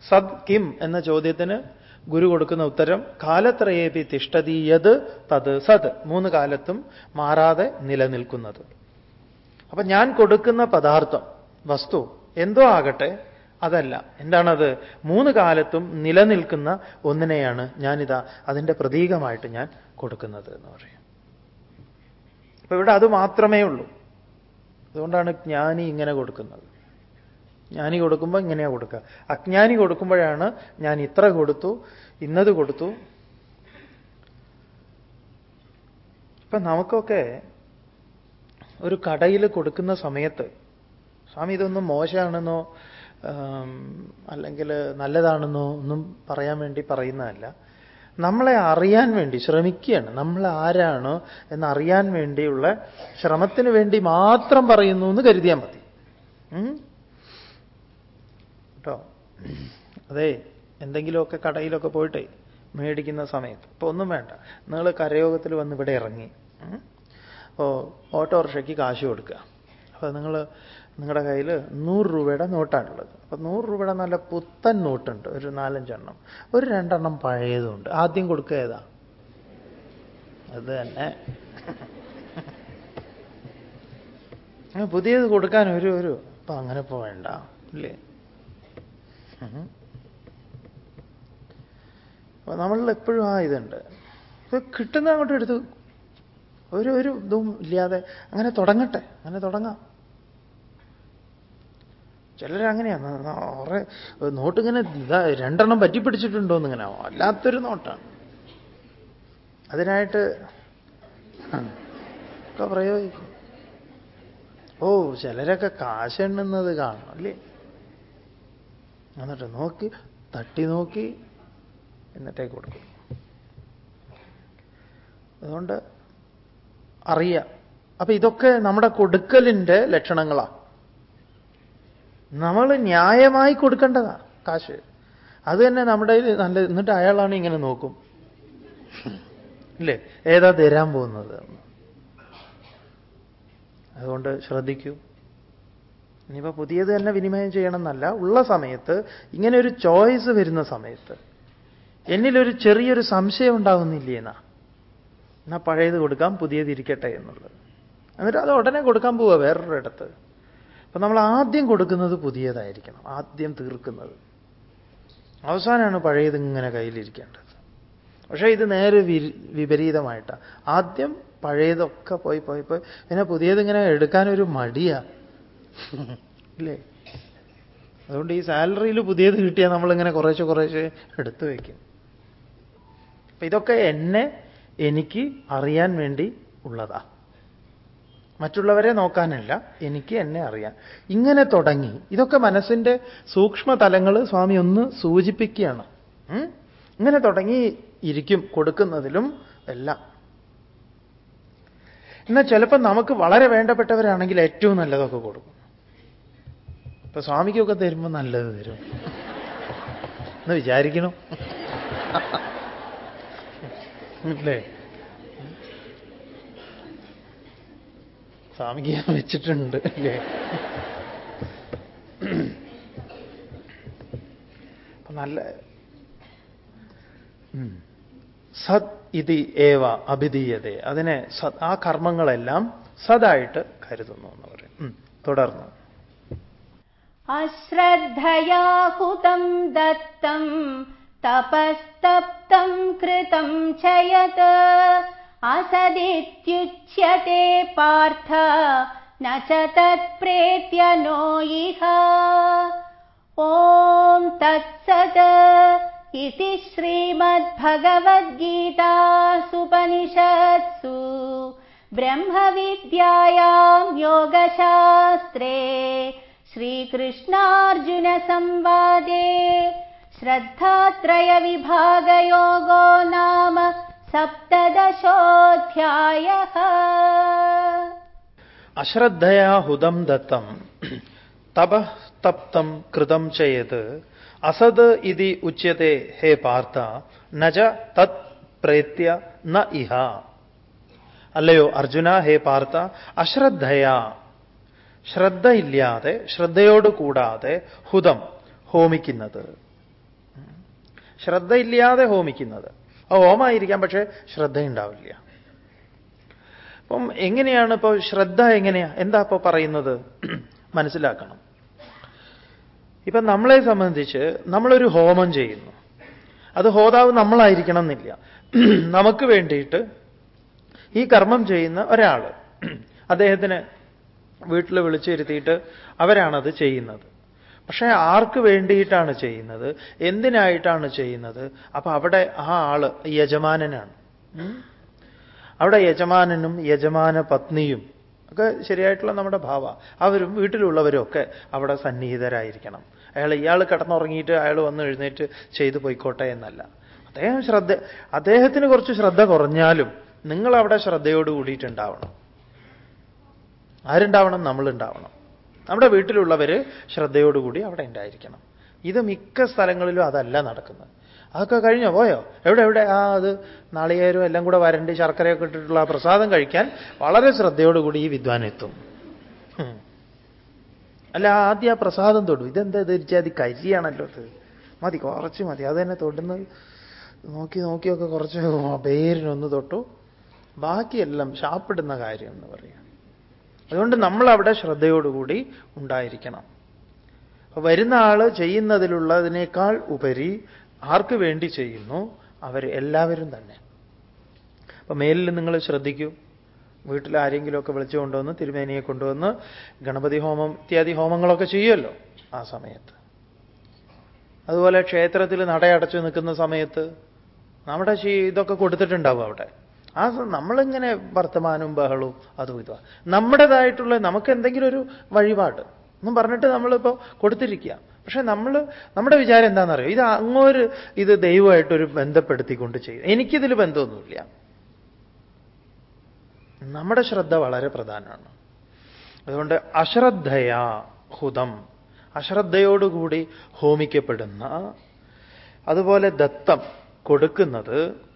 സത് കിം എന്ന ചോദ്യത്തിന് ഗുരു കൊടുക്കുന്ന ഉത്തരം കാലത്രയേപി തിഷ്ടതീയത് തത് സത് മൂന്ന് കാലത്തും മാറാതെ നിലനിൽക്കുന്നത്. അപ്പൊ ഞാൻ കൊടുക്കുന്ന പദാർത്ഥം വസ്തു എന്തോ ആകട്ടെ അതല്ല. എന്താണത്? മൂന്ന് കാലത്തും നിലനിൽക്കുന്ന ഒന്നിനെയാണ് ഞാനിതാ അതിന്റെ പ്രതീകമായിട്ട് ഞാൻ കൊടുക്കുന്നത് എന്ന് പറയും. അപ്പൊ ഇവിടെ അത് മാത്രമേ ഉള്ളൂ. അതുകൊണ്ടാണ് ജ്ഞാനി ഇങ്ങനെ കൊടുക്കുന്നത്. ജ്ഞാനി കൊടുക്കുമ്പോൾ ഇങ്ങനെയാണ് കൊടുക്കുക അജ്ഞാനി കൊടുക്കുമ്പോഴാണ് ഞാൻ ഇത്ര കൊടുത്തു ഇന്നത് കൊടുത്തു. ഇപ്പൊ നമുക്കൊക്കെ ഒരു കടയിൽ കൊടുക്കുന്ന സമയത്ത് സ്വാമി ഇതൊന്നും മോശമാണെന്നോ അല്ലെങ്കിൽ നല്ലതാണെന്നോ ഒന്നും പറയാൻ വേണ്ടി പറയുന്നതല്ല. നമ്മളെ അറിയാൻ വേണ്ടി ശ്രമിക്കുകയാണ്. നമ്മൾ ആരാണ് എന്നറിയാൻ വേണ്ടിയുള്ള ശ്രമത്തിന് വേണ്ടി മാത്രം പറയുന്നു എന്ന് കരുതിയാൽ മതി? കേട്ടോ? അതെ എന്തെങ്കിലുമൊക്കെ കടയിലൊക്കെ പോയിട്ടേ മേടിക്കുന്ന സമയത്ത്. ഇപ്പൊ ഒന്നും വേണ്ട. നിങ്ങൾ കരയോഗത്തിൽ വന്ന് ഇവിടെ ഇറങ്ങി. അപ്പോൾ ഓട്ടോറിക്ഷയ്ക്ക് കാശ് കൊടുക്കുക. അപ്പോൾ നിങ്ങൾ നിങ്ങളുടെ കയ്യിൽ നൂറ് രൂപയുടെ നോട്ടാണുള്ളത്. അപ്പോൾ നൂറ് രൂപയുടെ നല്ല പുത്തൻ നോട്ടുണ്ട്. ഒരു നാലഞ്ചെണ്ണം. ഒരു രണ്ടെണ്ണം പഴയതുണ്ട്. ആദ്യം കൊടുക്കുക ഏതാ? അത് തന്നെ. പുതിയത് കൊടുക്കാൻ ഒരു ഒരു അപ്പം അങ്ങനെ പോവേണ്ട. ഇല്ലേ അപ്പം നമ്മളിൽ എപ്പോഴും ആ ഇതുണ്ട്. ഇത് കിട്ടുന്ന അങ്ങോട്ട് എടുത്ത് ഒരു ഒരു ഇതും ഇല്ലാതെ അങ്ങനെ തുടങ്ങട്ടെ. അങ്ങനെ തുടങ്ങാം. ചിലരങ്ങനെയാണ്. നോട്ട് ഇങ്ങനെ ഇതാ രണ്ടെണ്ണം പറ്റിപ്പിടിച്ചിട്ടുണ്ടോ എന്നിങ്ങനെ വല്ലാത്തൊരു നോട്ടാണ്. അതിനായിട്ട് ഒക്കെ പ്രയോഗിക്കും. ഓ ചിലരൊക്കെ കാശെണ്ണുന്നത് കാണണം അല്ലേ? എന്നിട്ട് നോക്കി തട്ടി നോക്കി എന്നിട്ടേ കൊടുക്കും. അതുകൊണ്ട് അറിയാം. അപ്പൊ ഇതൊക്കെ നമ്മുടെ കൊടുക്കലിന്റെ ലക്ഷണങ്ങളാണ് നമ്മൾ ന്യായമായി കൊടുക്കേണ്ടതാ കാശ്. അത് തന്നെ നമ്മുടെ നല്ല എന്നിട്ട് അയാളാണ് ഇങ്ങനെ നോക്കും. ഇല്ലേ? ഏതാ തരാൻ പോകുന്നത്? അതുകൊണ്ട് ശ്രദ്ധിക്കൂ. ഇനിയിപ്പോ പുതിയത് തന്നെ വിനിമയം ചെയ്യണമെന്നല്ല ഉള്ള സമയത്ത് ഇങ്ങനെ ഒരു ചോയ്സ് വരുന്ന സമയത്ത് എന്നിലൊരു ചെറിയൊരു സംശയം ഉണ്ടാകുന്നില്ലേ എന്നാ? എന്നാ പഴയത് കൊടുക്കാം പുതിയത് ഇരിക്കട്ടെ എന്നുള്ളത്. എന്നിട്ട് അത് ഉടനെ കൊടുക്കാൻ പോവുക വേറൊരിടത്ത്. അപ്പൊ നമ്മൾ ആദ്യം കൊടുക്കുന്നത് പുതിയതായിരിക്കണം ആദ്യം തീർക്കുന്നത്. അവസാനമാണ് പഴയത് ഇങ്ങനെ കയ്യിലിരിക്കേണ്ടത്. പക്ഷേ ഇത് നേരെ വിപരീതമായിട്ടാണ് ആദ്യം പഴയതൊക്കെ പോയി പോയി പോയി. പിന്നെ പുതിയത് ഇങ്ങനെ എടുക്കാനൊരു മടിയാ. ഇല്ലേ? അതുകൊണ്ട് ഈ സാലറിയിൽ പുതിയത് കിട്ടിയാൽ നമ്മളിങ്ങനെ കുറേശ്ശെ കുറേശ്ശെ എടുത്തു വയ്ക്കും അപ്പൊ ഇതൊക്കെ എന്നെ എനിക്ക് അറിയാൻ വേണ്ടി ഉള്ളതാ. മറ്റുള്ളവരെ നോക്കാനല്ല എനിക്ക് എന്നെ അറിയാം ഇങ്ങനെ തുടങ്ങി. ഇതൊക്കെ മനസ്സിന്റെ സൂക്ഷ്മ തലങ്ങൾ സ്വാമി ഒന്ന് സൂചിപ്പിക്കുകയാണ്. ഇങ്ങനെ തുടങ്ങി ഇരിക്കും കൊടുക്കുന്നതിലും എല്ലാം. എന്നാൽ ചിലപ്പോൾ നമുക്ക് വളരെ വേണ്ടപ്പെട്ടവരാണെങ്കിൽ ഏറ്റവും നല്ലതൊക്കെ കൊടുക്കും. ഇപ്പൊ സ്വാമിക്കൊക്കെ തരുമ്പോൾ നല്ലത് തരും. എന്ന് വിചാരിക്കണം. അല്ലേ? സ്വാമിക്ക് വെച്ചിട്ടുണ്ട്. അല്ലേ? നല്ല സത് ഇതി ഏവ അഭിതീയത അതിനെ സത് ആ കർമ്മങ്ങളെല്ലാം സതായിട്ട് കരുതുന്നു എന്ന് പറയും. തുടർന്നു. അശ്രദ്ധയാഹുതം ദത്തം തപസ്തപ്തം കൃതം ചയത്. असदित्युच्यते पार्थ न च तत्प्रेत्य नो इह। ॐ तत्सत् इति श्रीमद्भगवद्गीतासुपनिषत्सु ब्रह्मविद्यायां योगशास्त्रे श्रीकृष्णार्जुनसंवादे श्रद्धात्रयविभागयोगो नाम सप्तदशोऽध्यायः അശ്രദ്ധയാ ഹുതം ദത്തം തപ തപ്തം കൃതം ചെയ്ത് അസത് ഇതി ഉച്യത്തെ ഹേ പാർത്ഥ നജ തത് പ്രേത്യ ന ഇഹ അല്ലയോ അർജുന ഹേ പാർത്ഥ അശ്രദ്ധയാ ശ്രദ്ധയില്ലാതെ ശ്രദ്ധയോട് കൂടാതെ ഹുതം ഹോമിക്കുന്നത് ശ്രദ്ധയില്ലാതെ ഹോമിക്കുന്നത് ആ ഹോമായിരിക്കാം പക്ഷേ ശ്രദ്ധയുണ്ടാവില്ല. അപ്പം എങ്ങനെയാണ് ഇപ്പോൾ ശ്രദ്ധ എങ്ങനെയാ? എന്താ ഇപ്പോൾ പറയുന്നത്? [clears throat] മനസ്സിലാക്കണം. ഇപ്പം നമ്മളെ സംബന്ധിച്ച് നമ്മളൊരു ഹോമം ചെയ്യുന്നു. അത് ഹോതാവ് നമ്മളായിരിക്കണം എന്നില്ല. [clears throat] നമുക്ക് വേണ്ടിയിട്ട് ഈ കർമ്മം ചെയ്യുന്ന ഒരാൾ [clears throat] അദ്ദേഹത്തിന് വീട്ടിൽ വിളിച്ചിരുത്തിയിട്ട് അവരാണത് ചെയ്യുന്നത്. പക്ഷേ ആർക്ക് വേണ്ടിയിട്ടാണ് ചെയ്യുന്നത്? എന്തിനായിട്ടാണ് ചെയ്യുന്നത്? അപ്പൊ അവിടെ ആ ആൾ യജമാനനാണ്. അവിടെ യജമാനനും യജമാന പത്നിയും ഒക്കെ ശരിയായിട്ടുള്ള നമ്മുടെ ഭാവ. അവരും വീട്ടിലുള്ളവരും ഒക്കെ അവിടെ സന്നിഹിതരായിരിക്കണം. അയാൾ ഇയാൾ കിടന്നുറങ്ങിയിട്ട് അയാൾ വന്ന് എഴുന്നേറ്റ് ചെയ്തു പോയിക്കോട്ടെ എന്നല്ല. അദ്ദേഹം ശ്രദ്ധ അദ്ദേഹത്തിന് കുറച്ച് ശ്രദ്ധ കുറഞ്ഞാലും നിങ്ങൾ അവിടെ ശ്രദ്ധയോട് കൂടിയിട്ടുണ്ടാവണം. ആരുണ്ടാവണം? നമ്മളുണ്ടാവണം. നമ്മുടെ വീട്ടിലുള്ളവർ ശ്രദ്ധയോടുകൂടി അവിടെ ഉണ്ടായിരിക്കണം. ഇത് മിക്ക സ്ഥലങ്ങളിലും അതല്ല നടക്കുന്നത്. അതൊക്കെ കഴിഞ്ഞോ? പോയോ? എവിടെ എവിടെ? ആ അത് നാളികേരും എല്ലാം കൂടെ വരണ്ടി ശർക്കരയൊക്കെ ഇട്ടിട്ടുള്ള ആ പ്രസാദം കഴിക്കാൻ വളരെ ശ്രദ്ധയോടുകൂടി ഈ വിദ്വാൻ എത്തും. അല്ല ആദ്യം ആ പ്രസാദം തൊടും. ഇതെന്താ ധരിച്ചാൽ അത് കരിയാണല്ലോ അത് മതി കുറച്ച് മതി. അത് തന്നെ തൊടുന്നത് നോക്കി നോക്കിയൊക്കെ കുറച്ച് പേരിനൊന്ന് തൊട്ടു. ബാക്കിയെല്ലാം ശാപ്പിടുന്ന കാര്യം എന്ന് പറയാം. അതുകൊണ്ട് നമ്മൾ അവിടെ ശ്രദ്ധയോടുകൂടി ഉണ്ടായിരിക്കണം. വരുന്ന ആൾ ചെയ്യുന്നതിലുള്ളതിനേക്കാൾ ഉപരി ആർക്ക് വേണ്ടി ചെയ്യുന്നു? അവർ എല്ലാവരും തന്നെ. അപ്പൊ മേലിൽ നിങ്ങൾ ശ്രദ്ധിക്കൂ. വീട്ടിൽ ആരെങ്കിലുമൊക്കെ വിളിച്ചു കൊണ്ടുവന്ന് തിരുമേനിയെ കൊണ്ടുവന്ന് ഗണപതി ഹോമം ഇത്യാദി ഹോമങ്ങളൊക്കെ ചെയ്യുമല്ലോ ആ സമയത്ത്. അതുപോലെ ക്ഷേത്രത്തിൽ നടയടച്ചു നിൽക്കുന്ന സമയത്ത് നമ്മുടെ ഇതൊക്കെ കൊടുത്തിട്ടുണ്ടാവും അവിടെ. ആ നമ്മളിങ്ങനെ വർത്തമാനവും ബഹളവും അതും ഇതുവാ നമ്മുടേതായിട്ടുള്ള നമുക്ക് എന്തെങ്കിലും ഒരു വഴിപാട്. എന്നും പറഞ്ഞിട്ട് നമ്മളിപ്പോൾ കൊടുത്തിരിക്കുക. പക്ഷെ നമ്മൾ നമ്മുടെ വിചാരം എന്താണെന്നറിയോ? ഇത് അങ്ങോട്ട് ഇത് ദൈവമായിട്ടൊരു ബന്ധപ്പെടുത്തിക്കൊണ്ട് ചെയ്യും. എനിക്കിതിൽ ബന്ധമൊന്നുമില്ല. നമ്മുടെ ശ്രദ്ധ വളരെ പ്രധാനമാണ്. അതുകൊണ്ട് അശ്രദ്ധയാ ഹുതം അശ്രദ്ധയോടുകൂടി ഹോമിക്കപ്പെടുന്ന അതുപോലെ ദത്തം കൊടുക്കുന്നത്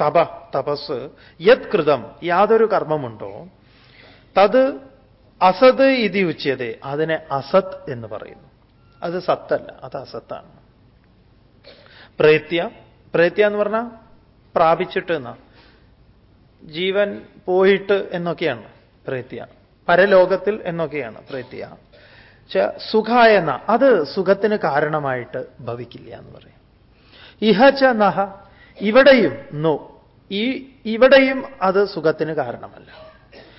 തപ തപസ് യത് കൃതം യാതൊരു കർമ്മമുണ്ടോ? തത് അസത് ഇതി ഉച്ചത് അതിനെ അസത് എന്ന് പറയുന്നു. അത് സത്തല്ല അത് അസത്താണ്. പ്രേത്യ പ്രേത്യ എന്ന് പറഞ്ഞാൽ പ്രാപിച്ചിട്ട് എന്നാ? ജീവൻ പോയിട്ട് എന്നൊക്കെയാണ് പ്രേത്യ. പരലോകത്തിൽ എന്നൊക്കെയാണ് പ്രേത്യ. സുഖ എന്ന അത് സുഖത്തിന് കാരണമായിട്ട് ഭവിക്കില്ല എന്ന് പറയും. ഇഹ ച നഹ ഇവിടെയും നോ ഈ ഇവിടെയും അത് സുഖത്തിന് കാരണമല്ല.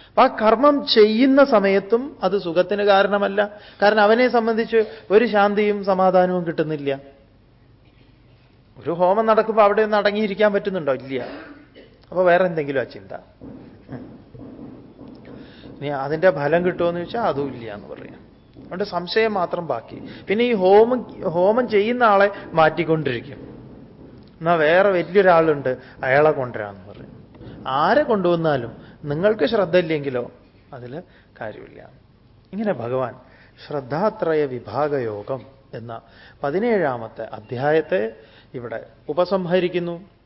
അപ്പൊ ആ കർമ്മം ചെയ്യുന്ന സമയത്തും അത് സുഖത്തിന് കാരണമല്ല. കാരണം അവനെ സംബന്ധിച്ച് ഒരു ശാന്തിയും സമാധാനവും കിട്ടുന്നില്ല. ഒരു ഹോമം നടക്കുമ്പോൾ അവിടെ ഒന്ന് അടങ്ങിയിരിക്കാൻ പറ്റുന്നുണ്ടോ? ഇല്ല. അപ്പൊ വേറെ എന്തെങ്കിലും ആ ചിന്ത. അതിന്റെ ഫലം കിട്ടുമെന്ന് ചോദിച്ചാൽ അതും ഇല്ല എന്ന് പറയാം. അതുകൊണ്ട് സംശയം മാത്രം ബാക്കി. പിന്നെ ഈ ഹോമം ഹോമം ചെയ്യുന്ന ആളെ മാറ്റിക്കൊണ്ടിരിക്കും. എന്നാ വേറെ വലിയൊരാളുണ്ട് അയാളെ കൊണ്ടുവരാന്ന് പറയും. ആരെ കൊണ്ടുവന്നാലും നിങ്ങൾക്ക് ശ്രദ്ധയില്ലെങ്കിലോ? അതിൽ കാര്യമില്ല. ഇങ്ങനെ ഭഗവാൻ ശ്രദ്ധാത്രയ വിഭാഗയോഗം എന്ന പതിനേഴാമത്തെ അധ്യായത്തെ ഇവിടെ ഉപസംഹരിക്കുന്നു.